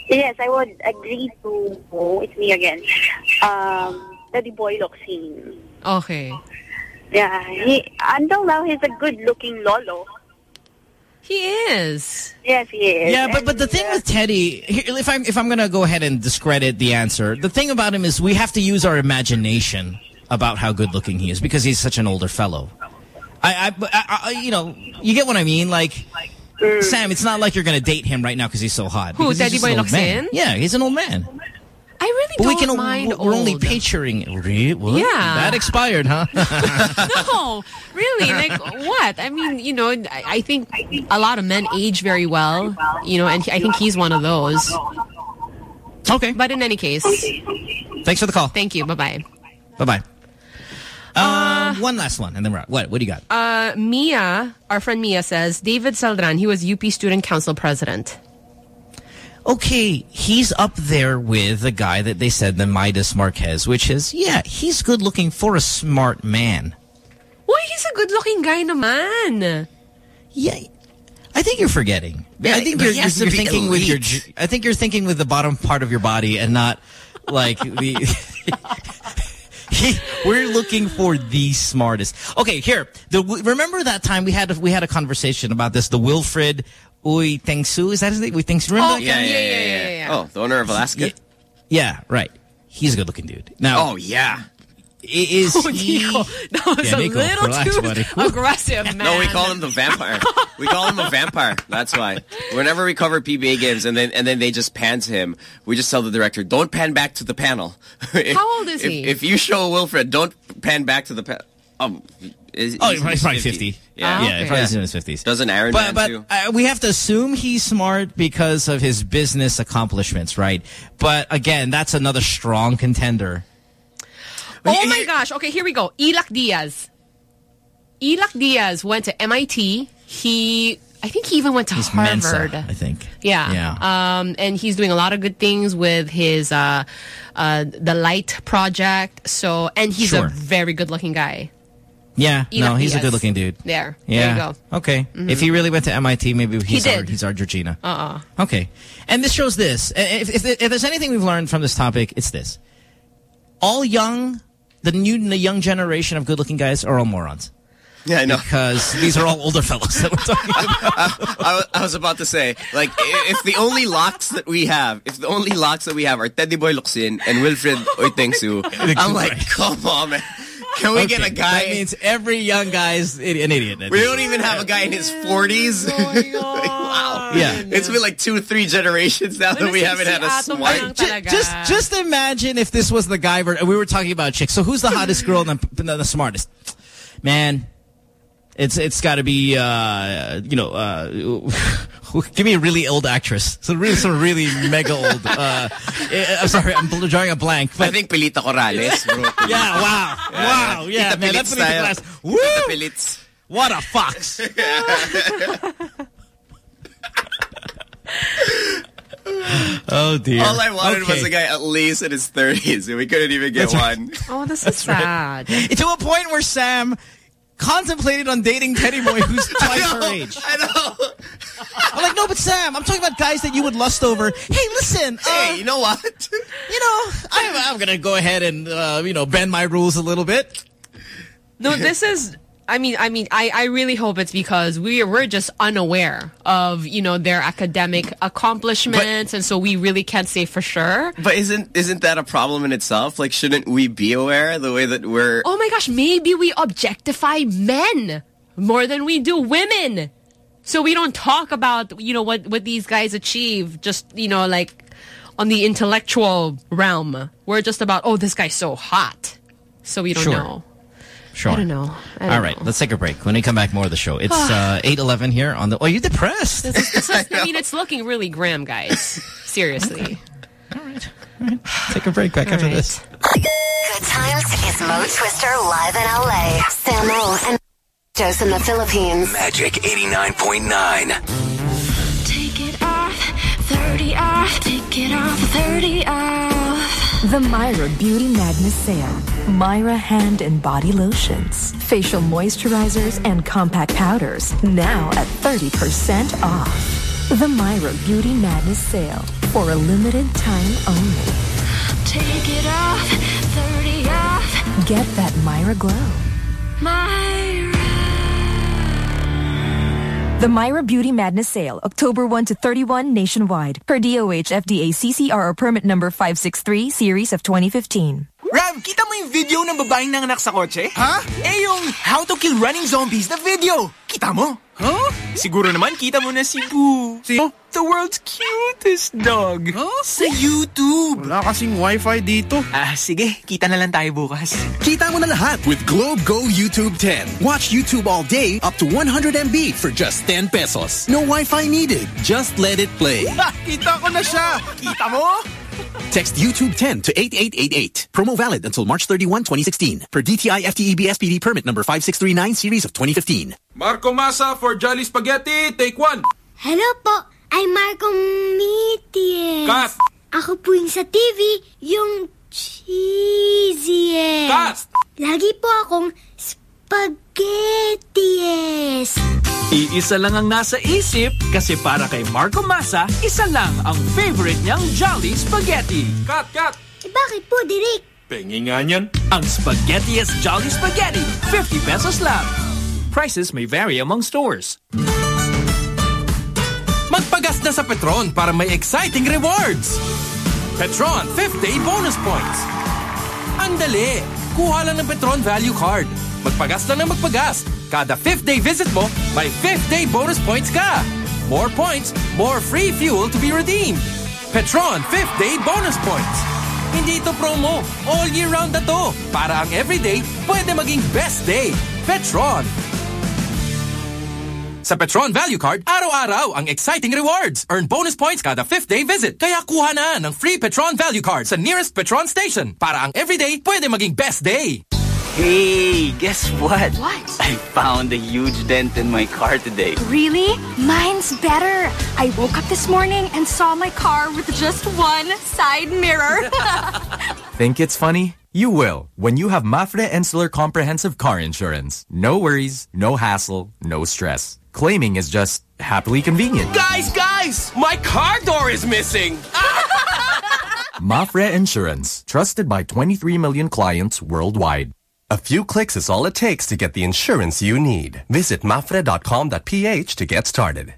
Yes, I would agree to, oh, it's me again, um, the Boy Locsin. Okay. Yeah, he, until now, he's a good-looking lolo. He is. Yes, he is. Yeah, but but the thing uh, with Teddy, if I'm if I'm gonna go ahead and discredit the answer, the thing about him is we have to use our imagination about how good looking he is because he's such an older fellow. I, I, I, I you know, you get what I mean? Like, Sam, it's not like you're gonna date him right now because he's so hot. Who, because Teddy Boy old Yeah, he's an old man. I really But don't we can mind we're only picturing. Really? What? Yeah. that expired, huh? no, really. Like what? I mean, you know, I, I think a lot of men age very well. You know, and I think he's one of those. Okay. But in any case, Thanks for the call. thank you. Bye bye. Bye bye. Uh, one last one, and then we're out. What? What do you got? Uh, Mia, our friend Mia says David Celdran. He was UP Student Council president. Okay, he's up there with the guy that they said, the Midas Marquez, which is, yeah, he's good looking for a smart man. Why he's a good-looking guy, naman. Yeah, I think you're forgetting. Yeah, I think you're, you're, you're thinking with your. I think you're thinking with the bottom part of your body and not like the. He, we're looking for the smartest. Okay, here. The remember that time we had a, we had a conversation about this. The Wilfred Uytengsu is that his name? Uytengsu. Remember that yeah, yeah, yeah, yeah, yeah. Oh, the owner of Alaska. Yeah, right. He's a good looking dude. Now, Oh yeah. is Oh, he? Nico, that was Yeah, a Nico, little relax, too buddy. aggressive, man. No, we call him the vampire. we call him a vampire. That's why. Whenever we cover PBA games and then and then they just pan to him, we just tell the director, "Don't pan back to the panel." If- How old is if, he? If you show Wilfred, don't pan back to the panel. Um, is, Oh, he's in he's his probably 50s. 50. Yeah, Ah, yeah, probably he's in his 50s. Doesn't Aaron But, but too? uh, we have to assume he's smart because of his business accomplishments, right? But again, that's another strong contender. Oh my gosh. Okay, here we go. Illac Diaz. Illac Diaz went to MIT. He, I think he even went to He's Harvard. Mensa, I think. Yeah. Yeah. Um, and he's doing a lot of good things with his, uh, uh, the Light Project. So, and he's Sure. a very good looking guy. Yeah, Illac no, he's a good looking dude. There. Yeah. There you go. Okay. Mhm. If he really went to MIT, maybe he's our, he's our Georgina. Uh-uh. Okay. And this shows this. If, if, if there's anything we've learned from this topic, it's this. All young, the new the young generation of good-looking guys are all morons. Yeah, I know. Because these are all older fellows that we're talking about. I, wa- I was about to say, like, if the only locks that we have, if the only locks that we have are Teddy Boy Locsin and Wilfred Uytengsu, I'm like, come on, man. Can we get a guy? That means every young guy is an idiot. we don't even have a guy in his 40s. like, wow. Yeah. It's been like two, three generations now that we haven't had a Ato smart. lang Just, just imagine if this was the guy. We were talking about chicks. So who's the hottest girl and the, the, the smartest? Man, it's it's got to be uh, you know. Uh, give me a really old actress. So really, some really mega old. Uh, eh, I'm sorry, I'm drawing a blank. I think Pilita Corrales. Bro. yeah, wow, wow, yeah, Tita man, Pilits that's what he class. Woo! Tita Pilits. What a fox! Oh dear. All I wanted was a guy at least in his 30s, and we couldn't even get That's right. one. Oh, this is sad. to a point where Sam contemplated on dating Teddy Boy who's twice her age. I know. I'm like, no, but Sam, I'm talking about guys that you would lust over. Hey, listen. Hey, uh, you know what? you know, I'm, I'm going to go ahead and, uh, you know, bend my rules a little bit. No, this is. I mean, I mean, I, I really hope it's because we we're just unaware of you know their academic accomplishments, and so we really can't say for sure. But isn't isn't that a problem in itself? Like, shouldn't we be aware the way that we're? Oh my gosh, maybe we objectify men more than we do women. So we don't talk about, you know, what, what these guys achieve just, you know, like on the intellectual realm. We're just about, oh, this guy's so hot. So we don't Sure. know. Sure. I don't know. I don't All right, know. let's take a break. When we come back, more of the show. It's uh, 8.11 here on the... Oh, you're depressed. This is, this is, I mean, it's looking really grim, guys. Seriously. All, right. All right. Take a break back after right. this. Good times is Mo Twister live in LA. Samo and Joe's in the Philippines. Magic 89.9. Take it off, 30 off, take it off, 30 off. The Myra Beauty Madness Sale. Myra hand and body lotions, facial moisturizers, and compact powders now at 30% off. The Myra Beauty Madness Sale for a limited time only. Take it off, 30 off. Get that Myra glow. Myra. The Myra Beauty Madness Sale, October 1 to 31 nationwide. Per DOH FDA CCRO permit number 563 series of 2015. Rav, kita mo yung video ng babaeng nanganak sa kotse? Ha? Eh yung How to Kill Running Zombies na video. Kita mo? Huh? Siguro naman kita mo na si Boo. Si The world's cutest dog. Huh? Sa YouTube. Wala kasing wifi dito. Ah, sige. Kita na lang tayo bukas. Kita mo na lahat with Globe Go YouTube 10. Watch YouTube all day up to 100 MB for just 10 pesos. No Wi-Fi needed. Just let it play. Ha! Kita ko na siya! Kita mo? Text YouTube 10 to 8888. Promo valid until March 31, 2016. Per DTI FTEB SPD permit number 5639 series of 2015. Marco Masa for Jolly Spaghetti, take one. Hello po, I'm Marco Mities. Cut! Ako po yung sa TV, yung cheesiest. Cut! Lagi po akong spaghettiest. Iisa lang ang nasa isip kasi para kay Marco Masa, isa lang ang favorite niyang Jolly Spaghetti. Cut, cut! Eh, bakit po, Direk? Pengi nga niyan. Ang Spaghettiest Jolly Spaghetti, 50 pesos lang. Prices may vary among stores. Magpagas na sa Petron para may exciting rewards. Petron 5th Day Bonus Points. Andali! Kuha lang ng Petron Value Card. Magpagas lang ng magpagas. Kada 5th day visit mo, may 5th day bonus points ka. More points, more free fuel to be redeemed. Petron 5th Day Bonus Points. Hindi ito promo. All year round na to. Para ang everyday, pwede maging best day. Petron. Sa Petron Value Card, araw-araw ang exciting rewards. Earn bonus points kada 5th day visit. Kaya kuha na ng free Petron Value Card sa nearest Petron station. Para ang everyday, pwede maging best day. Hey, guess what? What? I found a huge dent in my car today. Really? Mine's better. I woke up this morning and saw my car with just one side mirror. Think it's funny? You will when you have Mapfre Insular Comprehensive Car Insurance. No worries, no hassle, no stress. Claiming is just happily convenient. Guys, guys! My car door is missing! Mapfre Insurance, trusted by 23 million clients worldwide. A few clicks is all it takes to get the insurance you need. Visit mapfre.com.ph to get started.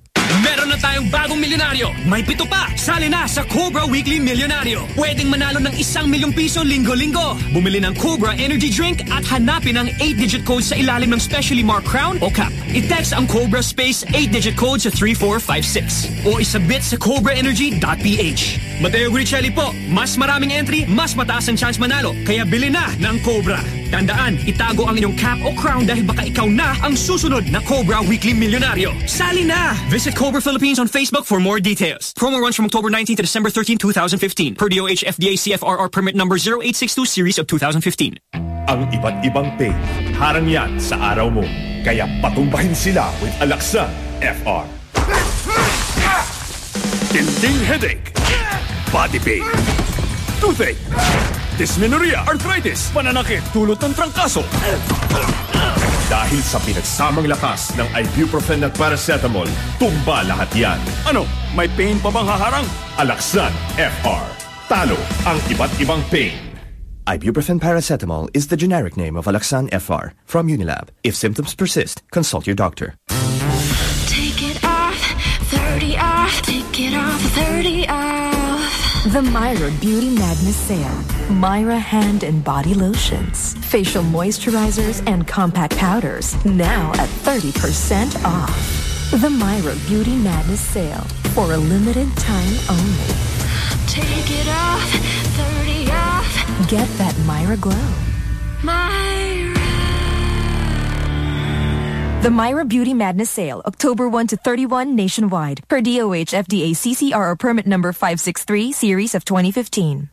Tayong bagong milyonaryo. May pito pa. Sali na sa Cobra Weekly Milyonaryo. Pwedeng manalo ng isang milyong piso linggo-linggo. Bumili ng Cobra Energy Drink at hanapin ang 8-digit code sa ilalim ng specially marked crown o cap. I-text ang Cobra Space 8-digit code sa 3456 o isabit sa cobraenergy.ph. Mateo Guricelli po. Mas maraming entry, mas mataas ang chance manalo. Kaya bili na ng Cobra. Tandaan, itago ang inyong cap o crown dahil baka ikaw na ang susunod na Cobra Weekly Milyonaryo. Sali na! Visit Cobra Philippines on Facebook for more details. Promo runs from October 19 to December 13, 2015. Per DOH FDA CFRR permit number 0862 series of 2015. Ang iba't ibang pain, harang yan sa araw mo. Kaya patumbahin sila with Alaxan FR. Tinding headache, body pain, toothache, dysmenorrhea, arthritis, pananakit, tulot ng trangkaso. Dahil sa pinagsamang lakas ng ibuprofen at paracetamol, tumba lahat yan. Ano, may pain pa bang haharang? Alaksan FR. Talo ang iba't ibang pain. Ibuprofen paracetamol is the generic name of Alaxan FR from Unilab. If symptoms persist, consult your doctor. Take it off, 30 off, take it off, 30 off. The Myra Beauty Madness Sale. Myra hand and body lotions, facial moisturizers, and compact powders now at 30% off. The Myra Beauty Madness Sale for a limited time only. Take it off, 30 off. Get that Myra glow. Myra. The Myra Beauty Madness Sale, October 1 to 31 nationwide. Per DOH FDA CCR permit number 563, series of 2015.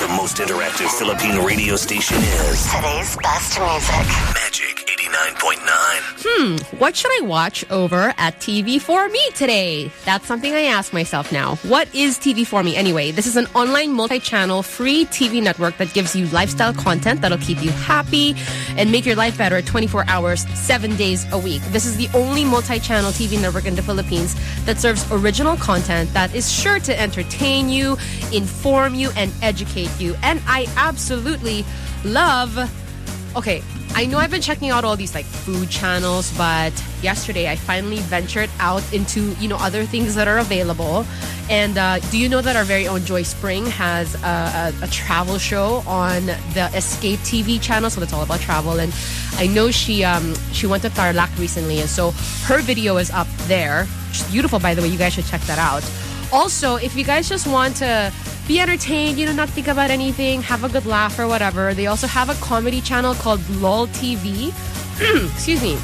The most interactive Philippine radio station is Today's best music. Magic 89.9. Hmm, what should I watch over at TV for Me today? That's something I ask myself now. What is TV for Me anyway? This is an online multi-channel free TV network that gives you lifestyle content that'll keep you happy and make your life better 24 hours, 7 days a week. This is the only multi-channel TV network in the Philippines that serves original content that is sure to entertain you, inform you, and educate you. And I absolutely love Okay, I know I've been checking out all these like food channels, but yesterday I finally ventured out into you know other things that are available. And uh, do you know that our very own Joy Spring has a, a, a travel show on the Escape TV channel? So that's all about travel. And I know she um, she went to Tarlac recently, and so her video is up there. Beautiful, by the way. You guys should check that out. Also, if you guys just want to be entertained, you know, not think about anything, have a good laugh or whatever, they also have a comedy channel called LOL TV. Excuse me.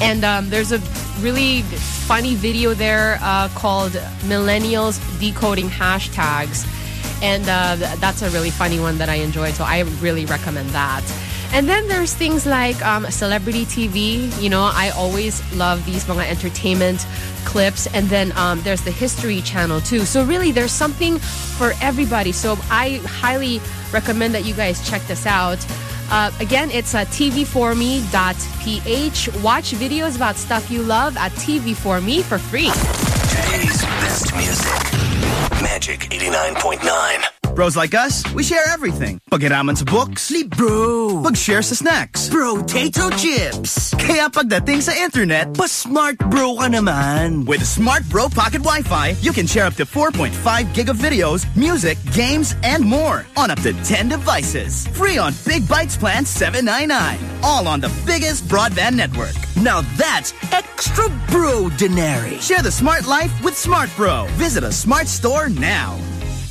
And um, there's a really funny video there uh, called Millennials Decoding Hashtags. And uh, that's a really funny one that I enjoyed, so I really recommend that. And then there's things like um, celebrity TV. You know, I always love these mga entertainment clips. And then um, there's the History Channel too. So really, there's something for everybody. So I highly recommend that you guys check this out. Uh, again, it's uh, tv4me.ph. Watch videos about stuff you love at TV4Me for free. Today's best music. Magic 89.9. Bros like us, we share everything. Pagiraman sa books, sleep bro. Pag-share sa snacks, potato chips. Kaya pagdating sa internet, pa smart bro ka naman. With Smart Bro Pocket Wi-Fi, you can share up to 4.5 gig of videos, music, games, and more on up to 10 devices. Free on Big Bytes Plan 799. All on the biggest broadband network. Now that's extra bro denary. Share the smart life with Smart Bro. Visit a smart store now.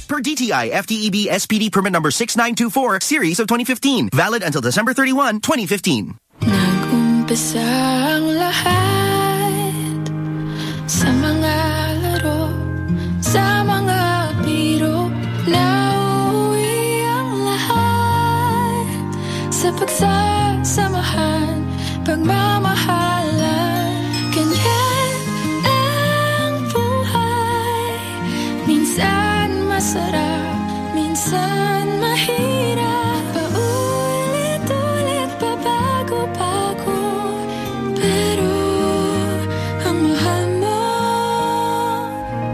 Per DTI FTEB SPD permit number 6924, series of 2015. Valid until December 31, 2015. Nag-umpisa ang lahat Sa pagsasamahan Pagmamahalan Minsan Minsan mahirap Paulit-ulit Pabago-bago Pero Ang mahal mo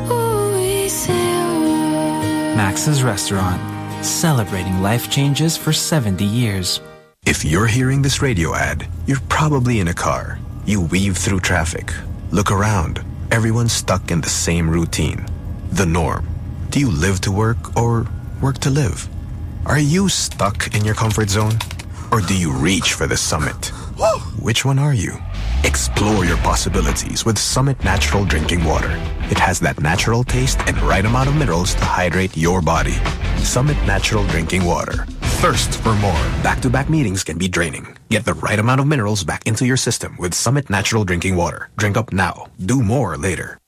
Uwi sa'yo Max's Restaurant, celebrating life changes for 70 years. If you're hearing this radio ad, you're probably in a car. You weave through traffic. Look around. Everyone's stuck in the same routine. The norm. Do you live to work or work to live? Are you stuck in your comfort zone? Or do you reach for the summit? Which one are you? Explore your possibilities with Summit Natural Drinking Water. It has that natural taste and right amount of minerals to hydrate your body. Summit Natural Drinking Water. Thirst for more. Back-to-back meetings can be draining. Get the right amount of minerals back into your system with Summit Natural Drinking Water. Drink up now. Do more later.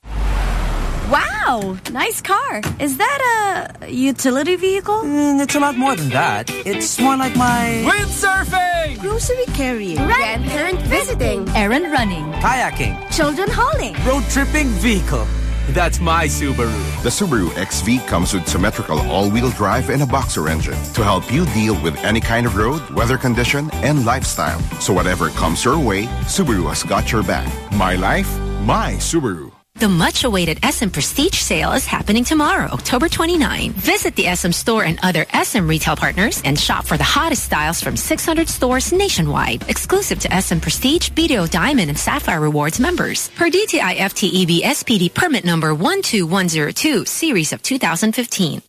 Wow, nice car. Is that a utility vehicle? Mm, it's a lot more than that. It's more like my Windsurfing! Grocery carrying. Grandparent visiting. Errand running. kayaking, Children hauling. road tripping vehicle. That's my Subaru. The Subaru XV comes with symmetrical all-wheel drive and a boxer engine to help you deal with any kind of road, weather condition, and lifestyle. So whatever comes your way, Subaru has got your back. My life, my Subaru. The much-awaited SM Prestige sale is happening tomorrow, October 29. Visit the SM store and other SM retail partners and shop for the hottest styles from 600 stores nationwide. Exclusive to SM Prestige, BDO Diamond and Sapphire Rewards members. Per DTI FTEB SPD permit number 12102, series of 2015.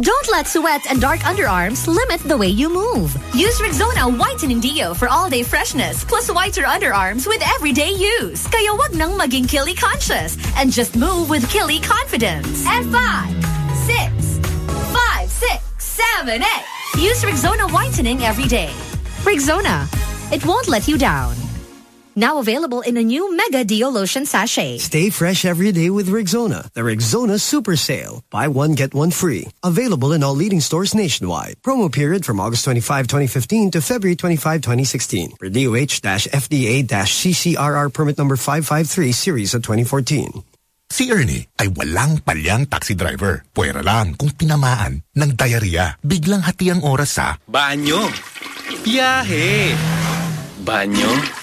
Don't let sweat and dark underarms limit the way you move. Use Rexona Whitening Deo for all-day freshness plus whiter underarms with everyday use. Kaya wag nang maging Kili conscious and just move with Kili confidence. And five, six, five, six, seven, eight. Use Rexona Whitening every day. Rexona, it won't let you down. Now available in a new Mega Deo Lotion Sachet. Stay fresh every day with Rexona, The Rexona Super Sale. Buy one, get one free. Available in all leading stores nationwide. Promo period from August 25, 2015 to February 25, 2016. For DOH-FDA-CCRR permit number 553 series of 2014. Si Ernie ay walang palyang taxi driver. Pwera lang kung tinamaan ng diarrhea. Biglang hati ang oras sa Banyo. Biyahe. Banyo.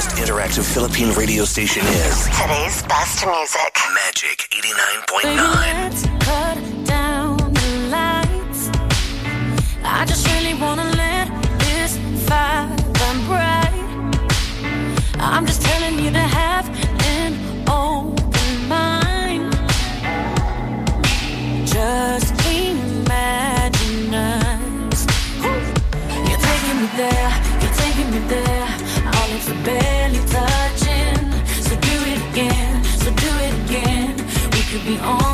The most interactive Philippine radio station is Today's best music. Magic 89.9. Let's cut down the lights. I just really wanna let this fire burn bright. I'm just telling you to have on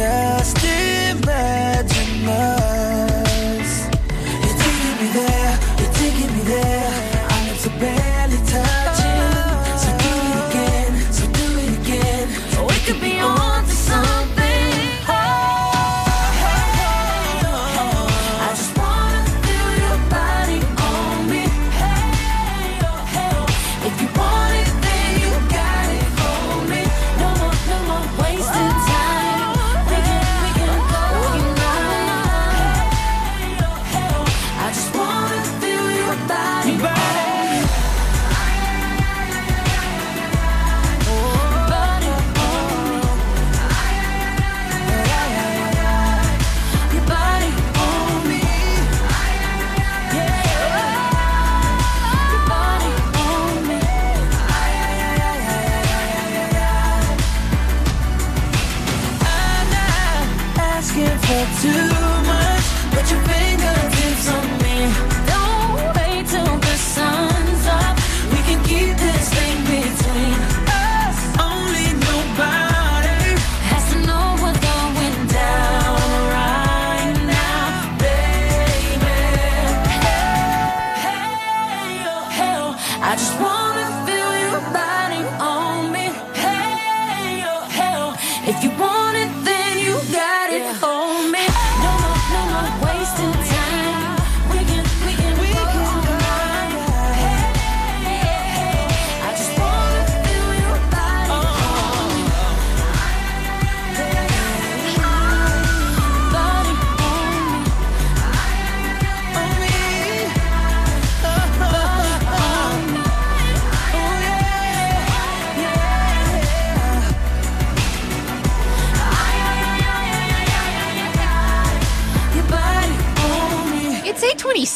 yeah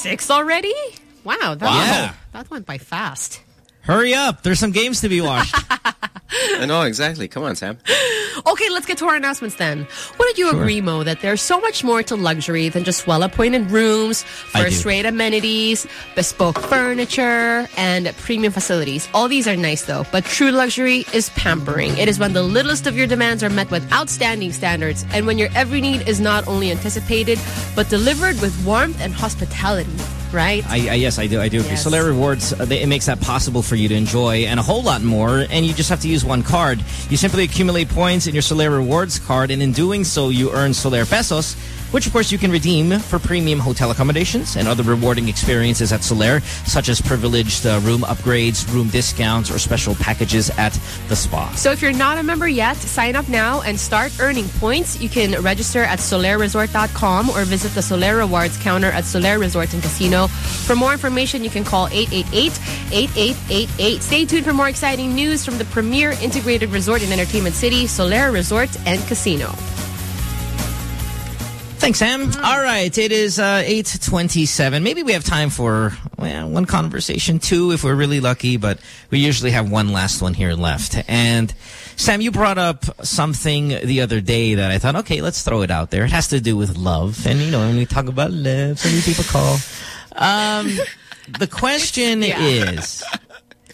26 already? Wow, that, Wow. that went by fast. Hurry up. There's some games to be watched. I know, exactly. Come on, Sam. Okay, let's get to our announcements then. Wouldn't you agree, Mo, that there's so much more to luxury than just well-appointed rooms, first-rate amenities, bespoke furniture, and premium facilities? All these are nice though, but true luxury is pampering. It is when the littlest of your demands are met with outstanding standards, and when your every need is not only anticipated, but delivered with warmth and hospitality, right? I, I yes, I do. I do agree. Yes. Solaire Rewards uh, they, it makes that possible for you to enjoy and a whole lot more. And you just have to use one card. You simply accumulate points in your Solaire Rewards card, and in doing so, you earn Solaire Pesos, which of course you can redeem for premium hotel accommodations and other rewarding experiences at Solaire, such as privileged uh, room upgrades, room discounts, or special packages at the spa. So if you're not a member yet, sign up now and start earning points. You can register at SolaireResort.com or visit the Solaire Rewards counter at Solaire Resort and Casino. For more information, you can call 888-8888. Stay tuned for more exciting news from the premier integrated resort and entertainment city, Solaire Resort and Casino. Thanks, Sam. All right, it is uh, 8.27. Maybe we have time for well, one conversation, two if we're really lucky, but we usually have one last one here left. And Sam, you brought up something the other day that I thought, okay, let's throw it out there. It has to do with love. And, you know, when we talk about love, so many people call. Um, the question is...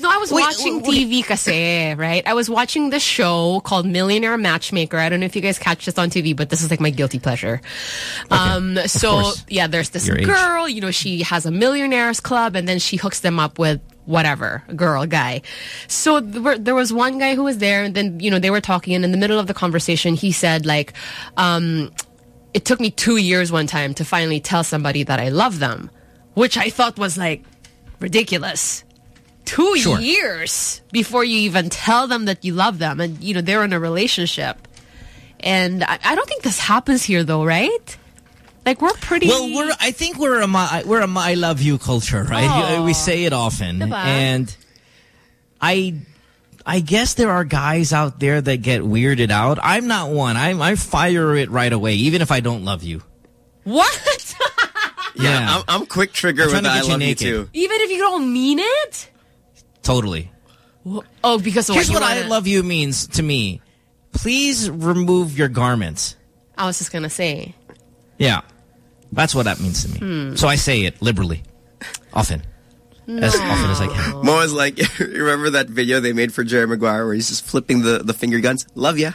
No, I was Wait, watching TV kasi, right? I was watching the show called Millionaire Matchmaker. I don't know if you guys catch this on TV, but this is like my guilty pleasure. um, so course. yeah, there's this Your age. girl, you know, she has a millionaires club and then she hooks them up with whatever, girl, guy. So there, there was one guy who was there and then, you know, they were talking and in the middle of the conversation, he said like, um, it took me two years one time to finally tell somebody that I love them, which I thought was like ridiculous. Two Sure. years before you even tell them that you love them and, you know, they're in a relationship. And I, I don't think this happens here though, right? Like we're pretty... Well, we're. I think we're a my, we're a my love you culture, right? Oh. We say it often, Diba? and I. I guess there are guys out there that get weirded out. I'm not one. I I fire it right away, even if I don't love you. What? Yeah, I'm, I'm quick trigger I'm with trying to I get you love you too. even if you don't mean it? Totally. Oh, because of Here's what, what you I wanna- love you means to me. Please remove your garments. I was just gonna say. Yeah, that's what that means to me. Hmm. So I say it liberally, often, as often as I can. Mo is like, you remember that video they made for Jerry Maguire where he's just flipping the, the finger guns? Love ya.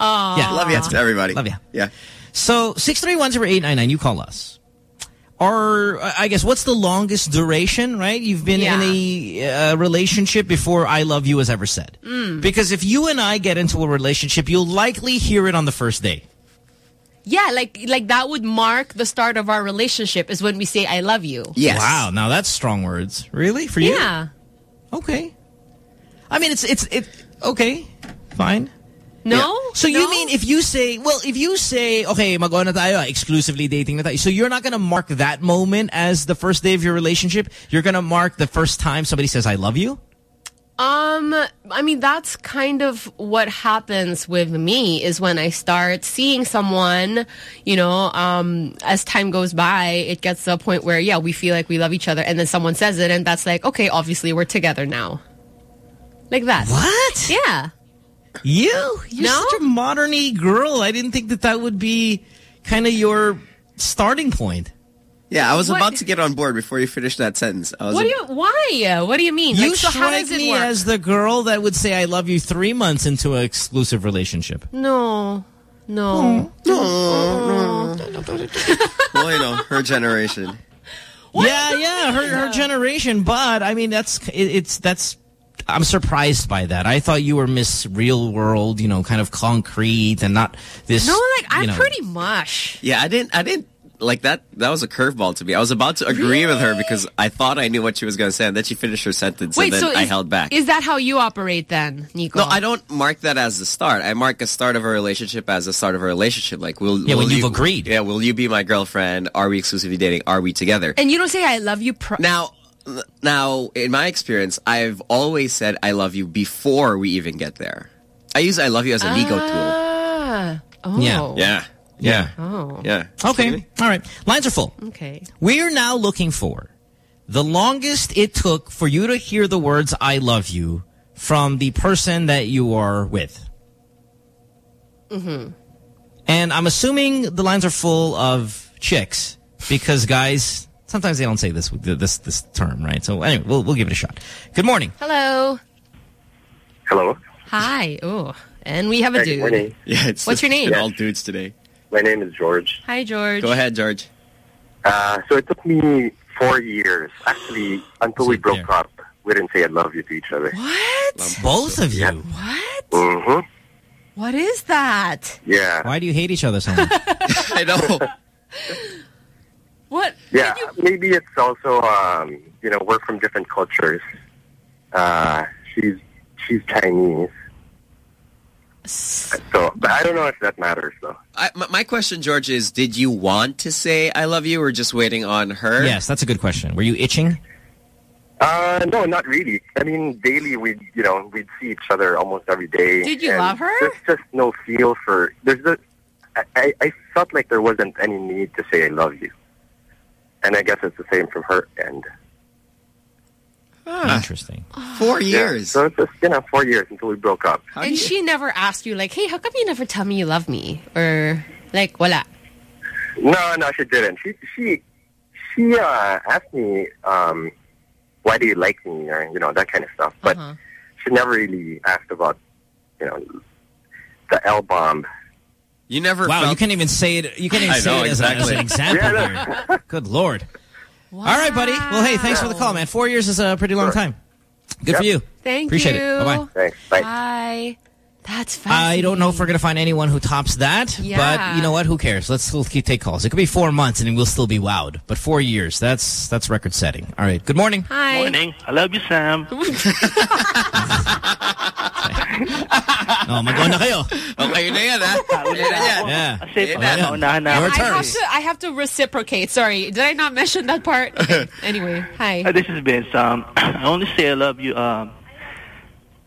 Oh. Yeah. Love ya to everybody. Love ya. Yeah. So six three one zero eight nine nine. You call us. Or uh, I guess what's the longest duration? Right? You've been in a uh, relationship before "I love you" was ever said. Mm. Because if you and I get into a relationship, you'll likely hear it on the first day. Yeah, like like that would mark the start of our relationship is when we say I love you. Yes. Wow. Now that's strong words. Really for you? Yeah. Okay. I mean, it's it's it. Okay. Fine. No? So you mean if you say, well, if you say, okay, mag na tayo, exclusively dating na tayo. So you're not going to mark that moment as the first day of your relationship. You're going to mark the first time somebody says, I love you? Um, I mean, that's kind of what happens with me is when I start seeing someone, you know, um, as time goes by, it gets to a point where, yeah, we feel like we love each other and then someone says it and that's like, okay, obviously we're together now. Like that. What? Yeah. You? You're No? such a modern-y girl. I didn't think that that would be kind of your starting point. Yeah, I was What- about to get on board before you finished that sentence. I was What do you, why? What do you mean? You like, so strike me work? as the girl that would say I love you three months into an exclusive relationship. No. No. No. no. well, you know, her generation. Yeah, yeah, her her generation. But I mean, that's it, it's that's. I'm surprised by that. I thought you were Miss Real World, you know, kind of concrete and not this. No, like, I'm you know, pretty mush. Yeah, I didn't. I didn't like that. That was a curveball to me. I was about to agree with her because I thought I knew what she was going to say, and then she finished her sentence, Wait, and then so I is, held back. Is that how you operate then, Nico? no, I don't mark that as the start. I mark a start of a relationship as the start of a relationship. Like, will Yeah, when you've you, agreed. Yeah, will you be my girlfriend? Are we exclusively dating? Are we together? And you don't say I love you. Pro- Now, now, in my experience, I've always said I love you before we even get there. I use I love you as a legal tool. Ah. Oh. Yeah. Yeah. Yeah. Oh. Yeah. Okay. All right. Lines are full. Okay. We're now looking for the longest it took for you to hear the words I love you from the person that you are with. Mm-hmm. And I'm assuming the lines are full of chicks because guys, sometimes they don't say this this this term, right? So anyway, we'll, we'll give it a shot. Good morning. Hello. Hello. Hi. Oh, and we have a Hey, dude. morning. Yeah, it's What's your name? all dudes today. My name is George. Hi, George. Go ahead, George. Uh, so it took me four years, actually, until we broke up. We didn't say I love you to each other. What? Both of you. What? Mm-hmm. What is that? Yeah. Why do you hate each other so much? I know. What? Yeah, maybe it's also, um, you know, we're from different cultures. Uh, she's she's Chinese. So, but I don't know if that matters, though. I, my, my question, George, is did you want to say I love you or just waiting on her? Yes, that's a good question. Were you itching? Uh, no, not really. I mean, daily we, you know, we'd see each other almost every day. Did you love her? There's just no feel for. There's the. I, I, I felt like there wasn't any need to say I love you, and I guess it's the same from her end. Interesting. Four Yeah, years. so it's just you know four years until we broke up. and she never asked you like, "Hey, how come you never tell me you love me?" Or like, "Wala." No, no, she didn't. She she she uh, asked me, um, "Why do you like me?" or you know that kind of stuff. But Uh-huh. she never really asked about you know the L bomb. You never. Wow, felt- you can't even say it. You can't even I say know, it as, a, as an example Yeah, here. Good lord. All right, buddy. Well, hey, thanks for the call, man. Four years is a pretty long time. Good for you. Thank Appreciate you. it. Bye bye. Thanks. Bye. That's I don't know if we're gonna find anyone who tops that, Yeah. but you know what? Who cares? Let's still keep take calls. It could be four months and we'll still be wowed. But four years, that's that's record setting. All right. Good morning. Hi. Morning. I love you, Sam. Oh, mag na kayo. Okay na yan, ha? Okay na. Yeah. Kasi Ayun na. na Your ako. I have to. I have to reciprocate. Sorry, did I not mention that part? Okay. anyway, hi. Uh, this is Vince. Um, I only say I love you. Um,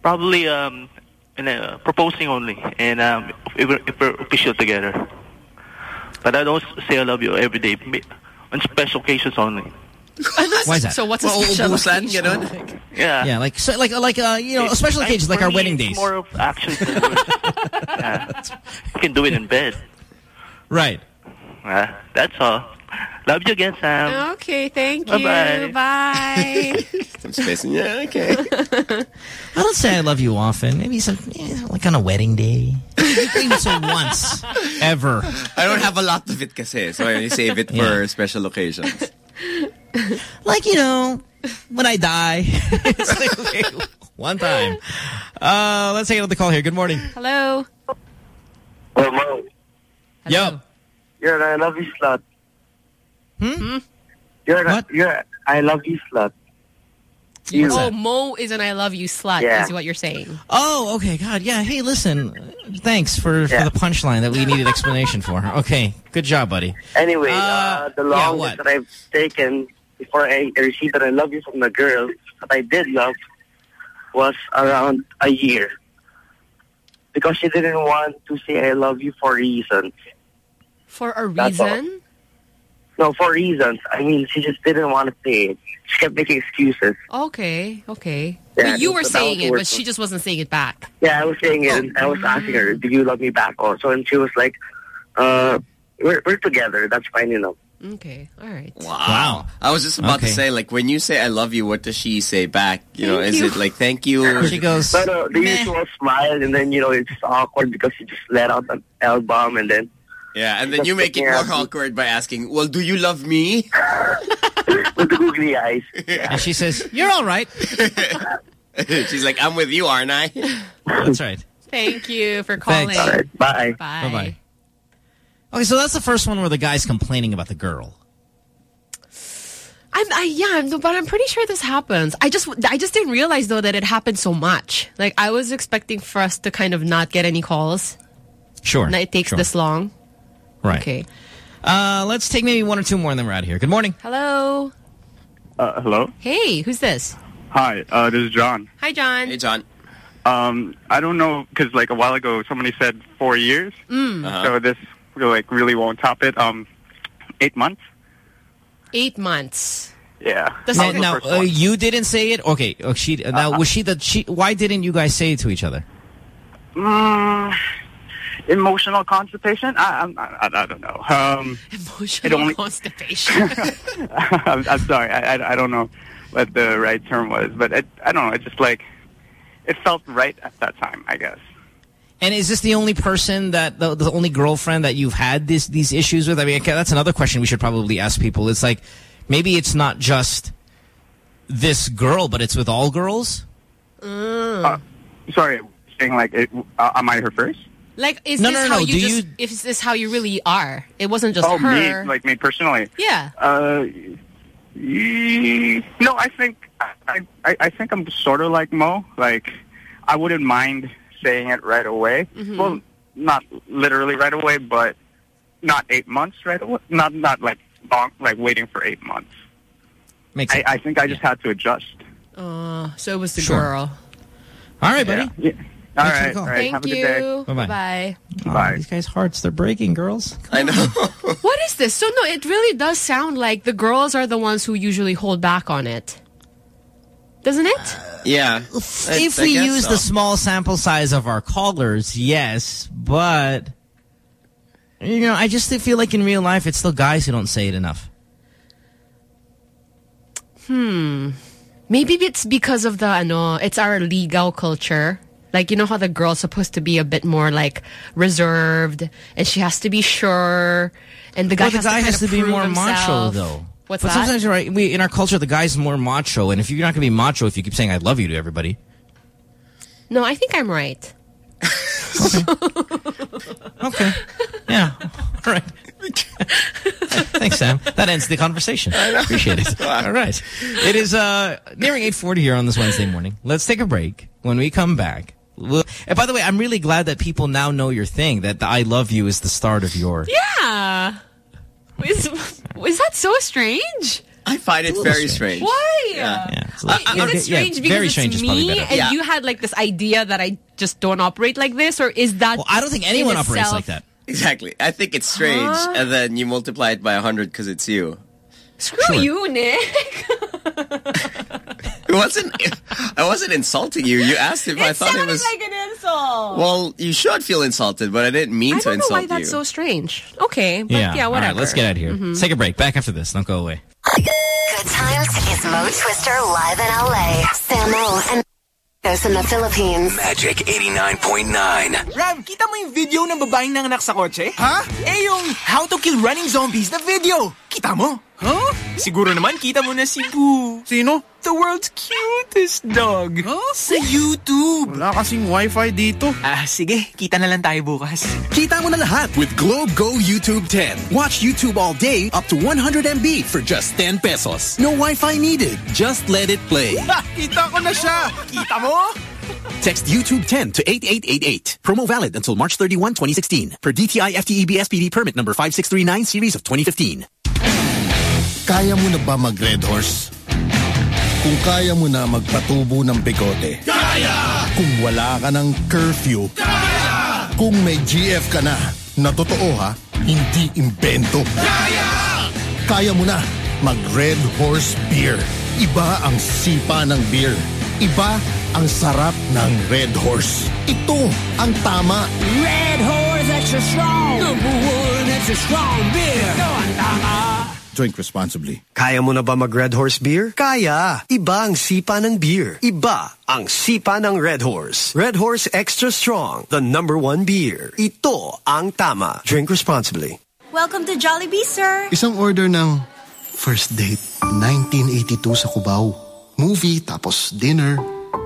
probably um, in a, proposing only, and um, if we're, if we're official together. But I don't say I love you every day. On special occasions only. Why is that? So what's a special Uubusan, You know? Yeah. Yeah, like so, like like uh, you know, special occasions like our wedding days. More of actually. yeah. You can do it in bed. Right. Uh, that's all. Love you again, Sam. Okay, thank Bye-bye. you. Bye. I'm spacing. Yeah, okay. I don't say I love you often. Maybe some yeah, like on a wedding day. Maybe so once ever. I don't have a lot of it kasi, so I save it for special occasions. Like you know, when I die. It's like, okay, one time. Uh, let's take another call here. Good morning. Hello. Hello. Yo. You're I love you slut. Hmm? You're a, you're a, I love you slut. You. Oh, Mo is an "I love you" slut. Yeah. Is what you're saying? Oh, okay. God, yeah. Hey, listen. Thanks for, for the punchline that we needed explanation for. Okay. Good job, buddy. Anyway, Uh, uh, the yeah, longest what? that I've taken before I received that I love you from the girl that I did love was around a year. Because she didn't want to say I love you for reasons. For a That's all. reason? No, for reasons. I mean, she just didn't want to say it. She kept making excuses. Okay, okay. Yeah, but you were saying it, but she just wasn't saying it back. Yeah, I was saying it, and I was asking her, "Do you love me back?" Also, and she was like, "Uh, we're we're together. That's fine, you know." Okay, all right. Wow. I was just about Okay. to say, like, when you say I love you, what does she say back? You know, is you. it like thank you? She goes, No, no, the usual smile, and then you know it's awkward because she just let out an L bomb, and then Yeah, and then Just you make it more at awkward by asking, well, do you love me? with the googly eyes. And she says, "You're all right." She's like, I'm with you, aren't I? That's right. Thank you for calling. Thanks. All right, bye. Bye. Bye-bye. Okay, so that's the first one where the guy's complaining about the girl. I'm, I, yeah, I'm, but I'm pretty sure this happens. I just, I just didn't realize though that it happened so much. Like I was expecting for us to kind of not get any calls. Sure. And it takes sure. this long. Right. Okay. Uh, let's take maybe one or two more and then we're out of here. Good morning. Hello. Uh, hello. Hey, who's this? Hi. Uh, this is John. Hi, John. Hey, John. Um, I don't know because like a while ago somebody said four years. Mm. Uh-huh. So this like really won't top it. Um, eight months. Eight months. Yeah. That's now, now, uh, you didn't say it. Okay, oh, she. Now, was she the? She. Why didn't you guys say it to each other? Mm, emotional constipation. I, I'm- I, I, I don't know. Um, Emotional only. constipation. I'm, I'm sorry. I, I, I don't know what the right term was, but it, I don't know. It's just like it felt right at that time. I guess. And is this the only person that the, the only girlfriend that you've had this these issues with? I mean, okay, that's another question we should probably ask people. It's like maybe it's not just this girl, but it's with all girls. Mm. Uh, sorry, saying like, it, uh, am I her first? Like, is No, this no, no, how no. you Do just? If is this how you really are? It wasn't just oh, her. me, like me personally. yeah. Uh, no, I think I, I, I think I'm sort of like Mo. Like, I wouldn't mind saying it right away. Mhm. Well, not literally right away, but not eight months right away. Not not like long, like waiting for eight months. Makes I, I think I just had to adjust. Uh, so it was the Sure. girl. All right, buddy. Yeah. All Thanks for the right, call. all right. Thank Have you. good day. Bye-bye. Bye. Oh, these guys' hearts, they're breaking, girls. I know. What is this? So no, it really does sound like the girls are the ones who usually hold back on it. Doesn't it? Yeah. I- if we use so. the small sample size of our callers, yes, but you know, I just feel like in real life, it's still guys who don't say it enough. Hmm. Maybe it's because of the ano, it's our legal culture. Like you know how the girl's supposed to be a bit more like reserved and she has to be sure and the guy well, the has guy to, has to be more macho, though. What's but that? sometimes you're right. We in our culture, the guy's more macho, and if you're not going to be macho, if you keep saying "I love you" to everybody, No, I think I'm right. okay, okay. yeah, all right. Thanks, Sam. That ends the conversation. I appreciate it. All right. It is uh, nearing 8.40 here on this Wednesday morning. Let's take a break. When we come back, and by the way, I'm really glad that people now know your thing, that the I love you is the start of your... Yeah. Is, is that so strange? I find it very strange. strange. Why? Yeah. it's a Wait, is it strange yeah, because very it's strange is me and Yeah. you had like this idea that I just don't operate like this, or is that? Well, I don't think anyone operates itself- like that. Exactly. I think it's strange, Huh? and then you multiply it by a hundred because it's you. Screw you, Nick. It wasn't. I wasn't insulting you. You asked if I it thought it was. like an insult. well, you should feel insulted, but I didn't mean I to don't know insult why that's you. so strange. Okay, but yeah, All whatever. right, let's get out of here. Mhm. Let's take a break. Back after this. Don't go away. Good times is Mo Twister live in LA. Samo and Those in the Philippines. Magic 89.9. Rav, kita mo yung video ng babaeng nanganak sa kotse? Ha? Eh yung How to Kill Running Zombies na video. Kita mo? Huh? Siguro naman kita mo na si Boo. Sino? The world's cutest dog. Huh? Sa YouTube. Wala kasing wifi dito. Ah, sige. Kita na lang tayo bukas. Kita mo na lahat with Globe Go YouTube 10. Watch YouTube all day up to 100 MB for just 10 pesos. No Wi-Fi needed. Just let it play. Ha! Kita ko na siya. Kita mo? Text YouTube 10 to 8888. Promo valid until March 31, 2016. Per DTI FTEB SPD permit number 5639 series of 2015. Kaya mo na ba mag-red horse? Kung kaya mo na magpatubo ng bigote. Kaya! Kung wala ka ng curfew. Kaya! Kung may GF ka na, na totoo ha, hindi imbento. Kaya! Kaya mo na mag-red horse beer. Iba ang sipa ng beer. Iba ang sarap ng red horse. Ito ang tama. Red Horse Extra Strong. Number one extra strong beer. Ito ang tama. Drink responsibly. Kaya mo na ba mag-Red Horse beer? Kaya! Iba ang sipa ng beer. Iba ang sipa ng Red Horse. Red Horse Extra Strong, the number one beer. Ito ang tama. Drink responsibly. Welcome to Jollibee, sir. Isang order ng first date, 1982 sa Cubao. Movie, tapos dinner.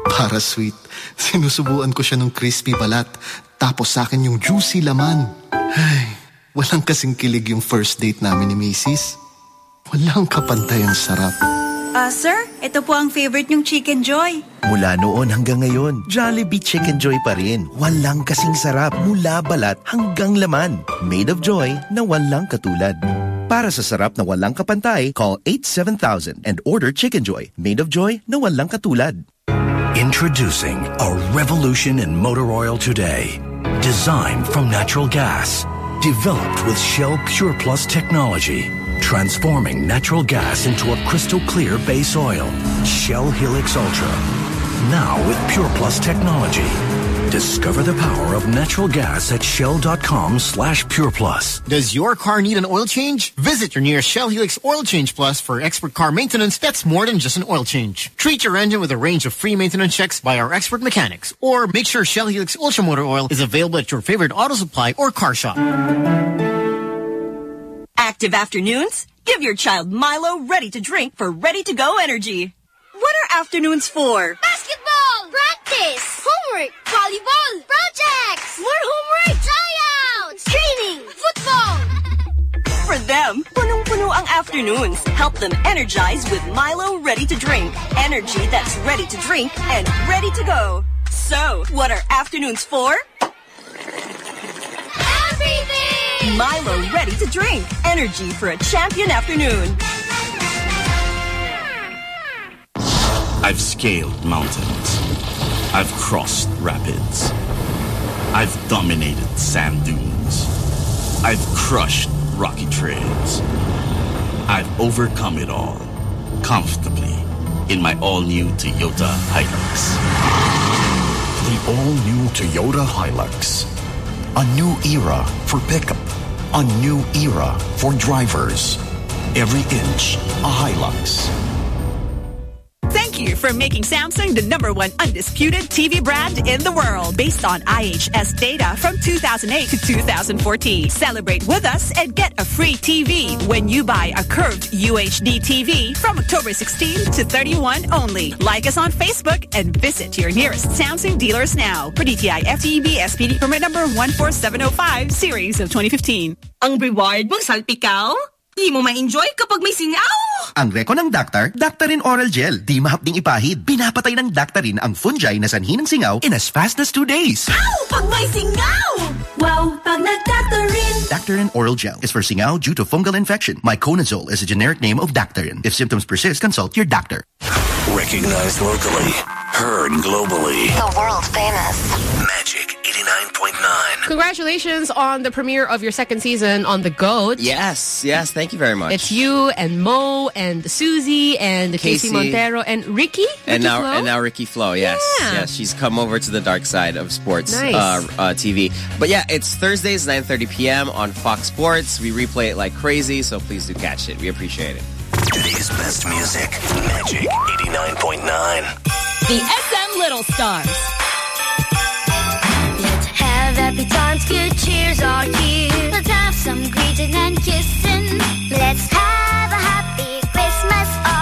Para sweet. Sinusubuan ko siya ng crispy balat. Tapos sa akin yung juicy laman. Ay, walang kasing kilig yung first date namin ni Macy's. Walang kapantay ang sarap. Ah, sir, ito po ang favorite niyong Chicken Joy. Mula noon hanggang ngayon, Jollibee Chicken Joy pa rin. Walang kasing sarap mula balat hanggang laman. Made of joy na walang katulad. Para sa sarap na walang kapantay, call 87000 and order Chicken Joy. Made of joy na walang katulad. Introducing a revolution in motor oil today. Designed from natural gas. Developed with Shell Pure Plus technology, transforming natural gas into a crystal clear base oil. Shell Helix Ultra. Now with Pure Plus technology. Discover the power of natural gas at shell.com slash pure plus. Does your car need an oil change? Visit your nearest Shell Helix Oil Change Plus for expert car maintenance that's more than just an oil change. Treat your engine with a range of free maintenance checks by our expert mechanics. Or make sure Shell Helix Ultra Motor Oil is available at your favorite auto supply or car shop. Active afternoons? Give your child Milo ready to drink for ready to go energy. What are afternoons for? Basketball! Practice! Homework! Volleyball! Projects! More homework! Tryouts! Training! Football! For them, punong-puno ang afternoons. Help them energize with Milo Ready to Drink. Energy that's ready to drink and ready to go. So, what are afternoons for? Milo Ready to Drink. Energy for a champion afternoon. I've scaled mountains. I've crossed rapids. I've dominated sand dunes. I've crushed rocky trails. I've overcome it all comfortably in my all-new Toyota Hilux. The all-new Toyota Hilux. A new era for pickup. A new era for drivers. Every inch a Hilux. You for making Samsung the number one undisputed TV brand in the world based on IHS data from 2008 to 2014. Celebrate with us and get a free TV when you buy a curved UHD TV from October 16 to 31 only. Like us on Facebook and visit your nearest Samsung dealers now. For DTI FTEB SPD permit number 14705 series of 2015. Ang reward mong salpikaw? Di mo ma-enjoy kapag may singaw! Ang reko ng Dactar, Daktarin Oral Gel. Di mahapding ipahid. Pinapatay ng Daktarin ang fungi na sanhi ng singaw in as fast as two days. Ow! Pag may singaw! Wow! Pag nagdaktarin! Daktarin Oral Gel is for singaw due to fungal infection. Miconazole is a generic name of Daktarin. If symptoms persist, consult your doctor. Recognized locally, heard globally. The world famous. Magic 89.9. Congratulations on the premiere of your second season on The GOAT. Yes, yes, thank you very much. It's you and Mo and Susie and Casey, Casey. Montero and Ricky. and Ricky now Flo? and now Ricky Flo, yes, Yeah. yes, she's come over to the dark side of sports Nice. uh, uh, TV. But yeah, it's Thursdays 9:30 p.m. on Fox Sports. We replay it like crazy, so please do catch it. We appreciate it. Today's best music, Magic 89.9. The SM Little Stars. Let's have happy times, good cheers are here. Let's have some greeting and kissing. Let's have a happy Christmas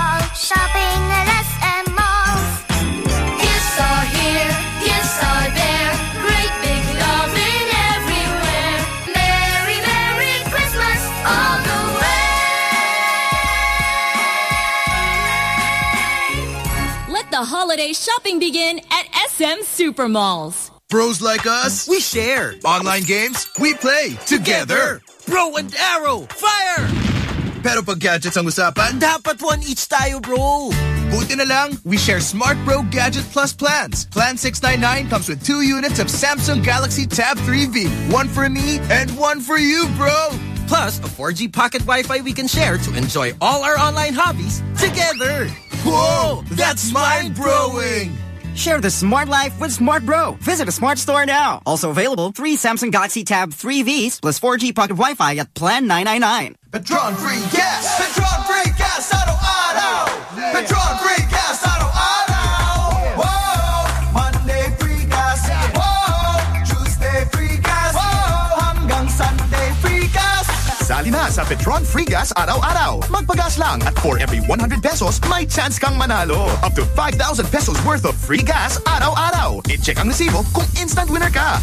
holiday shopping begin at SM Supermalls. Bros like us, we share. Online games, we play together. Bro and arrow, fire! Pero pag gadgets ang usapan, dapat one each tayo, bro. Buti na lang, we share Smart Bro Gadget Plus plans. Plan 699 comes with two units of Samsung Galaxy Tab 3V. One for me and one for you, bro. Plus, a 4G pocket Wi-Fi we can share to enjoy all our online hobbies together. Whoa, that's mind-blowing. Share the smart life with Smart Bro. Visit a smart store now. Also available, three Samsung Galaxy Tab 3Vs plus 4G pocket Wi-Fi at Plan 999. Petron free gas! Petron free gas! Araw-araw! Petron free sa Petron Free Gas araw-araw. Magpagas lang at for every 100 pesos, may chance kang manalo. Up to 5,000 pesos worth of free gas araw-araw. I-check ang resibo kung instant winner ka.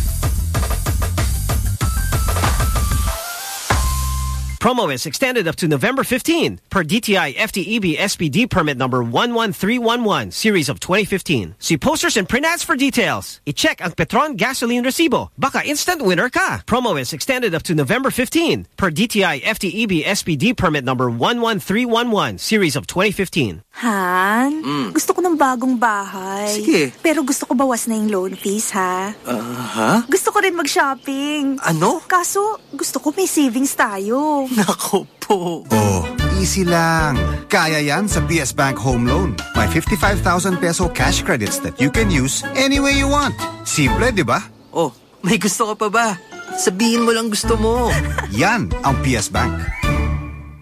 Promo is extended up to November 15 per DTI FTEB SPD permit number 11311 series of 2015. See posters and print ads for details. I-check ang Petron gasoline resibo. Baka instant winner ka. Promo is extended up to November 15 per DTI FTEB SPD permit number 11311 series of 2015. Han, Mm. gusto ko ng bagong bahay. Sige. Pero gusto ko bawas na yung loan fees, ha? Uh, ha? Gusto ko rin mag-shopping. Ano? Kaso, Gusto ko may savings tayo. Nako po. Oh, easy lang. Kaya yan sa PS Bank Home Loan. May 55,000 peso cash credits that you can use any way you want. Simple, di ba? Oh, may gusto ka pa ba? Sabihin mo lang gusto mo. Yan ang PS Bank.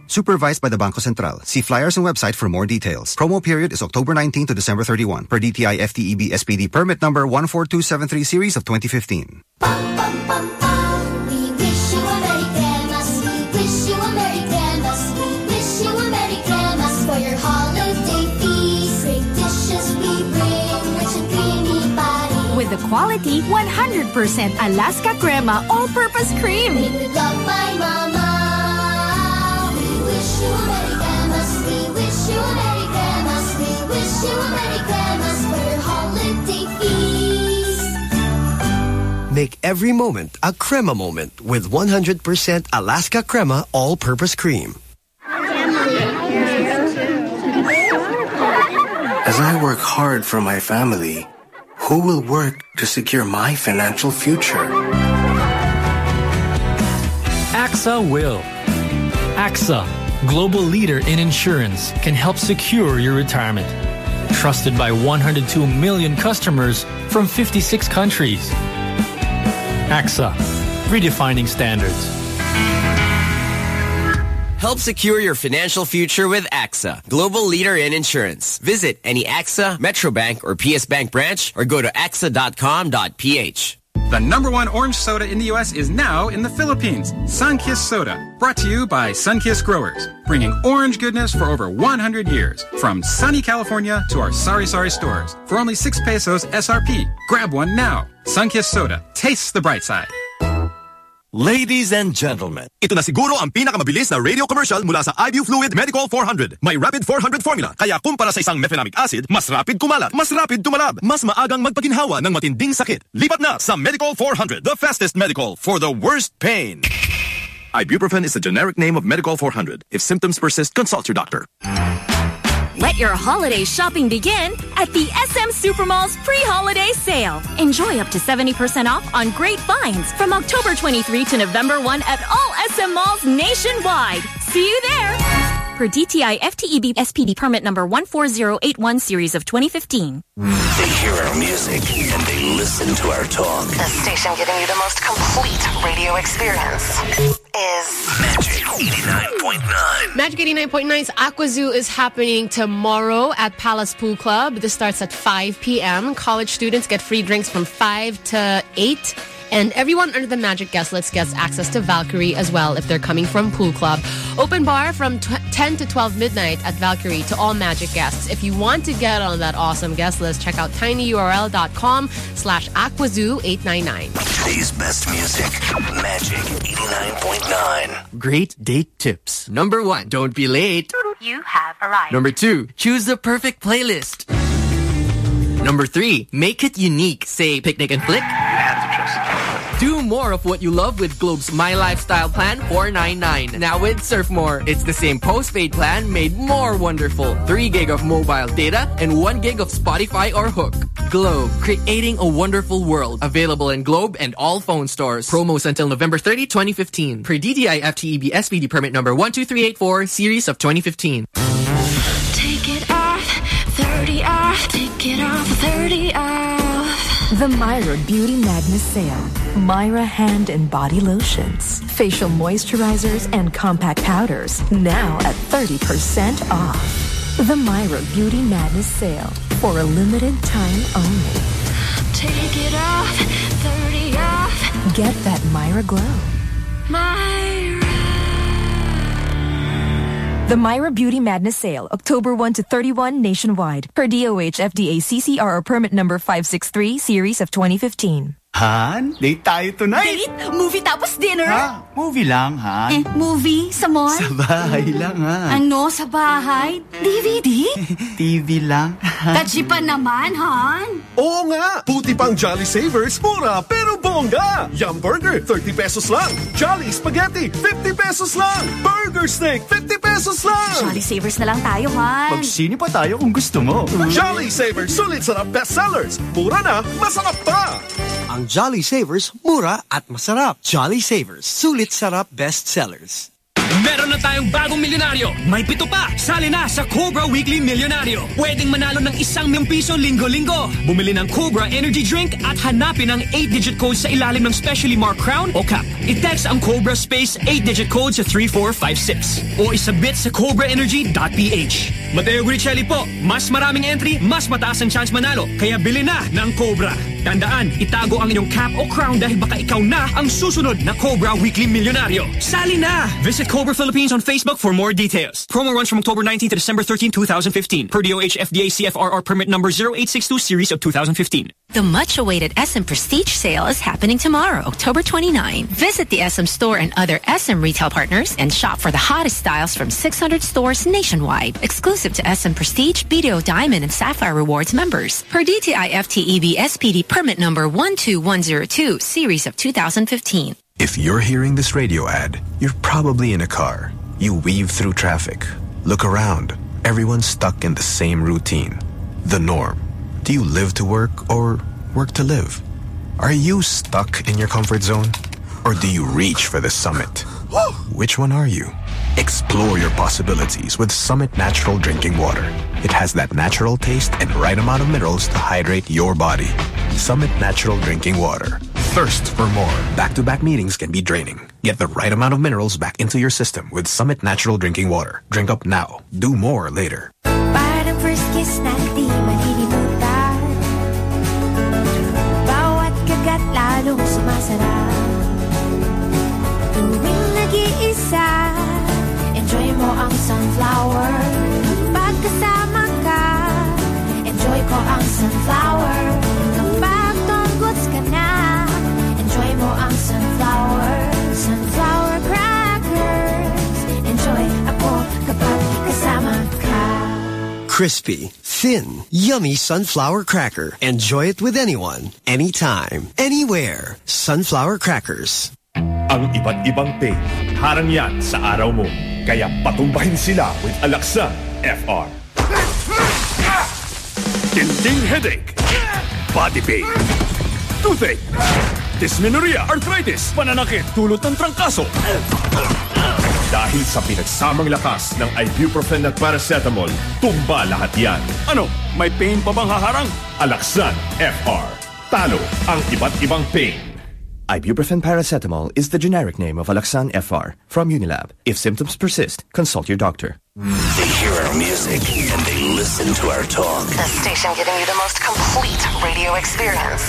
Supervised by the Bangko Sentral. See flyers and website for more details. Promo period is October 19 to December 31 per DTI FTEB SPD permit number 14273 series of 2015. We quality 100% Alaska Crema all-purpose cream. Made with love by Mama. We wish you a Merry Christmas. We wish you a Merry Christmas. We wish you a Merry Christmas for your holiday feast. Make every moment a crema moment with 100% Alaska Crema all-purpose cream. As I work hard for my family, who will work to secure my financial future? AXA will. AXA, global leader in insurance, can help secure your retirement. Trusted by 102 million customers from 56 countries. AXA, redefining standards. Help secure your financial future with AXA, global leader in insurance. Visit any AXA, Metrobank, or PS Bank branch or go to axa.com.ph. The number one orange soda in the U.S. is now in the Philippines. Sunkist Soda. Brought to you by Sunkist Growers. Bringing orange goodness for over 100 years. From sunny California to our Sari Sari stores. For only 6 pesos SRP. Grab one now. Sunkist Soda. Tastes the bright side. Ladies and gentlemen, ito na siguro ang pinakamabilis na radio commercial mula sa IBU Fluid Medicol 400. May Rapid 400 formula, kaya kumpara sa isang mefenamic acid, mas rapid kumalat, mas rapid tumalab, mas maagang magpaginhawa ng matinding sakit. Lipat na sa Medicol 400, the fastest Medicol for the worst pain. Ibuprofen is the generic name of Medicol 400. If symptoms persist, consult your doctor. Let your holiday shopping begin at the SM Supermall's pre-holiday sale. Enjoy up to 70% off on great finds from October 23 to November 1 at all SM malls nationwide. See you there. Per DTI FTEB SPD permit number 14081 series of 2015. They hear our music and they listen to our talk. The station giving you the most complete radio experience is Magic 89.9. Magic 89.9's Aqua Zoo is happening tomorrow at Palace Pool Club. This starts at 5 p.m. College students get free drinks from 5 to 8. And everyone under the Magic guest list gets access to Valkyrie as well if they're coming from Pool Club. Open bar from 10 to 12 midnight at Valkyrie to all Magic guests. If you want to get on that awesome guest list, check out tinyurl.com slash aquazoo899. Today's best music. Magic 89.9. Great date tips. Number one, don't be late. You have arrived. Number two, choose the perfect playlist. Number three, make it unique. Say picnic and flick. Do more of what you love with Globe's My Lifestyle Plan 499. Now with Surf More, it's the same postpaid plan made more wonderful. 3 gig of mobile data and 1 gig of Spotify or HOOQ. Globe, creating a wonderful world. Available in Globe and all phone stores. Promos until November 30, 2015. Per DTI FTEB SPD permit number 12384, series of 2015. Take it off, 30 off. Take it off, 30 off. The Myra Beauty Madness Sale. Myra hand and body lotions, facial moisturizers, and compact powders now at 30% off. The Myra Beauty Madness Sale for a limited time only. Take it off, 30 off. Get that Myra glow. Myra. The Myra Beauty Madness Sale, October 1 to 31 nationwide, per DOH FDA CCR permit number 563, series of 2015. Han, date tayo tonight. Date? Movie tapos dinner? Ha? Movie lang, Han. Eh, movie? Sa mall? Sa bahay lang, ha? Ano? Sa bahay? DVD? TV lang. Tachi pa naman, Han? Oo nga! Puti pang Jolly Savers, mura pero bongga! Yum Burger, 30 pesos lang. Jolly Spaghetti, 50 pesos lang. Burger Steak, 50 pesos lang. Jolly Savers na lang tayo, Han. Magsini pa tayo kung gusto mo. Jolly Savers, sulit sarap bestsellers. Mura na, masarap pa. Ang Jolly Savers, mura at masarap. Jolly Savers, sulit sarap best sellers. Meron na tayong bagong milyonaryo. May pito pa. Sali na sa Cobra Weekly Milyonaryo. Pwedeng manalo ng isang milyong piso linggo-linggo. Bumili ng Cobra Energy Drink at hanapin ang 8-digit code sa ilalim ng specially marked crown o cap. I-text ang Cobra Space 8-digit code sa 3456 o isabit sa cobraenergy.ph. Mateo Guricelli po. Mas maraming entry, mas mataas ang chance manalo. Kaya bili na ng Cobra. Tandaan, itago ang inyong cap o crown dahil baka ikaw na ang susunod na Cobra Weekly Milyonaryo. Sali na! Visit Cobra Philippines on Facebook for more details. Promo runs from October 19 to December 13, 2015. Per DOH FDA CFRR permit number 0862 series of 2015. The much-awaited SM Prestige sale is happening tomorrow, October 29. Visit the SM store and other SM retail partners and shop for the hottest styles from 600 stores nationwide. Exclusive to SM Prestige, BDO Diamond and Sapphire Rewards members. Per DTI FTEB SPD permit number 12102, series of 2015. If you're hearing this radio ad, you're probably in a car. You weave through traffic. Look around. Everyone's stuck in the same routine. The norm. Do you live to work or work to live? Are you stuck in your comfort zone? Or do you reach for the summit? Which one are you? Explore your possibilities with Summit Natural Drinking Water. It has that natural taste and right amount of minerals to hydrate your body. Summit Natural Drinking Water. Thirst for more. Back-to-back meetings can be draining. Get the right amount of minerals back into your system with Summit Natural Drinking Water. Drink up now. Do more later. Bawat kagat lalong mo ang sunflower Pagkasama ka Enjoy ko ang sunflower Kapag tunggots ka na Enjoy mo ang sunflower Sunflower crackers Enjoy ako kapag kasama ka Crispy, thin, yummy sunflower cracker. Enjoy it with anyone, anytime, anywhere. Sunflower crackers. Ang iba't ibang pain, harang yan sa araw mo. Kaya patumbahin sila with Alaxan FR. Tinting headache, body pain, toothache, dysmenorrhea, arthritis, pananakit, tulot ng trangkaso. Dahil sa pinagsamang lakas ng ibuprofen at paracetamol, tumba lahat yan. Ano, may pain pa bang haharang? Alaxan FR. Talo ang iba't ibang pain. Ibuprofen paracetamol is the generic name of Alaxan FR from Unilab. If symptoms persist, consult your doctor. They hear our music and they listen to our talk. The station giving you the most complete radio experience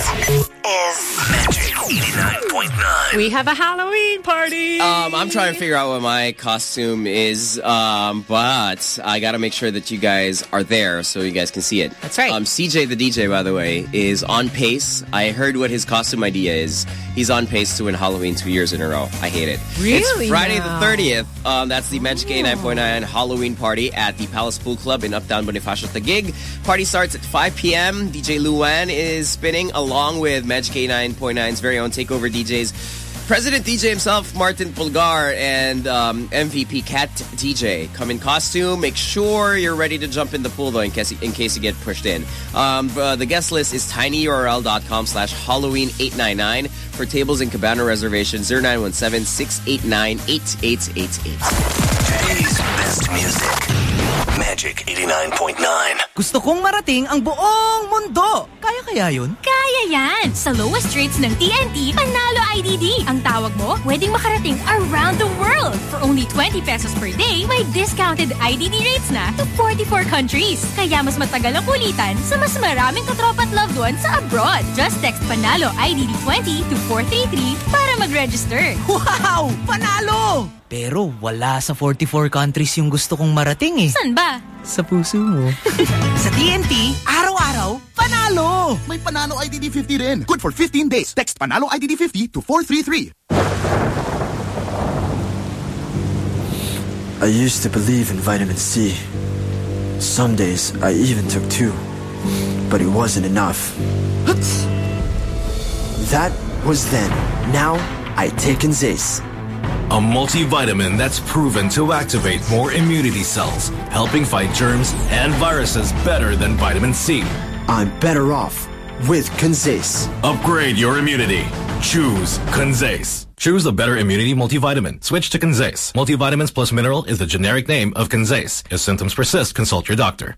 is Magic 89.9. We have a Halloween party. Um, I'm trying to figure out what my costume is, um, but I gotta make sure that you guys are there so you guys can see it. That's right. Um, CJ the DJ, by the way, is on pace. I heard what his costume idea is. He's on pace to win Halloween two years in a row. I hate it. Really It's Friday now? the 30th. Um, that's the Magic 89.9 Halloween party at the Palace Pool Club in Uptown Bonifacio Taguig. Party starts at 5 p.m. DJ Luan is spinning along with Magic 89.9's very own takeover DJs. President DJ himself, Martin Pulgar, and um, MVP Cat DJ come in costume. Make sure you're ready to jump in the pool, though, in case, in case you get pushed in. Um, uh, the guest list is tinyurl.com slash Halloween899 for tables and cabana reservations 0917-689-8888. Today's best music. Magic 89.9. Gusto kong marating ang buong mundo. Kaya kaya yun? Kaya yan! Sa lowest rates ng TNT, Panalo IDD. Ang tawag mo, pwedeng makarating around the world. For only 20 pesos per day, may discounted IDD rates na to 44 countries. Kaya mas matagal ang kulitan sa mas maraming katropa at loved ones sa abroad. Just text Panalo IDD 20 to 433 para mag-register. Wow! Panalo! Pero wala sa 44 countries yung gusto kong marating eh. San ba? Sa puso mo. sa TNT, araw-araw, panalo! May Panalo IDD 50 rin. Good for 15 days. Text Panalo IDD 50 to 433. I used to believe in vitamin C. Some days I even took two, but it wasn't enough. That was then. Now I take Conzace. A multivitamin that's proven to activate more immunity cells, helping fight germs and viruses better than vitamin C. I'm better off with Conzace. Upgrade your immunity. Choose Conzace. Choose a better immunity multivitamin. Switch to Conzace. Multivitamins plus mineral is the generic name of Conzace. If symptoms persist, consult your doctor.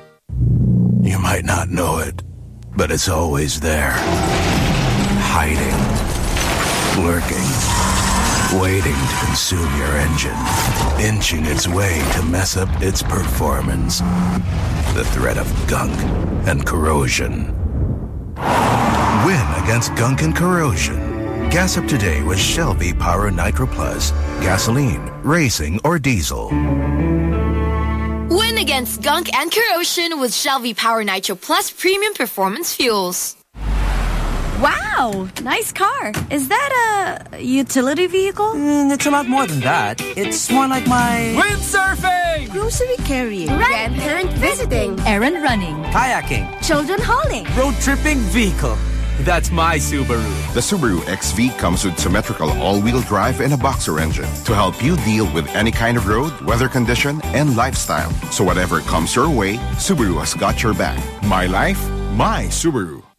Might not know it, but it's always there. Hiding. Lurking. Waiting to consume your engine. Inching its way to mess up its performance. The threat of gunk and corrosion. Win against gunk and corrosion. Gas up today with Shell V-Power Nitro Plus. Gasoline, racing, or diesel. Win against gunk and corrosion with Shell V-Power Nitro Plus Premium Performance Fuels. Wow, nice car. Is that a utility vehicle? Mm, it's a lot more than that. It's more like my Windsurfing! Grocery carrying. Grandparent visiting. errand running, kayaking, Children hauling. road tripping vehicle. That's my Subaru. The Subaru XV comes with symmetrical all-wheel drive and a boxer engine to help you deal with any kind of road, weather condition, and lifestyle. So whatever comes your way, Subaru has got your back. My life, my Subaru.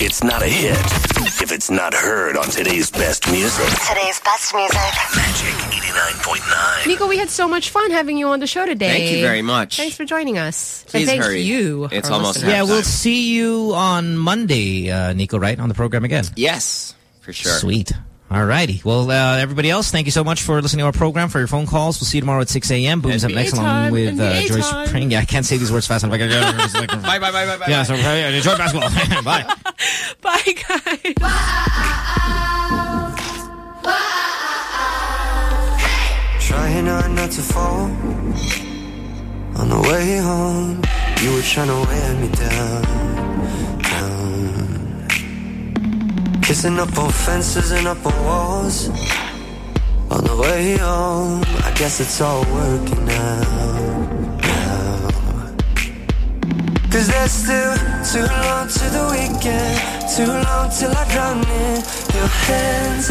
It's not a hit if it's not heard on today's best music. Today's best music. Magic 89.9. Nico, we had so much fun having you on the show today. Thank you very much. Thanks for joining us. Please and thank hurry. you. It's almost listeners. Yeah, we'll see you on Monday, uh, Nico, right? On the program again. Yes, for sure. Sweet. All righty. Well, uh, everybody else, thank you so much for listening to our program, for your phone calls. We'll see you tomorrow at 6 a.m. Boom's up NBA next along with uh, NBA Joyce. Pring. Yeah, I can't say these words fast enough. I gotta- Bye, bye, bye, bye, bye. yeah, so uh, enjoy basketball. Bye. Bye, guys. Trying hard not to fall. On the way home, you were trying to wear me down, down. Kissing up on fences and up on walls. On the way home, I guess it's all working out now. Cause there's still too long to the weekend, too long till I drown in your hands.